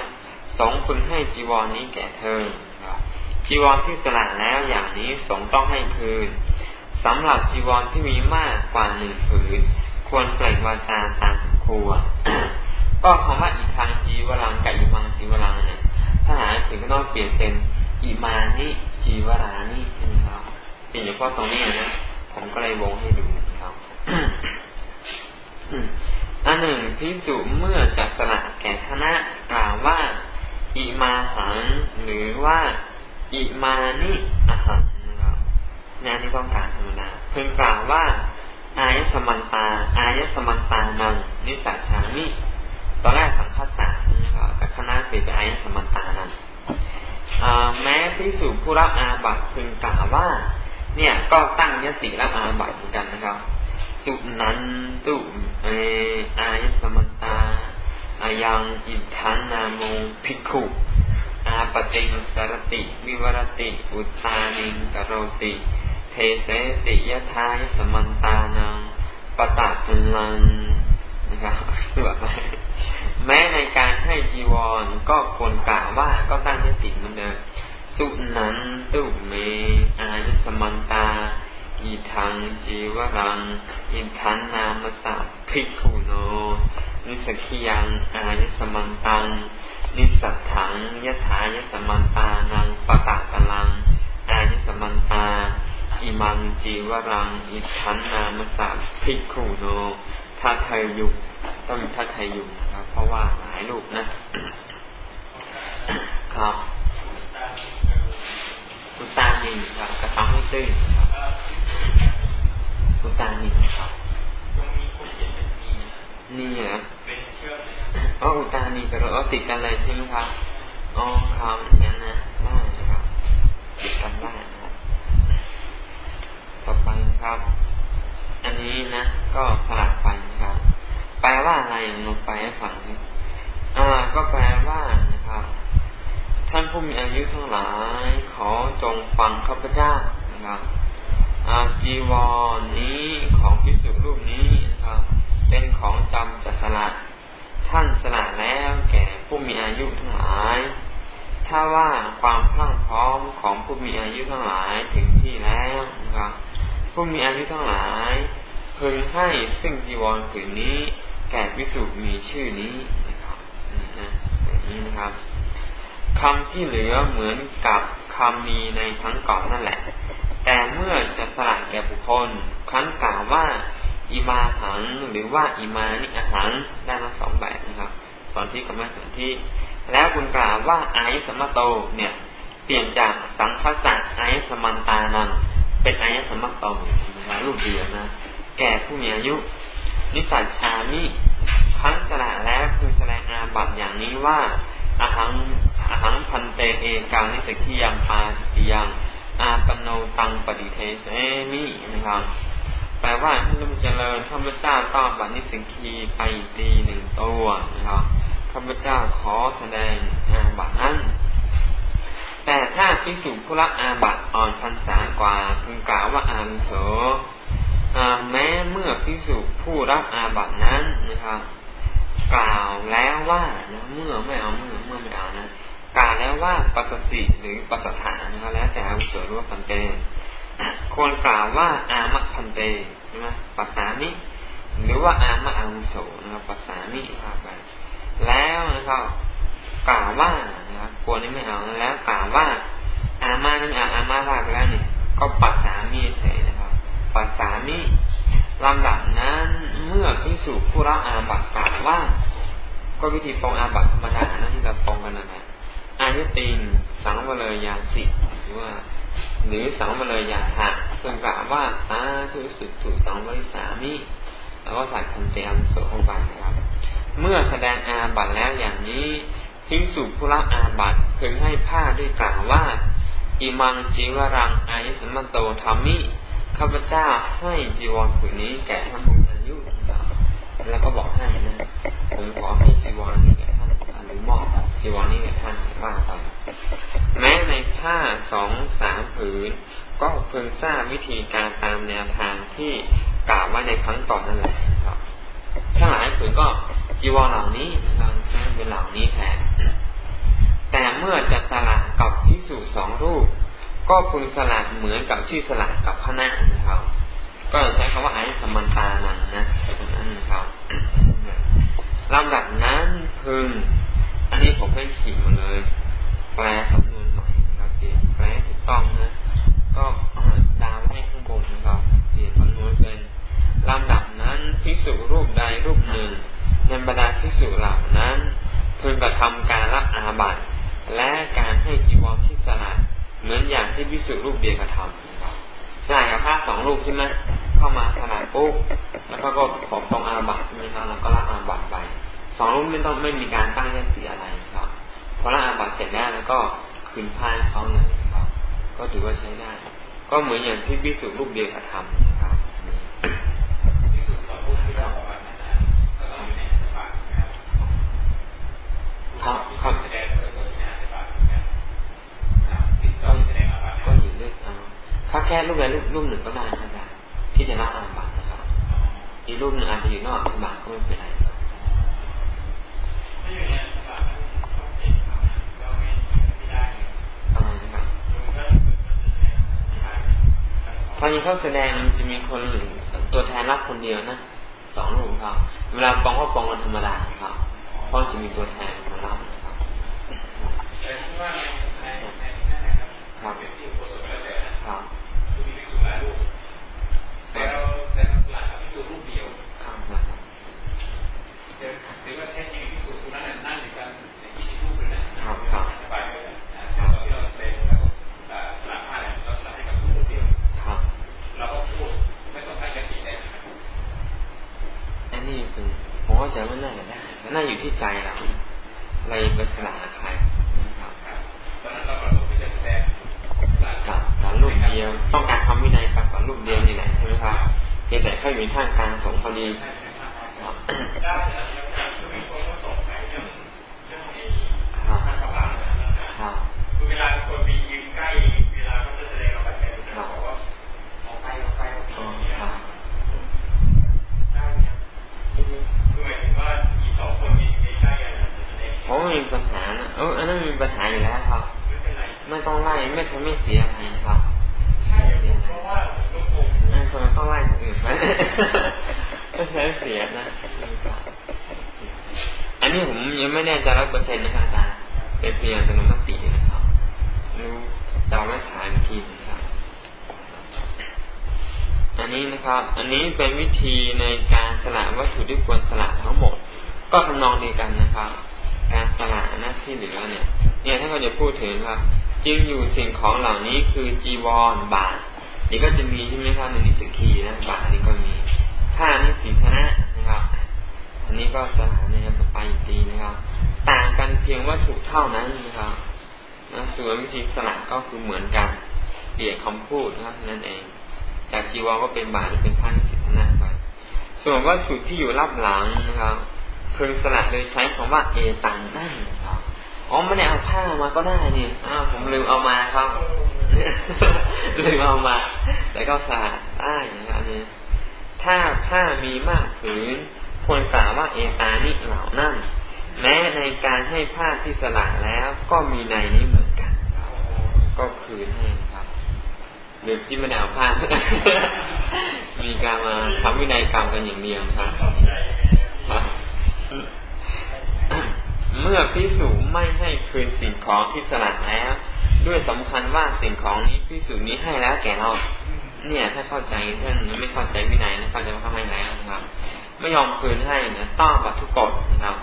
สงพึงให้จีวรนี้แก่เธอจีวรที่สละแล้วอย่างนี้สงต้องให้คืน สำหรับจีวรที่มีมากกว่าหนึ่งผืนควรเปล่งวาจาตามสมควรก็คำว่าอีทางจีวรังกับอีมังจีวรังเนี่ยถ้าหาถึงก็ต้องเปลี่ยนเป็นอิมานิจีวรานิใช่ไหมครับเป็นเฉพาะตรงนี้นะผมก็เลยวงให้ดูนะครับอันหนึ่งพิสุเมื่อจักสละแก่คณะกล่าวว่าอิมาหังหรือว่าอิมานิอาหัง นะนที่ต้องการธรรมดาพิ่งกล่าวว่า อายสมันตา อายสมันตานังนิสัชามิตอนแรกสังฆสารนะครับกับคณะเปลี่ยนเป็นอายสมันตานังแม้พิสูจผู้รับอาบัตพึงกล่าวว่า เนี่ยก็ตั้งยติรับอาบัตเหมือนกันนะครับสุนันตุเออายสมันตาอายังอิทานนาโมภิกขุอาปติงสรติ วิวรติ อุตานิงกโรติ เทเสติยทายสมันตานังปตะพลังนะครับแม้ในการให้จีวรก็ควรกล่าวว่าก็ตั้งยติมันเดิมสุนันตุเม อายสมันตาอีทังจีวรัง อินทันนามสัพพิคุโน นิสกิยังอายสมันตัง นิสัทถังยถายสมันตานังปะตะกลัง อายสมันตา อิมังจีวรัง อิทันนามสัพพิคุโนทัทไทยุต้องทัทไทยุครับ เพราะว่าหลายลูกนะ ครับกุตานินครับกระทำให้ตื้นครับกุตานินครับตรงนี้ผมเห็นเป็นนีนี่เหรอเป็นเชื่อมเลยอ๋ออุตานีกับเราติดกันเลยใช่ไหมครับอ๋อครับงนั้นนะได้ครับติดกันได้ ต่อไปนะครับ อันนี้นะ ก็สลับไปนะครับ แปลว่าอะไรลงไปให้ฟังนี่อ่า ก็แปลว่านะครับ ท่านผู้มีอายุทั้งหลาย ขอจงฟังข้าพเจ้านะครับอาจีวรนี้ของพิสุรูปนี้นะครับ เป็นของจำจัสละท่านสละแล้วแก่ผู้มีอายุทั้งหลาย ถ้าว่าความพรั่งพร้อมของผู้มีอายุทั้งหลายถึงที่แล้วนะครับ ผู้มีอายุทั้งหลายพึงให้ซึ่งจีวรผืนนี้แก่พิสุมีชื่อนี้นะครับนี่นะนี้นะครับคำที่เหลือเหมือนกับคำมีในทั้งก่อนนั่นแหละ แต่เมื่อจะสละแก่บุคคล ครั้นกล่าวว่าอิมาหังหรือว่าอิมานิอหังได้มาสองแบบนะครับสอนที่กับไม่สอนที่ แล้วคุณกล่าวว่าอายสมโตเนี่ย เปลี่ยนจากสังคสะอายสมันตานัง เป็นอายสมโตนะรูปเดียวนะ แก่ผู้มีอายุ นิสัชามิครั้งสละแล้วคือแสดงอาบัตอย่างนี้ว่าอาหังอาหังพันเตเอกังนิสกิยังปาสติยังอาปโนตังปฏิเทเสมินะครับแปลว่าท่านผู้เจริญข้าพเจ้าต้องบัตนิสิกีไปตีหนึ่งตัวนะครับข้าพเจ้าขอแสดงอาบัตนั้น แต่ถ้าพิสูจผู้รับอาบัตอ่อนพรรษากว่าพึงกล่าวว่าอาวุโสแม้เมื่อพิสูจผู้รับอาบัตนั้นนะครับ กล่าวแล้วว่านะเมื่อไม่เอาเมื่อเมื่อไม่เอานะกล่าวแล้วว่าปัสสิหรือปัสถานนะครับแล้วแต่อาวุโสหรือว่าพันเตควรกล่าวว่าอามะพันเตใช่ไหมปัสสามิหรือว่าอามะอาวุโสนะครับปัสสามิว่าไปแล้วนะครับ กล่าวว่านะครับควนี้ไม่เอาแล้วกล่าวว่า อามานั่นอาอามาว่าไปแล้วเนี่ยก็ปัสสามิเฉยนะครับ ปัสสามิลำดับนั้น เมื่อพิสูจผู้รับอาบัตกล่าวว่า ก็วิธีปองอาบัตธรรมดานะที่เราปองกันนั่นแหละอายตินสังวเลยยาสิหรือว่า หรือสังวเลยยาถะเพื่อกล่าวว่าสาธุสุดถูกสังวริสามิแล้วก็ใส่คันเตียมโสเข้าไปนะครับ เมื่อแสดงอาบัตแล้วอย่างนี้ พิสูจผู้รับอาบัตพึงให้ผ้าด้วยกล่าวว่า อิมังจีวรังอายสมันโตธรรมิ ข้าพเจ้าให้จีวรผืนนี้แก่ท่านผู้อายุแล้วก็บอกให้นะ ผมขอให้จีวรนี้แก่ท่านอายุรือมอบจีวรนี้แก่ท่านว่าไปแม้ในผ้าสองสามผืน ก็เพิ่งทราบวิธีการตามแนวทางที่กล่าวไว้ในครั้งต่อนนั่นแหละครับ ถ้าหลายผืนก็ จีวรเหล่านี้เราใช้เป็นเหล่านี้แทน แต่เมื่อจะสละกับพิสูจสองรูป ก็พึงสละเหมือนกับที่สละกับพระนานะครับ ก็ใช้คำว่าไอ้สมันตานังนะตรงนั้นนะครับลำดับนั้นพึง อันนี้ผมให้ขีดมาเลย แปลสำนวนใหม่นะครับเปลี่ยนแปลถูกต้องนะ ก็ดาวให้ข้างบนนะครับเปลี่ยนสำนวนเป็นลำดับนั้นพิสูรรูปใดรูปหนึ่ง ในบรรดาพิสูรเหล่านั้นพึงกระทำการละอาบัติและการให้จีวรที่สละเหมือนอย่างที่พิสูรรูปเดียวกระทำใช่กับผ้าสองรูปใช่ไหมเข้ามาสละปุ๊บแล้วก็ก็ขอตรงอาบัติใช่ไหมครับแล้วก็ละอาบัติไปสองรูปไม่ต้องไม่มีการตั้งยติอะไรครับพอละอาบัติเสร็จแล้วแล้วก็คืนผ้าเขาเลยครับ ก็ถือว่าใช้ได้ ก็เหมือนอย่างที่พิสูรรูปเดียวกระทำนะครับ ครับครับก็อยู่ในอัตบานะครับติดก็แสดงอาบัติก็อยู่เลือกเอาถ้าแค่รูปใดรูปหนึ่งก็ได้อาจารย์ที่จะละอาบัตนะครับ อีกรูปหนึ่งอาจจะอยู่นอกอาบัตก็ไม่เป็นไรตอนนี้เขาแสดงมันจะมีคนหนึ่งตัวแทนรับคนเดียวนะสองรูปครับเวลาปองก็ปองกันธรรมดาครับเพราะจะมีตัวแทนมารับนะครับแต่ว่าในในนั่นนะครับครับเป็นที่โฆษณาแล้วแต่ครับคือมีพิสูจน์หลายรูปแต่เราแต่เราสลับกับพิสูจน์รูปเดียวครับครับหรือว่าแท้จริงพิสูจน์คนนั้นนั่งอยู่กันยี่สิบรูปเลยนะครับครับสบายเลยนะแต่ตอนที่เราแสดงแล้วก็สลับผ้าเนี่ยเราสลับให้กับรูปเดียวครับเราก็พูดไม่ต้องให้กันติได้อันนี้คือผมเข้าใจว่าน่าจะได้ น่าอยู่ที่ใจเราเราไปสละใครครับตอนนั้นเราประสบที่จะแสดงกับสารรูปเดียว ต้องการทำวินัยกับสารรูปเดียวนี่แหละใช่ไหมครับเพียงแต่แค่อยู่ท่ามกลางสงพอดีได้คือมีคนก็สงสัยเรื่องเรื่องไอ้ข้าพาคือเวลาคนมียืนใกล้ ผมไม่มีปัญหานะเอออันนั้นมีปัญหาอยู่แล้วครับ ไม่ต้องไล่ไม่ทำไม่เสียอะไรนะครับใช่เพรต้องไล่คนอื่นไหมก็ใช้เสียนะ อันนี้ผมยังไม่แน่ใจร้อยเปอร์เซ็นต์นะครับอาจารย์เป็นเพียงสนุมตินะครับรู้จะไม่ถ่ายทีนะครับ อันนี้นะครับ อันนี้เป็นวิธีในการสละวัตถุที่ควรสละทั้งหมด ก็ทำนองเดียวกันนะครับ การสละหน้าที่เหลือเนี่ย เนี่ยถ้าเราจะพูดถึงครับ จึงอยู่สิ่งของเหล่านี้คือจีวรบาทนี่ก็จะมีใช่ไหมครับในนิสกีนะบาทนี่ก็มีผ้านิสีคณะนะครับ อันนี้ก็สถานนะครับไปตีนะครับ ต่างกันเพียงวัตถุเท่านั้นนะครับนะส่วนวิธีสลักก็คือเหมือนกันเปลี่ยนคำพูดนะครับนั่นเอง จากจีวรก็เป็นบาทหรือเป็นผ้านิสีคณะไปส่วนวัตถุที่อยู่รับหลังนะครับ พึงสลักโดยใช้คำว่าเอตังได้นะครับอ๋อไม่ได้เอาผ้ามาก็ได้นี่อ้าวผมลืมเอามาครับลืมเอามาแต่ก็สลักได้นะครับนี่ถ้าผ้ามีมากผืนควรกล่าวว่าเอตานิเหล่านั่น แม้ในการให้ผ้าที่สละแล้วก็มีในนี้เหมือนกัน ก็คืนให้ครับหรือที่ไม่ได้เอาผ้ามีการมาทำวินัยกรรมกันอย่างเดียวครับ เมื่อพิสูจไม่ให้คืนสิ่งของที่สละแล้ว ด้วยสำคัญว่าสิ่งของนี้พิสูจนี้ให้แล้วแก่เรา เนี่ย ถ้าเข้าใจท่านไม่เข้าใจวินัยนะเข้าใจว่าเขาไมไหนนะครับ ไม่ยอมคืนให้นะต้องบัตทุกฎนะครับ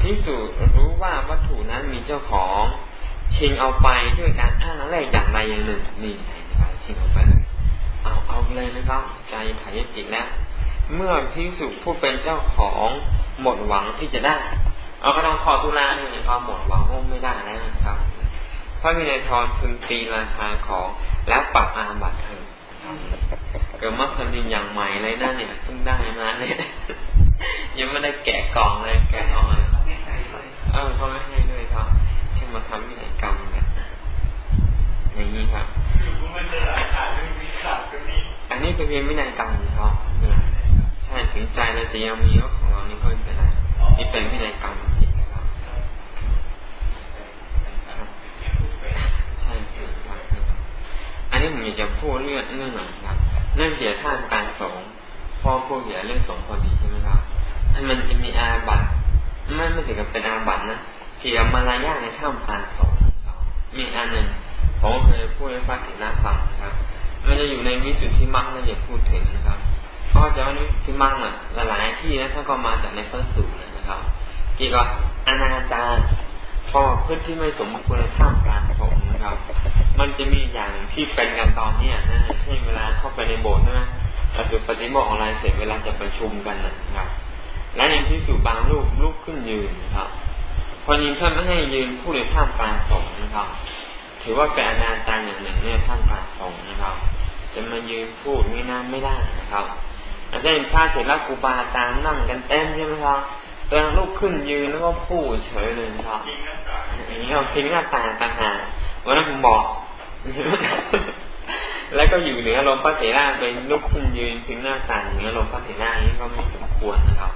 พิสูจรู้ว่าวัตถุนั้นมีเจ้าของชิงเอาไปด้วยการอ้างอะไรอย่างใดอย่างหนึ่งนี่นะครับชิงเอาไปเอาเอาเลยนะครับ ใจถ่ายจิตแล้ว เมื่อพิสูจผู้เป็นเจ้าของหมดหวังที่จะได้เอาก็ต้องขอตุลาเนี่ยเขาหมดหวังว่าไม่ได้แล้วนะครับพระวินัยทรพึงตีราคาของแล้วปรับอาบัตเถอะเกิดมัสลินอย่างใหม่เลยนะเนี่ยเพิ่งได้มาเนี่ยยังไม่ได้แกะกล่องเลยแกะออกเลยเออเขาไม่ให้ด้วยครับแค่มาทำพินัยกรรมกันอย่างนี้ครับอันนี้เป็นเพียงวินัยกรรมครับ ใช่ถึงใจเราจะยังมีว่าของเรานี่ก็ไม่เป็นไรนี่เป็นวินัยกรรมจริงนะครับใช่ครับอันนี้ผมอยากจะพูดเรื่องเรื่องหน่อยครับเรื่องเกี่ยวกับการสงพ่อพูดเกี่ยวเรื่องสงพอดีใช่ไหมครับมันจะมีอาบัตไม่ไม่ถึงกับเป็นอาบัตนะเกี่ยวกับมารยาในท่ามกลางสงมีอันหนึ่งผมเคยพูดให้ฟังถึงหน้าฟังนะครับมันจะอยู่ในวิสุทธิมรรคนั่นอย่าพูดถึงนะครับ พราะจะว่าวิสุทธิมรรคน่ะหลายที่นะท่านก็มาจากในพระสูตรนะครับเกี่กับอนาจารก็เพื่อที่ไม่สมควรท่ามกลางสงนะครับ มันจะมีอย่างที่เป็นกันตอนเนี้ยนะเช่นเวลาเข้าไปในโบสถ์ใช่ไหมเราถือปฏิโมกข์อะไรเสร็จเวลาจะประชุมกันนะครับ และในที่สูบางลูกลูกขึ้นยืนนะครับพอยิงท่านไม่ให้ยืนผู้ใดท่ามกลางสงนะครับ ถือว่าเป็นอนาจารอย่างหนึ่งเนี่ยท่ามกลางสงนะครับ จะมายืนพูดนี่นั่นไม่ได้นะครับ อาจจะเห็นพระเสร็จแล้วครูบาอาจารย์นั่งกันเต็มใช่ไหมครับตัวลูกขึ้นยืนแล้วก็พูดเฉยเลยครับอย่างนี้เราทิ้งหน้าตาต่างหากวันนั้นผมบอก แล้วก็อยู่เหนือลมพระเถระเป็นลุกขึ้นยืนทิ้งหน้าต่างเหนือลมพระเถระนี้ก็ไม่สมควรนะครับ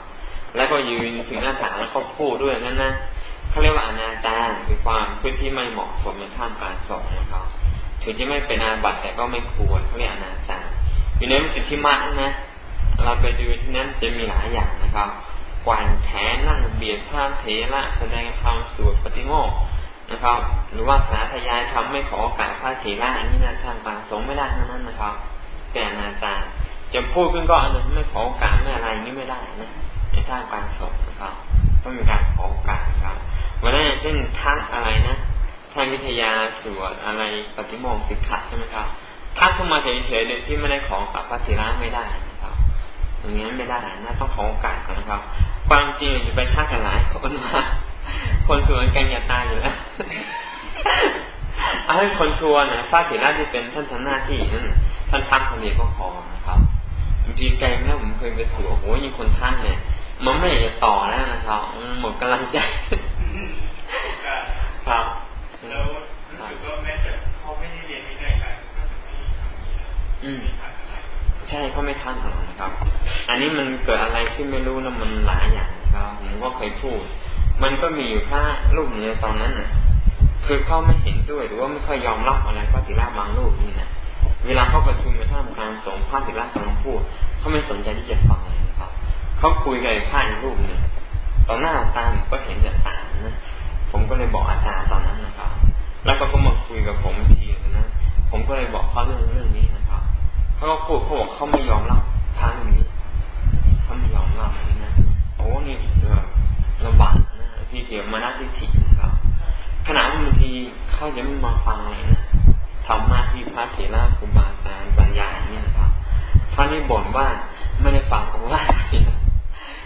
แล้วก็ยืนทิ้งหน้าต่างแล้วก็พูดด้วยนั่นนะเขาเรียกว่าอนาจารคือความพื้นที่ไม่เหมาะสมในท่ามกลางสงนะครับ ถึงจะไม่เป็นอาบัติแต่ก็ไม่ควรเขาเรียกอนาจารอยู่ในมิสิทธิมัตนะ เราไปดูที่นั้นจะมีหลายอย่างนะครับกวานแขนนั่งเบียดพระเถระแสดงธรรมสวดปฏิโมกนะครับ หรือว่าสาธยายทำไม่ขอโอกาสพระเถระอันนี้นะทางกลางสงไม่ได้ทั้งนั้นนะครับแต่อนาจารย์จะพูดขึ้นก็อันนไม่ขอโอกาสไม่อะไรนี้ไม่ได้นะในทางกลางสงนะครับต้องมีการขอโอกาสครับวันนั้นเช่นทักอะไรนะท่านวิทยาสวดอะไรปฏิโมกข์สิกขาใช่ไหมครับทักขึ้นมาเฉยๆโดยที่ไม่ได้ขอกับพระเถระไม่ได้ อย่างนี้ไม่ได้นะต้องขอโอกาสก่อนนะครับ ความจริงอยู่ไปทักกันหลายคนมาคนสวนกันอย่าตายอยู่แล้วเอาให้คนชวนนะพระเถระที่เป็นท่านทำหน้าที่นั่นท่านทักคนเดียวก็พอนะครับบางทีไกลแล้วผมเคยไปสวดโอ้โหยิ่งคนทักเนี่ยมันไม่อยากจะต่อแล้วนะครับหมดกำลังใจครับแล้วรู้สึกว่าแม้แต่เขาไม่ได้เรียนวินัยการก็จะไม่ทำนี้อืม ใช่เขาไม่ทันหรอกนะครับ อันนี้มันเกิดอะไรที่ไม่รู้นะมันหลายอย่างครับผมก็เคยพูด มันก็มีอยู่พระรูปนี้ตอนนั้นน่ะ คือเขาไม่เห็นด้วยหรือว่าไม่ค่อยยอมรับอะไรพระติราบางรูปนี่นะเวลาเขาประชุมในท่ามกลางสงฆ์พระติรากำลังพูดเขาไม่สนใจที่จะฟังเลยนะครับเขาคุยกับพระอีกรูปหนึ่งตอนหน้าตามก็เห็นแต่ตานะผมก็เลยบอกอาจารย์ตอนนั้นนะครับ แล้วก็มาคุยกับผมทีนะผมก็เลยบอกเขาเรื่องเรื่องนี้นะ เขาก็พูดเขาบอกเขาไม่ยอมรับทางนี้เขาไม่ยอมรับอันนี้นะโอ้นี่เออลำบากนะที่เดียวมานาทิฏฐินะครับขณะบางทีเขาจะไม่มาฟังเลยนะธรรมะที่พระเถระครูบาอาจารย์บรรยายนี่นะครับท่านนี่บ่นว่าไม่ได้ฟังคำว่า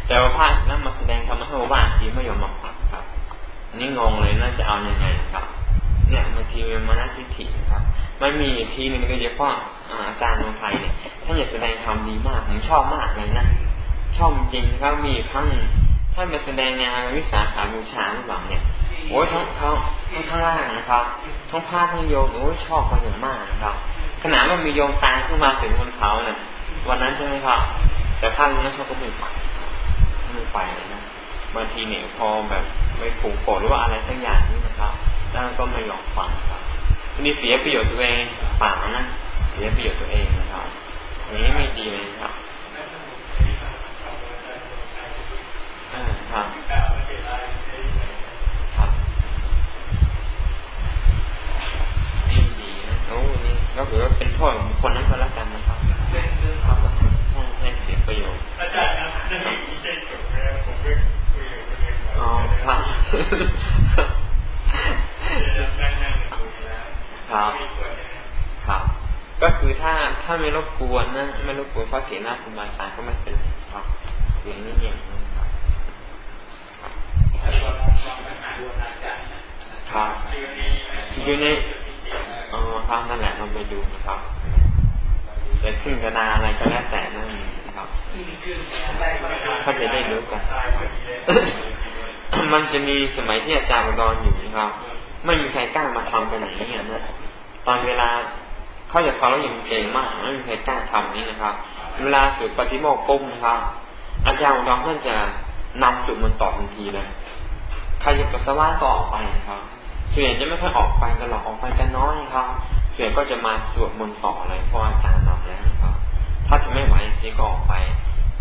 แต่ว่าพระนั้นมาแสดงธรรมะให้ว่าจริงไม่ยอมมาฟังครับนี่งงเลยน่าจะเอาอยัางไงครับ เนี่ยบางทีมันมานัทิฏฐิครับ มันมีทีหนึ่งก็เฉพาะอาจารย์นงไทยเนี่ยท่านอยากแสดงธรรมดีมากผมชอบมากเลยนะชอบจริงครับมีครั้งท่านมาแสดงงานวิสาขาบูชาหรือเปล่าเนี่ยโอ้ยทั้งเขาทั้งข้างล่างนะครับทั้งผ้าทั้งโยมโอ้ยชอบกันอย่างมากนะครับขนาดว่ามีโยมตายขึ้นมาถึงบนเขาเนี่ยวันนั้นใช่ไหมครับ แต่ท่านนั้นเขาก็ไม่ไปไม่ไปเลยนะบางทีเนี่ยพอแบบไม่ผูกโกรธหรือว่าอะไรสักอย่างนี่นะครับ แล้วก็ไม่ยอมฟังครับทีนี้เสียประโยชน์ตัวเองป่านะเสียประโยชน์ตัวเองนะครับอย่างนี้ไม่ดีเลยครับครับครับไม่ดีนะโอ้นี่ก็ถือว่าเป็นโทษของคนนั้นก็แล้วกันนะครับครับใช่ใช่เสียประโยชน์อาจารย์นะไม่ใช่จบแล้วผมเ่อ๋อครับ ครับครับ ก็คือถ้าถ้าไม่รบกวนนะไม่รบกวนพระเถระคุณบาอาจารย์ก็ไม่เป็นไรครับอย่างนี้อย่างนี้ครับครับอยู่ในอ๋อครับนั่นแหละเราไปดูนะครับแต่ขึ้นกระดาอะไรก็แล้วแต่นั่นครับเขาจะได้รู้กัน มันจะมีสมัยที่อาจารย์อุดรอยู่นะครับ ไม่มีใครกล้ามาทำกันอย่างนี้นะตอนเวลาเขาจะเขาเราอย่างเก่งมากไม่มีใครกล้าทำนี้นะครับ เวลาฝึกปฏิโมกข์ปุ๊บนะครับ อาจารย์ขอุดรท่านจะนำจุดมันต่อทันทีเลยใครจะปัสสาวะก็ออกไปนะครับส่วนใหญ่จะไม่ค่อยออกไปกันหรอกออกไปกันน้อยครับส่วนใหญ่ก็จะมาสวดมนต์ต่อเลยเพราะอาจารย์นำแล้วนะครับ ถ้าจะไม่ไหวจริงก็ออกไป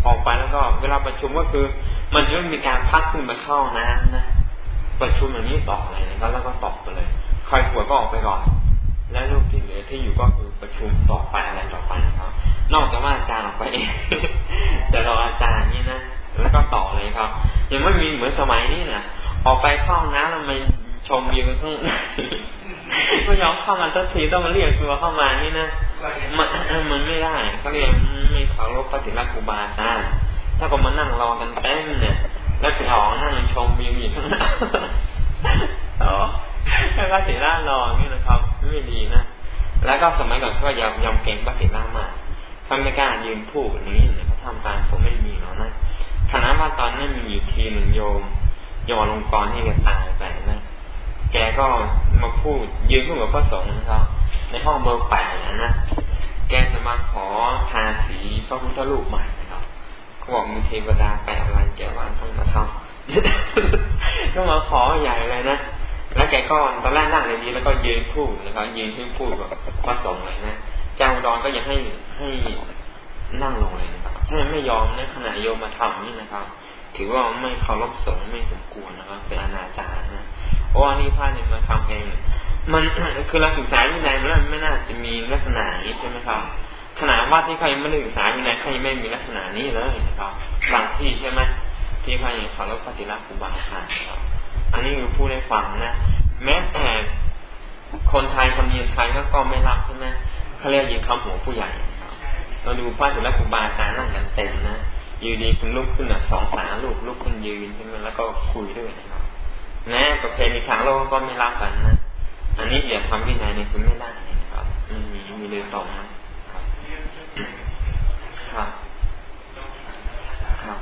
ออกไปแล้วก็เวลาประชุมก็คือ มันจะไม่มีการพักขึ้นมาเข้าน้ำนะ ประชุมอย่างนี้ต่อเลยนะครับแล้วก็ตอบไปเลย ใครป่วยก็ออกไปก่อน และรูปที่เหลือที่อยู่ก็คือประชุมต่อไปอะไรต่อไปนะครับ นอกจากว่าอาจารย์ออกไปเองแต่เราอาจารย์นี่นะแล้วก็ต่อเลยครับ ยังไม่มีเหมือนสมัยนี้นะออกไปเข้าน้ำแล้วไม่ชมวิวข้างไม่ยอมเข้ามาสักทีต้องมาเรียกตัวเข้ามานี่นะมันมันไม่ได้เขาเรียกไม่เคารพปฏิรักษ์ครูบาอาจารย์ถ้าก็มานั่งรอกันเต็มเนี่ย แล้วไปออกนั่งชมวิวอยู่ข้างหน้าอ๋อแล้วก็สีร่ารอนี่นะครับ ไม่ดีนะ แล้วก็สมัยก่อนเขายอมยอมเก่งปฏิร่ามากทำไม่กล้ายืนพูดนี้เขาทำการผมไม่มีหรอกนะคณะว่าตอนนั้นมีอยู่ทีหนึ่งโยมโยมลงกรที่แกตายไปนะแกก็มาพูดยืนพูดกับพระสงฆ์นะครับในห้องเบอร์แปดนะแกจะมาขอทาสีพระพุทธรูปใหม่ นะครับเขาบอกมีเทวดาไปอะไรแกว่าต้องมาทำก็มาขอใหญ่เลยนะแล้วแกก็ตอนแรกนั่งเลยดีแล้วก็ยืนพูดนะครับยืนขึ้นพูดกับพระสงฆ์เลยนะเจ้าดอนก็ยังให้ให้นั่งลงเลยนะครับถ้าไม่ยอมในขณะโยมมาทำนี่นะครับ ถือว่าไม่เคารพสงฆ์ไม่สมควรนะครับเป็นอนาจารนะเพราะว่านี่พระเนี่ยมาทำเองมันคือเราศึกษาวินัยมันไม่น่าจะมีลักษณะนี้ใช่ไหมครับ ขณะวัดที่เขายังไม่ได้ศึกษาวินัยเขายังไม่มีลักษณะนี้เลยนะครับบางที่ใช่ไหมที่เขาอย่างเขารพปฏิรักษ์ครูบาอาจารย์ครับ อันนี้คือผู้ได้ฟังนะแม้แต่คนไทยคนยีนไทยก็ก็ไม่รับใช่ไหมเขาเรียกยิงคำหัวผู้ใหญ่เราดูพระศิลปครูบาอาจารย์นั่งกันเต็มนะยืนดีคุณลุกขึ้นอะสองสามลูกลุกขึ้นยืนใช่ไหมแล้วก็คุยด้วยนะครับแม้ประเพณีทางโลกก็ไม่รับกันนะอันนี้อย่าทำวินัยในคุณไม่ได้นะครับมีมีเลยตรงนะ ครับครับครับ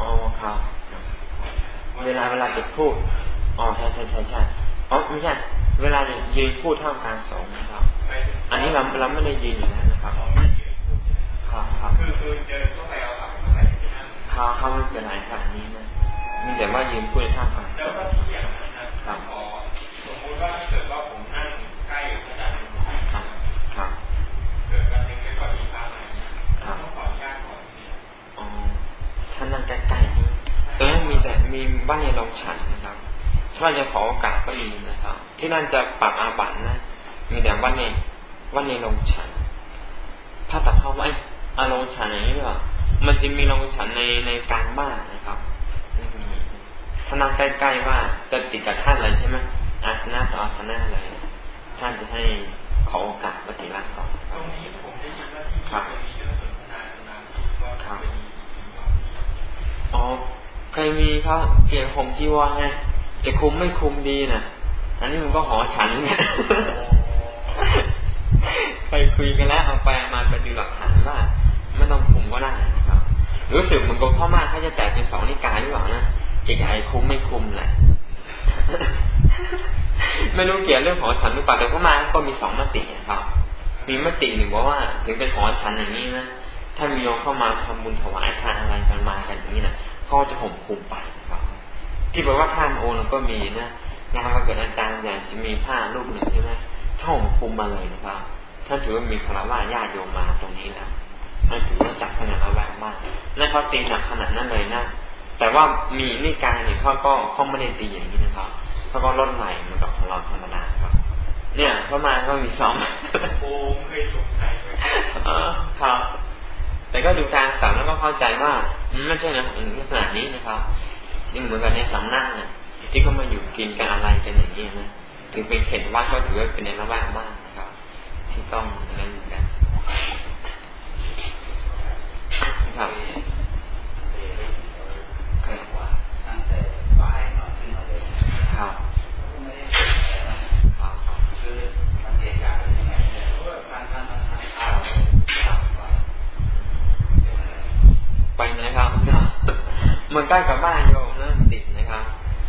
อ๋อครับเวลาเวลาจะพูดอ๋อใช่ใช่ใช่ใช่อ๋อไม่ใช่เวลายืนพูดท่ามกลางสองนะครับ อันนี้เราเราไม่ได้ยืนอยู่แล้วนะครับครับครับคือคือเดินเข้าไปเอาหลังเข้าไปเขาเขาไม่เป็นไรครับนี้นะมีแต่ว่ายืนพูดท่ามกลางแล้วก็ที่อย่างนั้นนะครับสมมติว่าเกิดว่าผมนั่งใกล้พระอาจารย์ครับครับเกิดวันหนึ่งไม่ค่อยมีพระอะไรเงี้ยต้องขออนุญาตก่อนอ๋อท่านนั่งใกล้ๆตรงนั้นมีแต่มีบ้านในลงฉันนะครับถ้าจะขอโอกาสก็ดีนะครับ ที่นั่นจะปรับอาบัตนะ มีแต่วันในวันในลงฉันถ้าตัดเข้าไว้อาลงฉันอย่างนี้หรอมันจะมีลงฉันในในกลางบ้านนะครับถ้านั่งใกล้ๆว่าจะติดกับท่านเลยใช่ไหมอาสนะต่ออาสนะเลยท่านจะให้ขอโอกาสปฏิรัติก่อนตรงนี้ผมได้ยินว่าที่ครับครับ อ๋อเคยมีเขาเกี่ยวผมจีวรไงจะคุมไม่คุมดีนะอันนี้มันก็หอฉันเนี่ยไปคุยกันแล้วเอาไปมาไปดูหลักฐานว่าไม่ต้องคุมก็ได้นะครับ รู้สึกเหมือนกับพ่อมากเขาจะแตกเป็นสองนิกายหรือเปล่านะจะใหญ่คุมไม่คุมแหละไม่รู้เกี่ยวเรื่องหอฉันหรือเปล่าแต่พ่อมาก็มีสองมติครับ มีมติหนึ่งบอกว่าถึงเป็นหอฉันอย่างนี้นะ ถ้ามีโยมเข้ามาทำบุญถวายทานอะไรกันมากันอย่างนี้นะเขาจะห่มคุมไปครับ ที่บอกว่าท่านโอนก็มีนะงานวันเกิดอาจารย์อยากจะมีผ้ารูปหนึ่งใช่ไหมถ้าห่มคุมมาเลยนะครับท่านถือว่ามีคารวะญาติโยมมาตรงนี้แล้วนั่นถือว่าจับขนาดระแวงมากนั่นเขาตีหนักขนาดนั้นเลยนะแต่ว่ามีนิกายเนี่ยเขาก็เขาไม่ได้ตีอย่างนี้นะครับเขาก็ลดไหลเหมือนกับของเราธรรมดาครับ เนี่ยพระมาก็มีซ้อมโอ้เคยสงสัยครับ แต่ก็ดูการสั่งแล้วก็เข้าใจว่าไม่ใช่นะลักษณะนี้นะครับนี่เหมือนกันในสำนักเนี่ยที่เขามาอยู่กินกันอะไรกันอย่างนี้นะถือเป็นเข็นว่าก็ถือว่าเป็นในระแวงมากนะครับ ที่ต้องนั้นเหมือนกันครับครับ ไปนะครับมันใกล้กับบ้านโยมเริ่มติดนะครับ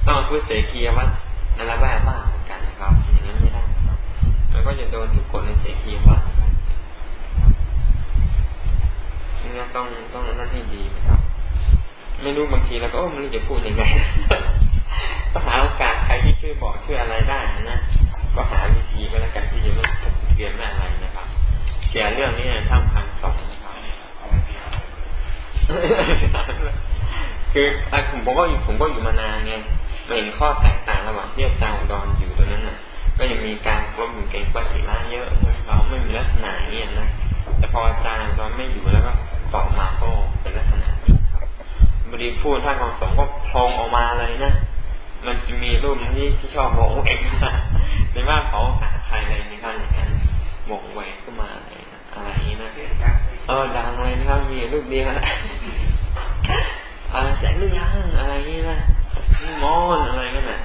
ต้องพูดเสกียวัดในละแวกบ้านเหมือนกันนะครับ อย่างนั้นไม่ได้ครับมันก็จะโดนทุกคนในเสกียวัดนี่ต้องต้องนั่นให้ดีนะครับ ไม่รู้บางทีเราก็โอ้ไม่รู้จะพูดยังไงก็หาโอกาสใครที่ช่วยบอกช่วยอะไรได้นะก็หาวิธีก็แล้วกันที่จะไม่เรียนไม่อะไรนะครับ เกี่ยวเรื่องนี้ท่ามพันสอง คือผมผมก็อยู่ผมก็อยู่มานานไงเห็นข้อแตกต่างระหว่างที่อาจารย์ดอนอยู่ตรงนั้นน่ะ ก็ยังมีการกลมเก่งปฏิมาเยอะเราไม่มีลักษณะนี้นะแต่พออาจารย์ดอนไม่อยู่แล้วก็ต่อมาก็เป็นลักษณะนี้ครับบริพูดท่านของสงก็พองออกมาเลยนะมันจะมีรูปที่ที่ชอบมองเองในว่าเขาหาใครอะไรในขั้นอย่างนั้นมองแหวขึ้นมาอะไรอะไรนี้นะ เออดังเลยนะครับมีรูปเดียวแหละอะไรแสงหรือยังอะไรนี้นะมอนอะไรนั่นแหละ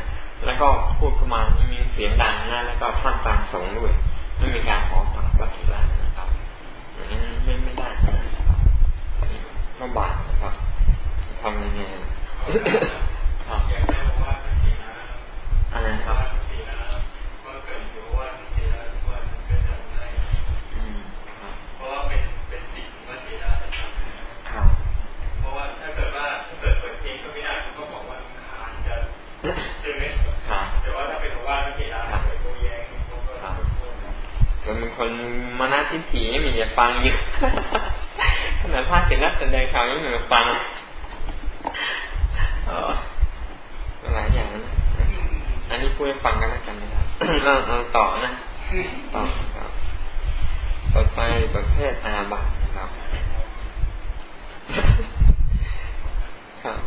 แล้วก็พูดขึ้นมามีเสียงดังนะแล้วก็ท่ามกลางสงด้วยไม่มีการขอฝากปฏิบัตินะครับอย่างนี้ไม่ไม่ได้นะครับลำบากนะครับทำยังไงครับอะไรครับ คนมานาทิฏฐิไม่มีจะฟังอยู่ขนาดภาคเสร็จแล้วแสดงข่าวยังไม่มาฟังอ๋อหลายอย่างนะอันนี้พูดให้ฟังกันแล้วกันนะครับเราเราต่อนะต่อครับต่อไปประเภทอาบัตนะครับครับ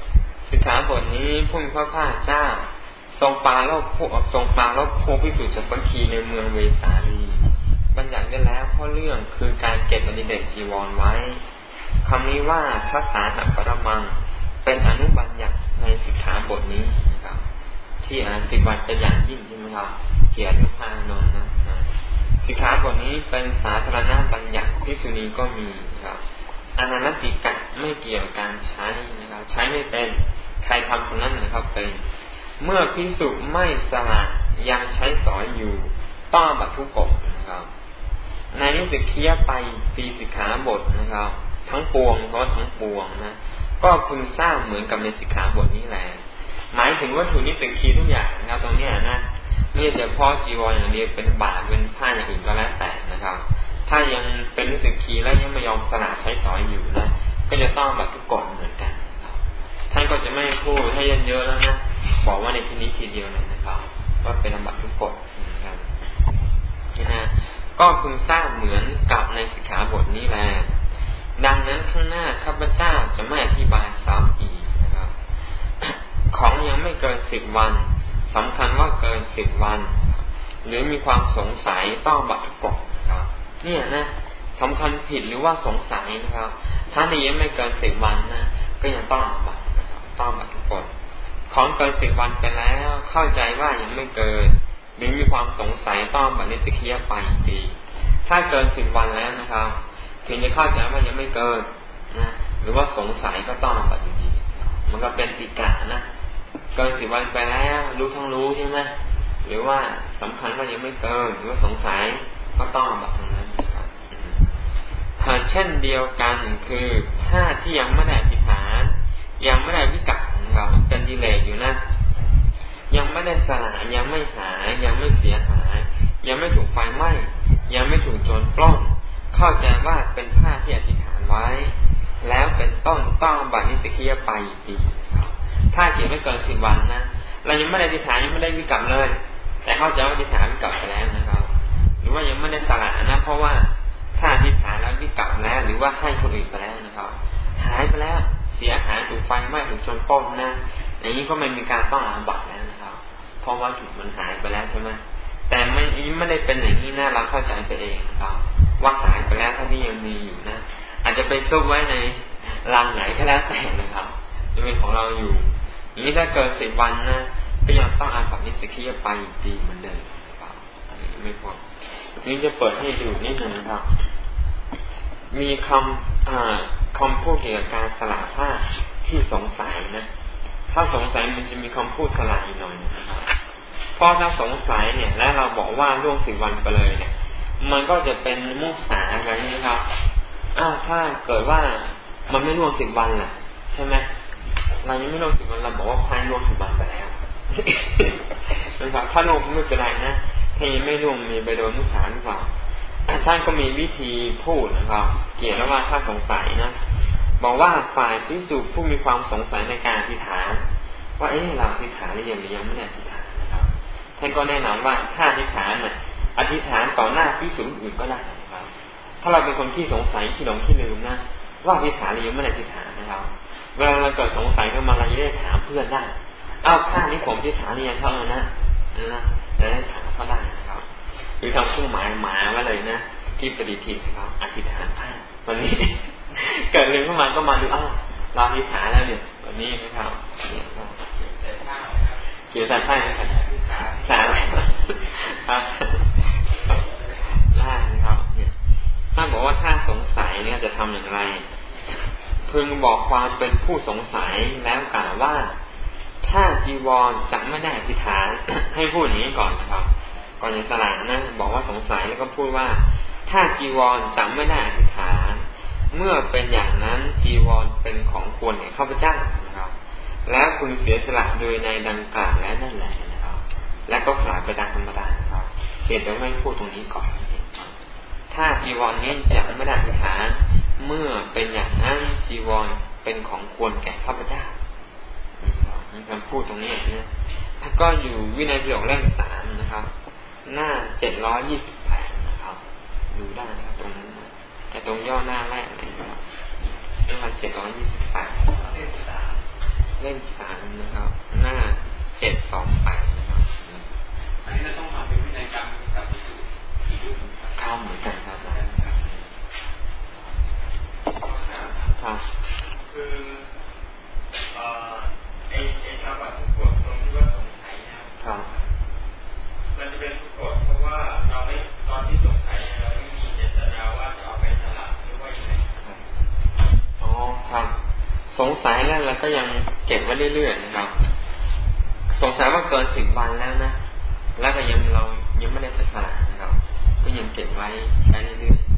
สิกขาบทนี้พุ่งพระพาเจ้า ทรงปาลบผู้ทรงปาลบผู้พิสุทธิ์จากบัญคีในเมืองเวสาลี บัญญัติไว้แล้วข้อเรื่องคือการเก็บอนิเดกจีวรไว้คำนี้ว่าทัศาหัปรมัง เป็นอนุบัญญัติในสิกขาบทนี้นะครับ ที่อสิบัตเป็นอย่างยิ่งใช่ไหมครับเขียนทุกพานนนะสิกขาบทนี้เป็นสาธารณบัญญัติพิสุนีก็มีครับอนันติกะไม่เกี่ยวกับการใช้นะครับ ใช้ไม่เป็นใครทำคนนั้นนะครับเป็น เมื่อพิสุไม่สละยังใช้สอยอยู่ต้องบัตทุกกฎนะครับ ในนิสิกียไปปีสิกขาบทนะครับ ทั้งปวงเพราะทั้งปวงนะก็พึงสร้างเหมือนกับในสิกขาบทนี้แหละหมายถึงวัตถุนิสิกีทุกอย่างนะครับตรงนี้นะไม่ใช่พ่อจีวรอย่างเดียวเป็นบาทเป็นผ้าอย่างอื่นก็แล้วแต่นะครับ ถ้ายังเป็นนิสิกีแล้วยังไม่ยอมสละใช้สอยอยู่นะก็จะต้องบัตรทุกกฎเหมือนกันท่านก็จะไม่พูดให้เยอะๆแล้วนะบอกว่าในที่นี้ทีเดียวเลยนะครับ ว่าเป็นบัตรทุกกฎเหมือนกันนะ ก็พึงสร้างเหมือนกับในสิกขาบทนี้แหละดังนั้นข้างหน้าข้าพเจ้าจะไม่อธิบายซ้ำอีกนะครับ ของยังไม่เกินสิบวันสำคัญว่าเกินสิบวัน หรือมีความสงสัยต้องบัตรกบครับเนี่ยนะสำคัญผิดหรือว่าสงสัยนะครับ ถ้าในยังไม่เกินสิบวันนะก็ยังต้องบัตรนะครับต้องบัตรกบของเกินสิบวันไปแล้ว เข้าใจว่ายังไม่เกิน รือมีความสงสัยต้องบันิสิกียไปอีกปีถ้าเกินสิบวันแล้วนะครับถึงจะเข้าใจว่ายังไม่เกินนะหรือว่าสงสัยก็ต้องบัตอยู่ดีมันก็เป็นติกะนะเกินสิบวันไปแล้วรู้ทั้งรู้ใช่ไหมหรือว่าสำคัญว่ายังไม่เกินหรือว่าสงสัยก็ต้องบัตรงนั้นครับเช่นเดียวกันคือถ้าที่ยังไม่ได้อธิษฐาน ยังไม่ได้วิกัดนะครับเป็นดีเลย์อยู่นะ ยังไม่ได้สลายยังไม่หายยังไม่เสียหาย ยังไม่ถูกไฟไหม้ยังไม่ถูกโจรปล้น เข้าใจว่าเป็นผ้าที่อธิษฐานไว้ แล้วเป็นต้นต้องบัตรนิสกียไปดีกถ้าเก็บไม่เกินสิบวันนะเรายังไม่ได้อธิษฐานยังไม่ได้วิกรรมเลย แต่เข้าใจว่าอธิษฐานวิกรรมไปแล้วนะครับ หรือว่ายังไม่ได้สละนะ เพราะว่าถ้าอธิษฐานแล้ววิกรรมแล้ว หรือว่าให้คนอื่นไปแล้วนะครับ หายไปแล้วเสียหายถูกไฟไหม้ถูกโจรปล้นนะอย่างนี้ก็ไม่มีการต้องอาบัตแล้ว เพราะว่าถูกมันหายไปแล้วใช่ไหมแต่ไม่ไม่ได้เป็นอย่างนี้นะเราเข้าใจไปเองครับว่าหายไปแล้วถ้าที่ยังมีอยู่นะ อาจจะไปซุกไว้ในรังไหนก็แล้วแต่นะครับยังเป็นของเราอยู่อย่างนี้ถ้าเกินสิบวันนะก็ยังต้องอ่านปันิสกิยไปดีเหมือนเดิมครับไม่พอนี้จะเปิดให้ดูนิดหนึ่งครับ มีคำคำพูดเกี่ยวกับการสละผ้าที่สงสัยนะ ถ้าสงสัยมันจะมีคำพูดสลายหน่อยนะครับ เพราะถ้าสงสัยเนี่ย และเราบอกว่าล่วงสิบวันไปเลยเนี่ย มันก็จะเป็นมุสาอะไรนี้ครับอ้าวถ้าเกิดว่ามันไม่ล่วงสิบวันล่ะ ใช่ไหมเรายังไม่ล่วงสิบวันเราบอกว่าพายล่วงสิบวันไปแล้วนะครับถ้าล่วงไม่เป็นไรนะถ้ายังไม่ล่วงมีไปโดนมุสาหรือเปล่าท่านก็มีวิธีพูดนะครับ เกี่ยวกับว่าถ้าสงสัยนะบอกว่าฝ่ายพิสูจผู้มีความสงสัยในการอธิษฐาน ว่าเอ๊ะเราอธิษฐานหรือยังหรือยังไม่ได้อธิษฐาน ท่านก็แนะนำว่าถ้าอธิษฐานเนี่ยอธิษฐานต่อหน้าพิสูจอื่นก็ได้นะครับ ถ้าเราเป็นคนที่สงสัยที่หลงที่ลืมนะว่าอธิษฐานหรือไม่ได้อธิษฐานนะครับเวลาเราเกิดสงสัยขึ้นมาเราจะได้ถามเพื่อนได้เอาข้านี้ผมอธิษฐานหรือยังเท่านั้นนะนะจะได้ถามเขาได้นะครับ หรือทำเครื่องหมายหมาไว้เลยนะที่ปฏิทินนะครับอธิษฐานผ้าวันนี้ เกิดเรื่องขึ้นมาก็มาดูอ้าวเราอธิษฐานแล้วเนี่ยวันนี้นะครับเนี่ยก็เกี่ยวกับผ้านะครับ สามครับได้นะครับเนี่ยถ้าบอกว่าถ้าสงสัยเนี่ยจะทำอย่างไร พึงบอกความเป็นผู้สงสัยแล้วกล่าวว่า ถ้าจีวรจะไม่ได้อธิษฐานให้พูดอย่างนี้ก่อนนะครับ ก่อนจะสลายนะบอกว่าสงสัยแล้วก็พูดว่า ถ้าจีวรจะไม่ได้อธิษฐาน เมื่อเป็นอย่างนั้นจีวรเป็นของควรแก่ข้าพเจ้านะครับ แล้วคุณเสียสละโดยในดังกล่าวแล้วนั่นแหละ และก็สลายไปตามธรรมดานะครับเหตุจะไม่พูดตรงนี้ก่อนถ้าจีวรนี้จะไม่ได้อธิษฐาน เมื่อเป็นอย่างนั้นจีวรเป็นของควรแก่ข้าพเจ้ามีคำพูดตรงนี้นะก็อยู่วินัยประโยคเล่มสามนะครับ หน้าเจ็ดร้อยยี่สิบแปดนะครับดูได้นะครับตรงนั้นไอ้ตรงย่อหน้าแรกนะครับประมาณเจ็ดร้อยยี่สิบแปดเล่มสามเล่มสามนะครับ หน้าเจ็ดสองแปด อันนี้าต้องมาเป็นวินัยกรรมกับพิสูจน์อีกรูปนึงเข้าเหมือนกันครับครับคือเอ่อไอ้ไอ้คำว่าทุกกฎตรงที่ว่าสงสัยนะครับมันจะเป็นทุกกฎเพราะว่าเราไม่ตอนที่สงสัยเราไม่มีเจตนาว่าจะเอาไปสลับหรือว่าอย่างไรอ๋อครับสงสัยแล้วเราก็ยังเก็บไว้เรื่อยๆนะครับ สงสัยว่าเกินสิบวันแล้วนะ แล้วก็ยังเรายังไม่ได้ไปสละนะครับ ก็ยังเก็บไว้ใช้เรื่อยๆ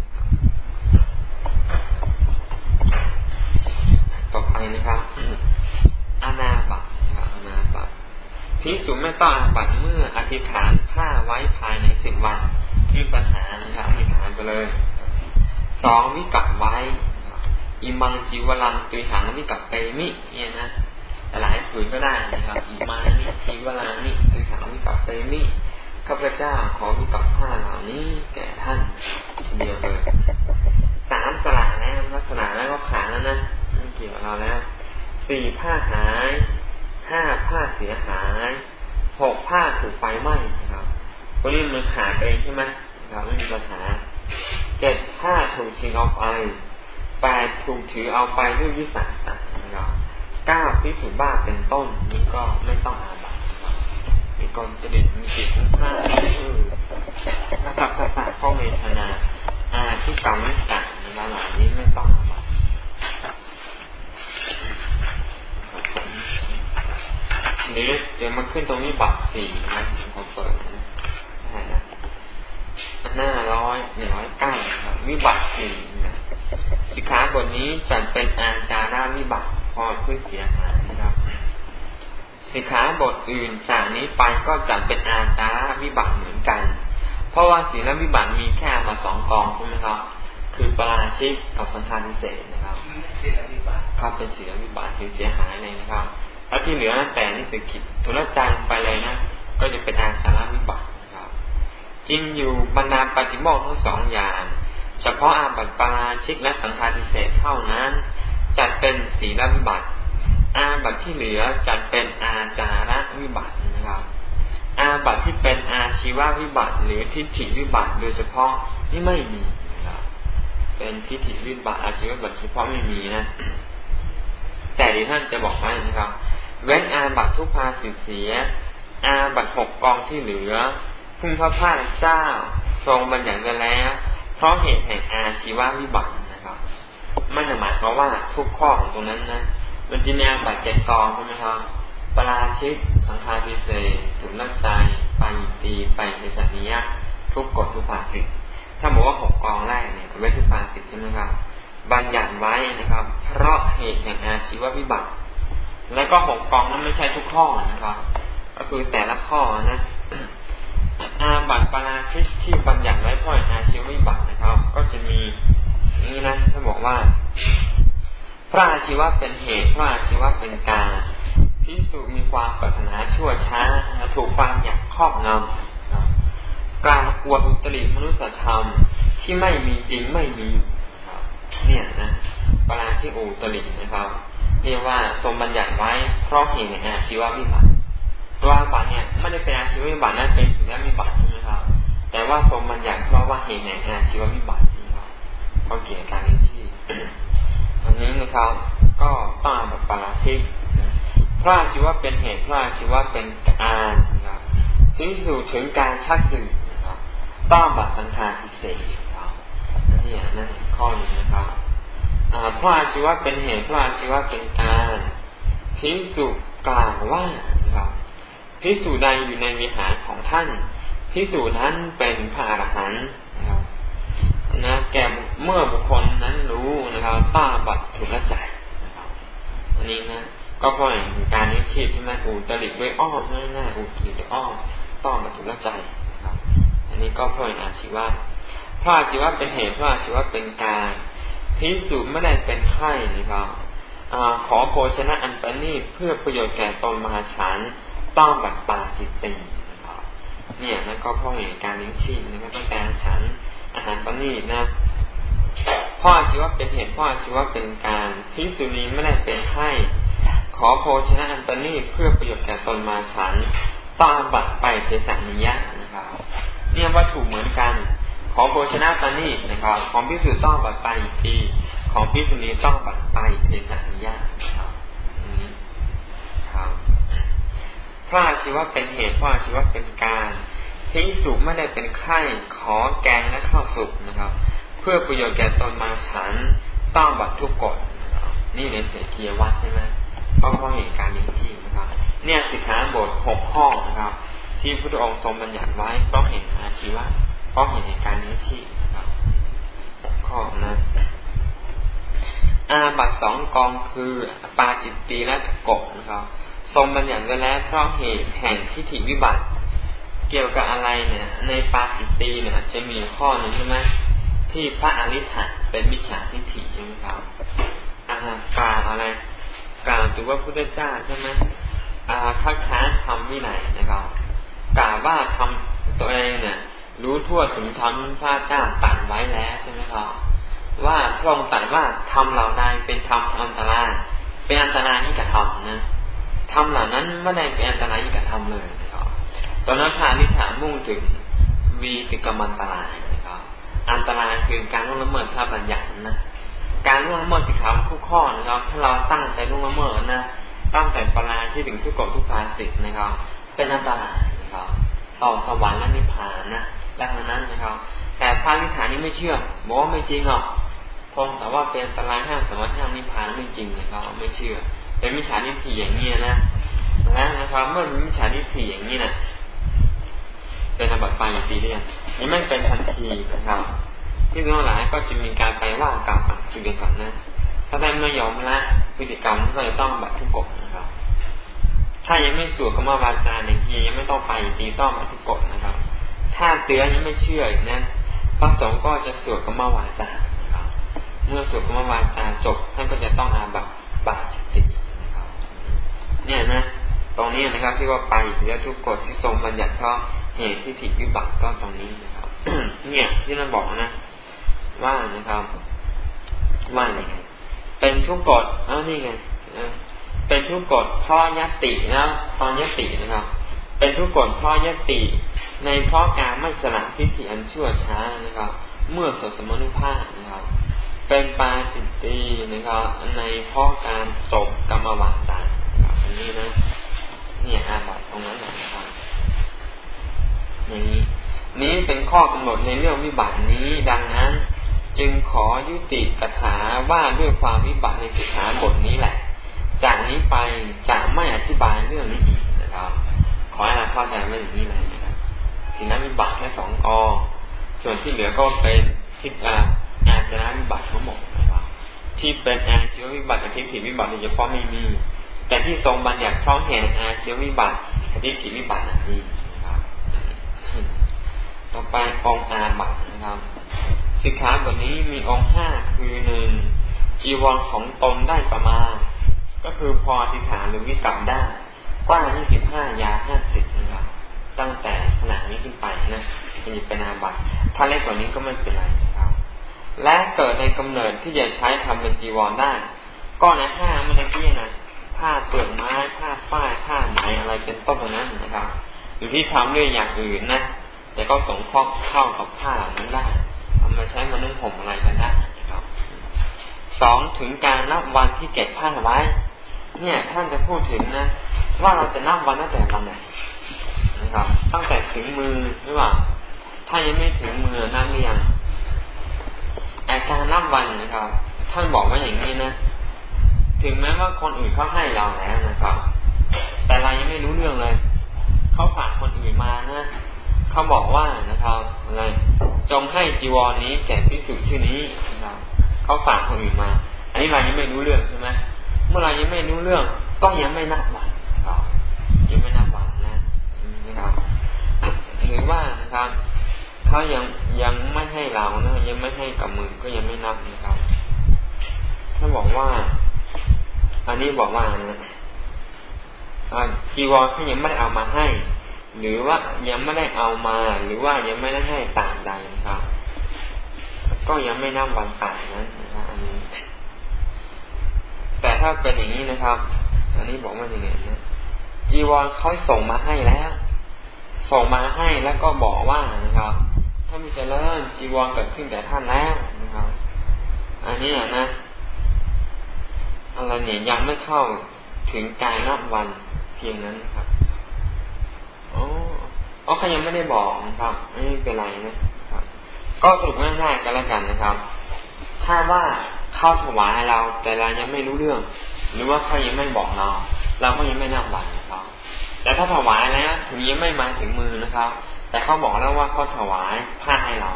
ต่อไปนะครับอาณาบัตรอาณาบัตพิสุไม่ต้องอาบัตเมื่ออธิษฐานผ้าไว้ภายในสิบวันมีปัญหานะครับอธิษฐานไปเลยสองวิกัปไว้อิมังจิวรังตุยหังวิกัปเตมิเนี่ยนะ หลายผืนก็ได้นะครับอิมังจิวรังนิตุยหังวิกัปเตมิข้าพเจ้าขอวิกัปผ้าเหล่านี้แก่ท่านเดียวเลยสามสละแล้วลักษณะแล้วก็ขาแล้วนะไม่เกี่ยวกับเราแล้วสี่ผ้าหายห้าผ้าเสียหายหกผ้าถูกไฟไหม้นะครับตัวนี้มันขาดเองใช่ไหมครับไม่มีปัญหาเจ็ดผ้าถูกชิงเอาไปแปดถูกถือเอาไปด้วยวิสาสะนะครับ เก้าพิสูจบ้าเป็นต้นนี้ก็ไม่ต้องอาบัตรมีกรจดิตมีจิตทั้งห้าคือนะครับภาษาข้อเมชนา อาที่กรรมไม่ต่างนรับเหล่านี้ไม่ต้องอาบัตนี้จะมาขึ้นตรงนี้บัตรสี่นะผมเปิดนะหน้าร้อยหนึ่งร้อยเก้าครับวิบัติสี่นะสิขาบทนี้จัดเป็นอาจาราวิบัติ พอเพื่อเสียหายนะครับสิขาบทอื่นจากนี้ไปก็จัดเป็นอาจาราวิบัติเหมือนกัน เพราะว่าศีลวิบัติมีแค่มาสองกองใช่ไหมครับ คือปราชิกกับสังฆาทิเศษนะครับครับเป็นศีลวิบัติถือเสียหายเลยนะครับ แล้วที่เหลือแต่นี่สึกิจทุลจันไปเลยนะ ก็จะเป็นอาสาระวิบัตินะครับ จริงอยู่บรรดาปฏิโมกทั้งสองอย่าง เฉพาะอาบัติปราชิกและสังฆาทิเศษเท่านั้น จัดเป็น ศีลวิบัติ อาบัติที่เหลือจัดเป็นอาจาระวิบัตินะครับ อาบัติที่เป็นอาชีววิบัติ หรือทิฏฐิวิบัติ โดยเฉพาะนี่ไม่มีนะครับเป็นทิฏฐิวิบัติอาชีววิบัติเฉพาะไม่มีนะ แต่ดีท่านจะบอกไว้นะครับ เว้นอาบัตทุพาสิเสีย อาบัตหกกองที่เหลือพุ่งพระพาเจ้า ทรงบัญญัติไว้แล้ว เพราะเหตุแห่งอาชีววิบัติ ไม่ได้หมายความว่าทุกข้อของตรงนั้นนะมันจะมีอาบัติเจ็ดกองใช่ไหมครับปาราชิกสังฆาทิเสสถุลลัจจัยปาจิตตีย์ปาฏิเทสนียะทุกกฏทุพภาสิตถ้าบอกว่าหกกองแรกเนี่ยเว้นทุพภาสิตใช่ไหมครับบัญญัติไว้นะครับ เพราะเหตุแห่งอาชีววิบัติ แล้วก็หกกองนั้นไม่ใช่ทุกข้อนะครับ ก็คือแต่ละข้อนะอาบัติปาราชิกที่บัญญัติไว้เพราะอาชีววิบัตินะครับ ก็จะมี นี่นะถ้าบอกว่า พระอาชีวะเป็นเหตุพระอาชีวะเป็นการพิสูจมีความปรารถนาชั่วช้าถูกความอยากครอบงำกลารกวดอุตริมนุสธรรมที่ไม่มีจริงไม่มีเนี่ยนะปราชิอุตรินะครับเรียกว่าทรงบัญญัติไว้เพราะเหตุในอาชีววิบัติตัวบัตเนี่ยไม่ได้เป็นอาชีววิบัตินั่นเป็นสุญญวิบัติใช่ไหมครับ แต่ว่าทรงบัญญัติเพราะว่าเหตุในอาชีววิบัติ ครับก็เกี่ยวกับการเลี้ยงชีพอันนี้นะครับ ก็ต้องแบบปราชิกพระชีวะเป็นเหตุพระชีวะเป็นการนะครับที่สู่ถึงการชักสื่อนะครับต้องบัตรสังฆาทิเศษนะครับนี่นั่นข้อนี้นะครับพระชีวะเป็นเหตุพระชีวะเป็นการพิสุกล่าวว่านะครับพิสูจใดอยู่ในวิหารของท่านพิสูจนั้นเป็นพระอรหันต์ นะ แก่เมื่อบุคคลนั้นรู้นะครับต้าบัตรถุลใจอันนี้นะก็เพราะการนี้ชีพที่มันอุตริด้วยอ้อมง่ายๆอุตริด้วยอ้อมต้องบัตรถุลใจนะครับอันนี้ก็เพราะอาชีวะพระอาชีวะเป็นเหตุพระอาชีวะเป็นการพิสูจไม่ได้เป็นไข้นะครับอขอโภชนะอันประณีตเพื่อประโยชน์แก่ตนมหาชานต้องบัตรปาจิตติเนี่ยนั่นก็เพราะเหตุการเลี้ยงชีพนะครับต้องการฉัน อาหารประณีนะพ่อชีวะเป็นเหตุพ่อชีวะเป็นการพิสุนีไม่ได้เป็นไข้ขอโภชนะอันประณีเพื่อประโยชน์แก่ตนมาฉันต้องบัตไปเทสันิยะนะครับเนี่ยวัตถุเหมือนกัน ขอโภชนะประณีนะครับ ของพิสุต้องบัตไปอีกทีของพิสุนีต้องบัตไปเทสันิยะนะครับครับพระชีวะเป็นเหตุพระชีวะเป็นการ พิสุไม่ได้เป็นไข้ขอแกงและข้าวสุกนะครับ เพื่อประโยชน์แก่ตนมาฉันต้องบัตรทุกกฎนี่ในเสกียวัดใช่ไหมเพราะเขาเห็นการเลี้ยงชีพนะครับ เนี่ยสิกขาบทหกข้อนะครับ ที่พระองค์ทรงบัญญัติไว้เพราะเห็นอาชีวะเพราะเห็นในการเลี้ยงชีพนะครับหกข้อนะอาบัตสองกองคือปาจิตตีและกบนะครับ ทรงบัญญัติไว้แล้วเพราะเหตุแห่งทิฏฐิวิบัติ เกี่ยวกับอะไรเนี่ย ในปาจิตตีเนี่ยจะมีข้อหนึ่งใช่ไหมที่พระอริ t ะเป็นมิจฉาทิฏฐิใช่ไหมครับอากาอะไรกล่าวถึงว่าพุทธเจ้าใช่ไหมคัดค้านทำวินัยนะครับกล่าวว่าทำตัวเองเนี่ย รู้ทั่วถึงทำพระเจ้าตัดไว้แล้วใช่ไหมครับว่าพระองค์ตัดว่าทำเหล่าใดเป็นธรรมอันตรายเป็นอันตรายที่กระทำนะทำเหล่านั้นไม่ได้เป็นอันตรายที่กระทำเลย ตอนนั้นพระนิฐานมุ่งถึงวีติกรรมอันตรายนะครับ อันตรายคือการล่วงละเมิดพระบัญญัตินะ การล่วงละเมิดสิกขาทุกข้อนะครับ ถ้าเราตั้งใจล่วงละเมิดนะ ตั้งแต่ปราที่ถึงทุกกฎทุกภาสิทธ์นะครับ เป็นอันตรายนะครับต่อสวรรค์และนิพพานนะดังนั้นนะครับ แต่พระนิฐานนี้ไม่เชื่อบอกว่าไม่จริงหรอกพงแต่ว่าเป็นอันตรายห้ามสมรรถห้ามนิพพานไม่จริงนะครับ ไม่เชื่อ เป็นมิจฉาทิฏฐิอย่างนี้นะแล้วนะครับ เมื่อมีมิจฉาทิฏฐิอย่างนี้นะ เป็นอบัติไปอย่างดีเรียนนี่ไม่เป็นทันทีนะครับที่ทั้งหลายก็จะมีการไปว่ากล่าวกับจุดเดียวกันนะถ้าได้ไม่ยอมละพฤติกรรมก็จะต้องบัตรทุกกฎนะครับ ถ้ายังไม่สวดกรรมวาจาเนี่ยยังไม่ต้องไปตีต้องบัตรทุกกฎนะครับ ถ้าเตือนยังไม่เชื่ออีกนะพระสงฆ์ก็จะสวดกรรมวาจานะครับเมื่อสวดกรรมวาจาจบท่านก็จะต้องอาบัตบาจิตตินะครับ เนี่ยนะ ตรงนี้นะครับที่ว่าไปเตือทุกกฎที่ทรงบัญญัติเพราะ เหตุที่ผิดวิบัติก็ตรงนี้นะครับ เนี่ยที่นั่นบอกนะ ว่านะครับ ว่าไงเป็นทุกกฎอ้านี่ไงเป็นทุกกฎเพราะยตินะตอนยตินะครับ เป็นทุกกฎเพราะยติ ในเพราะการไม่สละพิธีอันชั่วช้านะครับ เมื่อสดสมนุภาพนะครับ เป็นปาจิตตีนะครับ ในเพราะการจบกรรมวาจาอันนี้นะ เนี่ยอาบัตตรงนั้นนะครับ อย่างนี้นี้เป็นข้อกำหนดในเรื่องวิบัตินี้ดังนั้น จึงขอยุติกถาว่าด้วยความวิบัติในสิกขาบทนี้แหละ จากนี้ไปจะไม่อธิบายเรื่องนี้อีกนะครับ ขอให้เราเข้าใจไว้อย่างนี้เลยนะครับสินวิบัติแค่สองกอส่วนที่เหลือก็เป็นทิฏอาอาจนะวิบัติทั้งหมดนะครับที่เป็นอาชีววิบัติกับทิฏฐิวิบัติโดยเฉพาะไม่มี แต่ที่ทรงบัญญัติพร้อมเห็นอาชีววิบัติกับทิฏฐิวิบัตินั้นมีนะครับ ต่อไปองอาบัตนะครับสิกขาบทนี้มีองค์ห้าคือหนึ่งจีวรของตนได้ประมาณ ก็คือพออธิษฐาหรือวิกรรมได้กว้างยี่สิบห้ายาห้าสิบนะครับตั้งแต่ขนาดนี้ขึ้นไปนะจะมีเป็นอาบัตถ้าเล็กกว่านี้ก็ไม่เป็นไรนะครับ และเกิดในกำเนิดที่จะใช้ทำเป็นจีวรได้ก็ในห้ามันเกี้นะผ้าเปลือกไม้ผ้าฝ้ายผ้าไหมอะไรเป็นต้นนั้นนะครับ หรือที่ทำด้วยอย่างอื่นนะ แต่ก็สงเคราะห์เข้ากับผ้านั้นได้ทำมาใช้มานึ่งห่มอะไรกันได้นะครับสองถึงการนับวันที่เก็บผ้าไว้ เนี่ยท่านจะพูดถึงนะว่าเราจะนับวันตั้งแต่วันไหนนะครับ ตั้งแต่ถึงมือหรือว่าถ้ายังไม่ถึงมือนับเรียงอาการนับวันนะครับ ท่านบอกว่าอย่างนี้นะถึงแม้ว่าคนอื่นเขาให้เราแล้วนะครับ แต่เรายังไม่รู้เรื่องเลยเขาฝากคนอื่นมานะ เขาบอกว่านะครับอะไรจงให้จีวรนี้แก่พิสุชื่อนี้นะครับเขาฝากคนอื่นมา อันนี้เรายังไม่รู้เรื่องใช่ไหมเมื่อเรายังไม่รู้เรื่องก็ยังไม่นับวันครับยังไม่นับวันนะนะครับหรือว่านะครับเขายังยังไม่ให้เรานะยังไม่ให้กับมือก็ยังไม่นับนะครับถ้าบอกว่า อันนี้บอกว่านะจีวรเขายังไม่ได้เอามาให้ หรือว่ายังไม่ได้เอามา หรือว่ายังไม่ได้ให้ต่างใดนะครับ ก็ยังไม่นับวันต่างนั้นนะครับอันนี้ แต่ถ้าเป็นอย่างนี้นะครับ อันนี้บอกว่าอย่างไงนะจีวรเขาส่งมาให้แล้ว ส่งมาให้แล้วก็บอกว่านะครับถ้ามีเจริญจีวรเกิดขึ้นแต่ท่านแล้วนะครับ อันนี้นะอะไรเนี่ยยังไม่เข้าถึงการนับวันเพียงนั้นครับ อ๋ออ๋อเขายังไม่ได้บอกนะครับไม่เป็นไรนะครับ ก็สรุปง่ายๆกันแล้วกันนะครับ ถ้าว่าเข้าถวายเรา แต่เรายังไม่รู้เรื่อง หรือว่าเขายังไม่บอกเราเราก็ยังไม่นับวันนะครับ แต่ถ้าถวายแล้วถึงยังไม่มาถึงมือนะครับ แต่เขาบอกแล้วว่าเขาถวายผ้าให้เรา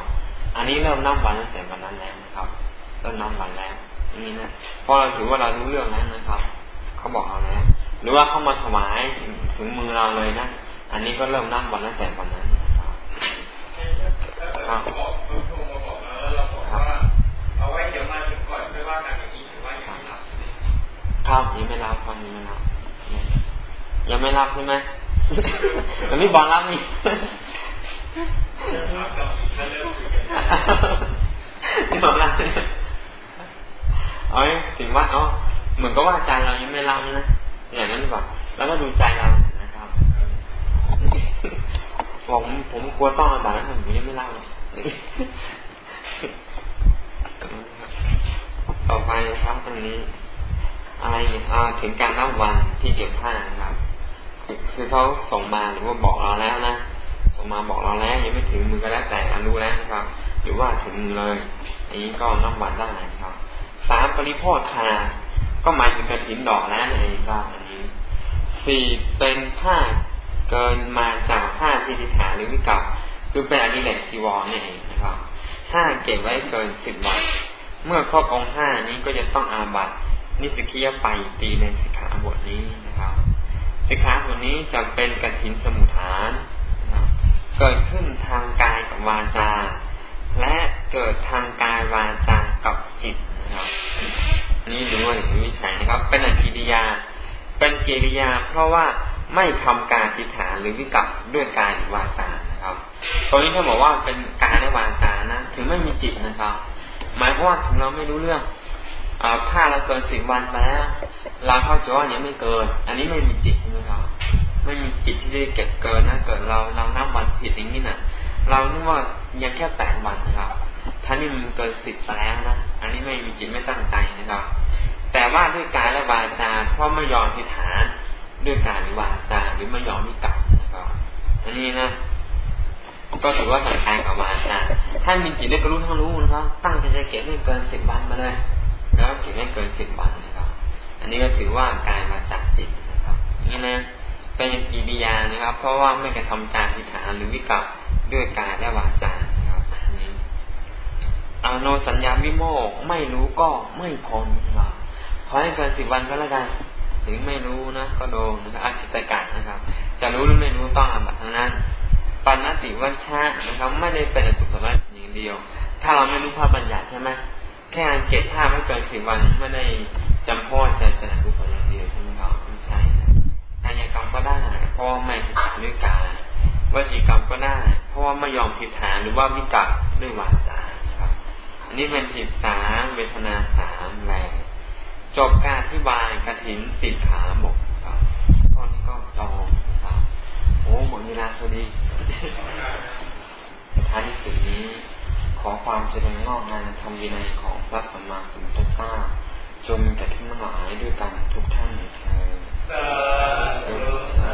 อันนี้เริ่มนับวันตั้งแต่วันนั้นแล้วนะครับเริ่มนับวันแล้วนี่นะเพราะเราถือว่าเรารู้เรื่องแล้วนะครับ เขาบอกเราแล้วหรือว่าเขามาถวายถึงมือเราเลยนะ อันนี้ก็เริ่มนั่งวันตั้งแต่วันนั้นนะครับครับบอกมาบอกแล้วเราบอกว่าเอาไว้เดี๋ยวมาถึงก่อนไม่ว่ากันอย่างนี้ถือว่ายังไม่รับครับยังไม่รับครับยังไม่รับยังไม่รับใช่ไหมยังไม่บอกรับนี่ไม่บอกรับเอ้ยถึงว่าเอ๋อเหมือนกับว่าใจเรายังไม่รับนะอย่างนั้นหรือเปล่าแล้วก็ดูใจเรา ผมผมกลัวต้องอาบัติแล้วผมยังไม่เล่าต่อไปนะครับตรงนี้ อะไรอ่าถึงการนับวันที่เก็บผ้านะครับ คือเขาส่งมาหรือว่าบอกเราแล้วนะส่งมาบอกเราแล้วยังไม่ถึงมือก็แล้วแต่รู้แล้วนะครับ หรือว่าถึงมือเลยอันนี้ก็นับวันได้นะครับสามปริโภคคาก็หมายถึงกระถินดอกแล้วนั่นเองครับอันนี้สี่เป็นผ้า เกินมาจากผ้าที่ติฐานหรือวิกับคือเป็นอดิเรกจีวรนี่เองนะครับห้าเก็บไว้เกินสิบวัน เมื่อครบองค์ห้านี้ก็จะต้องอาบัตินิสกิยไปตีในสิกขาบทนี้นะครับ สิกขาบทนี้จะเป็นกฐินสมุทฐานเกิดขึ้นทางกายกับวาจา และเกิดทางกายวาจากับจิตนะครับ นี่ด้วยวิชัยนะครับ เป็นอกิริยา เป็นกิริยา เพราะว่า ไม่ทำการทิฏฐานหรือวิกับด้วยกายหรือวาจานะครับ ตรงนี้ถ้าบอกว่าเป็นกายและวาจานะ ถึงไม่มีจิตนะครับ หมายความว่าถึงเราไม่รู้เรื่องอถ้าเราเกินสิบวันไปแล้วเราเข้าใจว่านี้ไม่เกิน อันนี้ไม่มีจิตใช่ไหมครับ ไม่มีจิตที่จะเก็บเกินนะ เกิดเราเรานับวันผิดอย่างนี้นะ่ะ เราคิดว่ายังแค่แปดวันนะครับท่านี่มันเกินสิบไปแล้วนะ อันนี้ไม่มีจิตไม่ตั้งใจนะครับ แต่ว่าด้วยกายและวาจาเพราะไม่ยอมทิฏฐาน ด้วยการวาจาหรือไม่ยอมมิกลับนะครับอันนี้นะก็ถือว่าสังกายกับวาจาถ้ามีจิตได้ก็รู้ทั้งรู้นะครับ ตั้งใจจะเก็บไม่เกินสิบวันมาเลยแล้วเก็บไม่เกินสิบวันนะครับ อันนี้ก็ถือว่ากายมาจากจิตนะครับนี่นะเป็นกิริยานะครับ เพราะว่าไม่กระทำการทิฏฐานหรือวิกับด้วยกายและวาจานะครับนี้อาโนสัญญาวิโมกไม่รู้ก็ไม่พ้นนะครับขอให้เกินสิบวันก็แล้วกัน ถึงไม่รู้นะก็โดนนะครับอาชิตกะนะครับ จะรู้หรือไม่รู้ต้องอาบัตทั้งนั้นปัณติวัชชะนะครับไม่ได้เป็นกุศลอย่างเดียว ถ้าเราไม่รู้ภาพบัญญัติใช่ไหมแค่การเก็บภาพไม่เกินสิบวันไม่ได้จำพ่อใจเป็นกุศลอย่างเดียวใช่ไหมครับไม่ใช่กายกรรมก็ได้เพราะว่าไม่ผิดด้วยกายวจีกรรมก็ได้ เพราะว่าไม่ยอมผิดฐานหรือว่าวิกัดด้วยวาจาครับ อันนี้เป็นจิตสามเวทนาสามแรง จบการอธิบายกระถินสิบขาบกครับตอนนี้ก็จองครับโอ้หมดเวลาพอดีสุดท้ายที่สุดนี้ ขอความเจริญงอกงามธรรมวินัยของพระสัมมาสัมพุทธเจ้าจงมีแก่ท่านทั้งหลายด้วยกันทุกท่านเถิด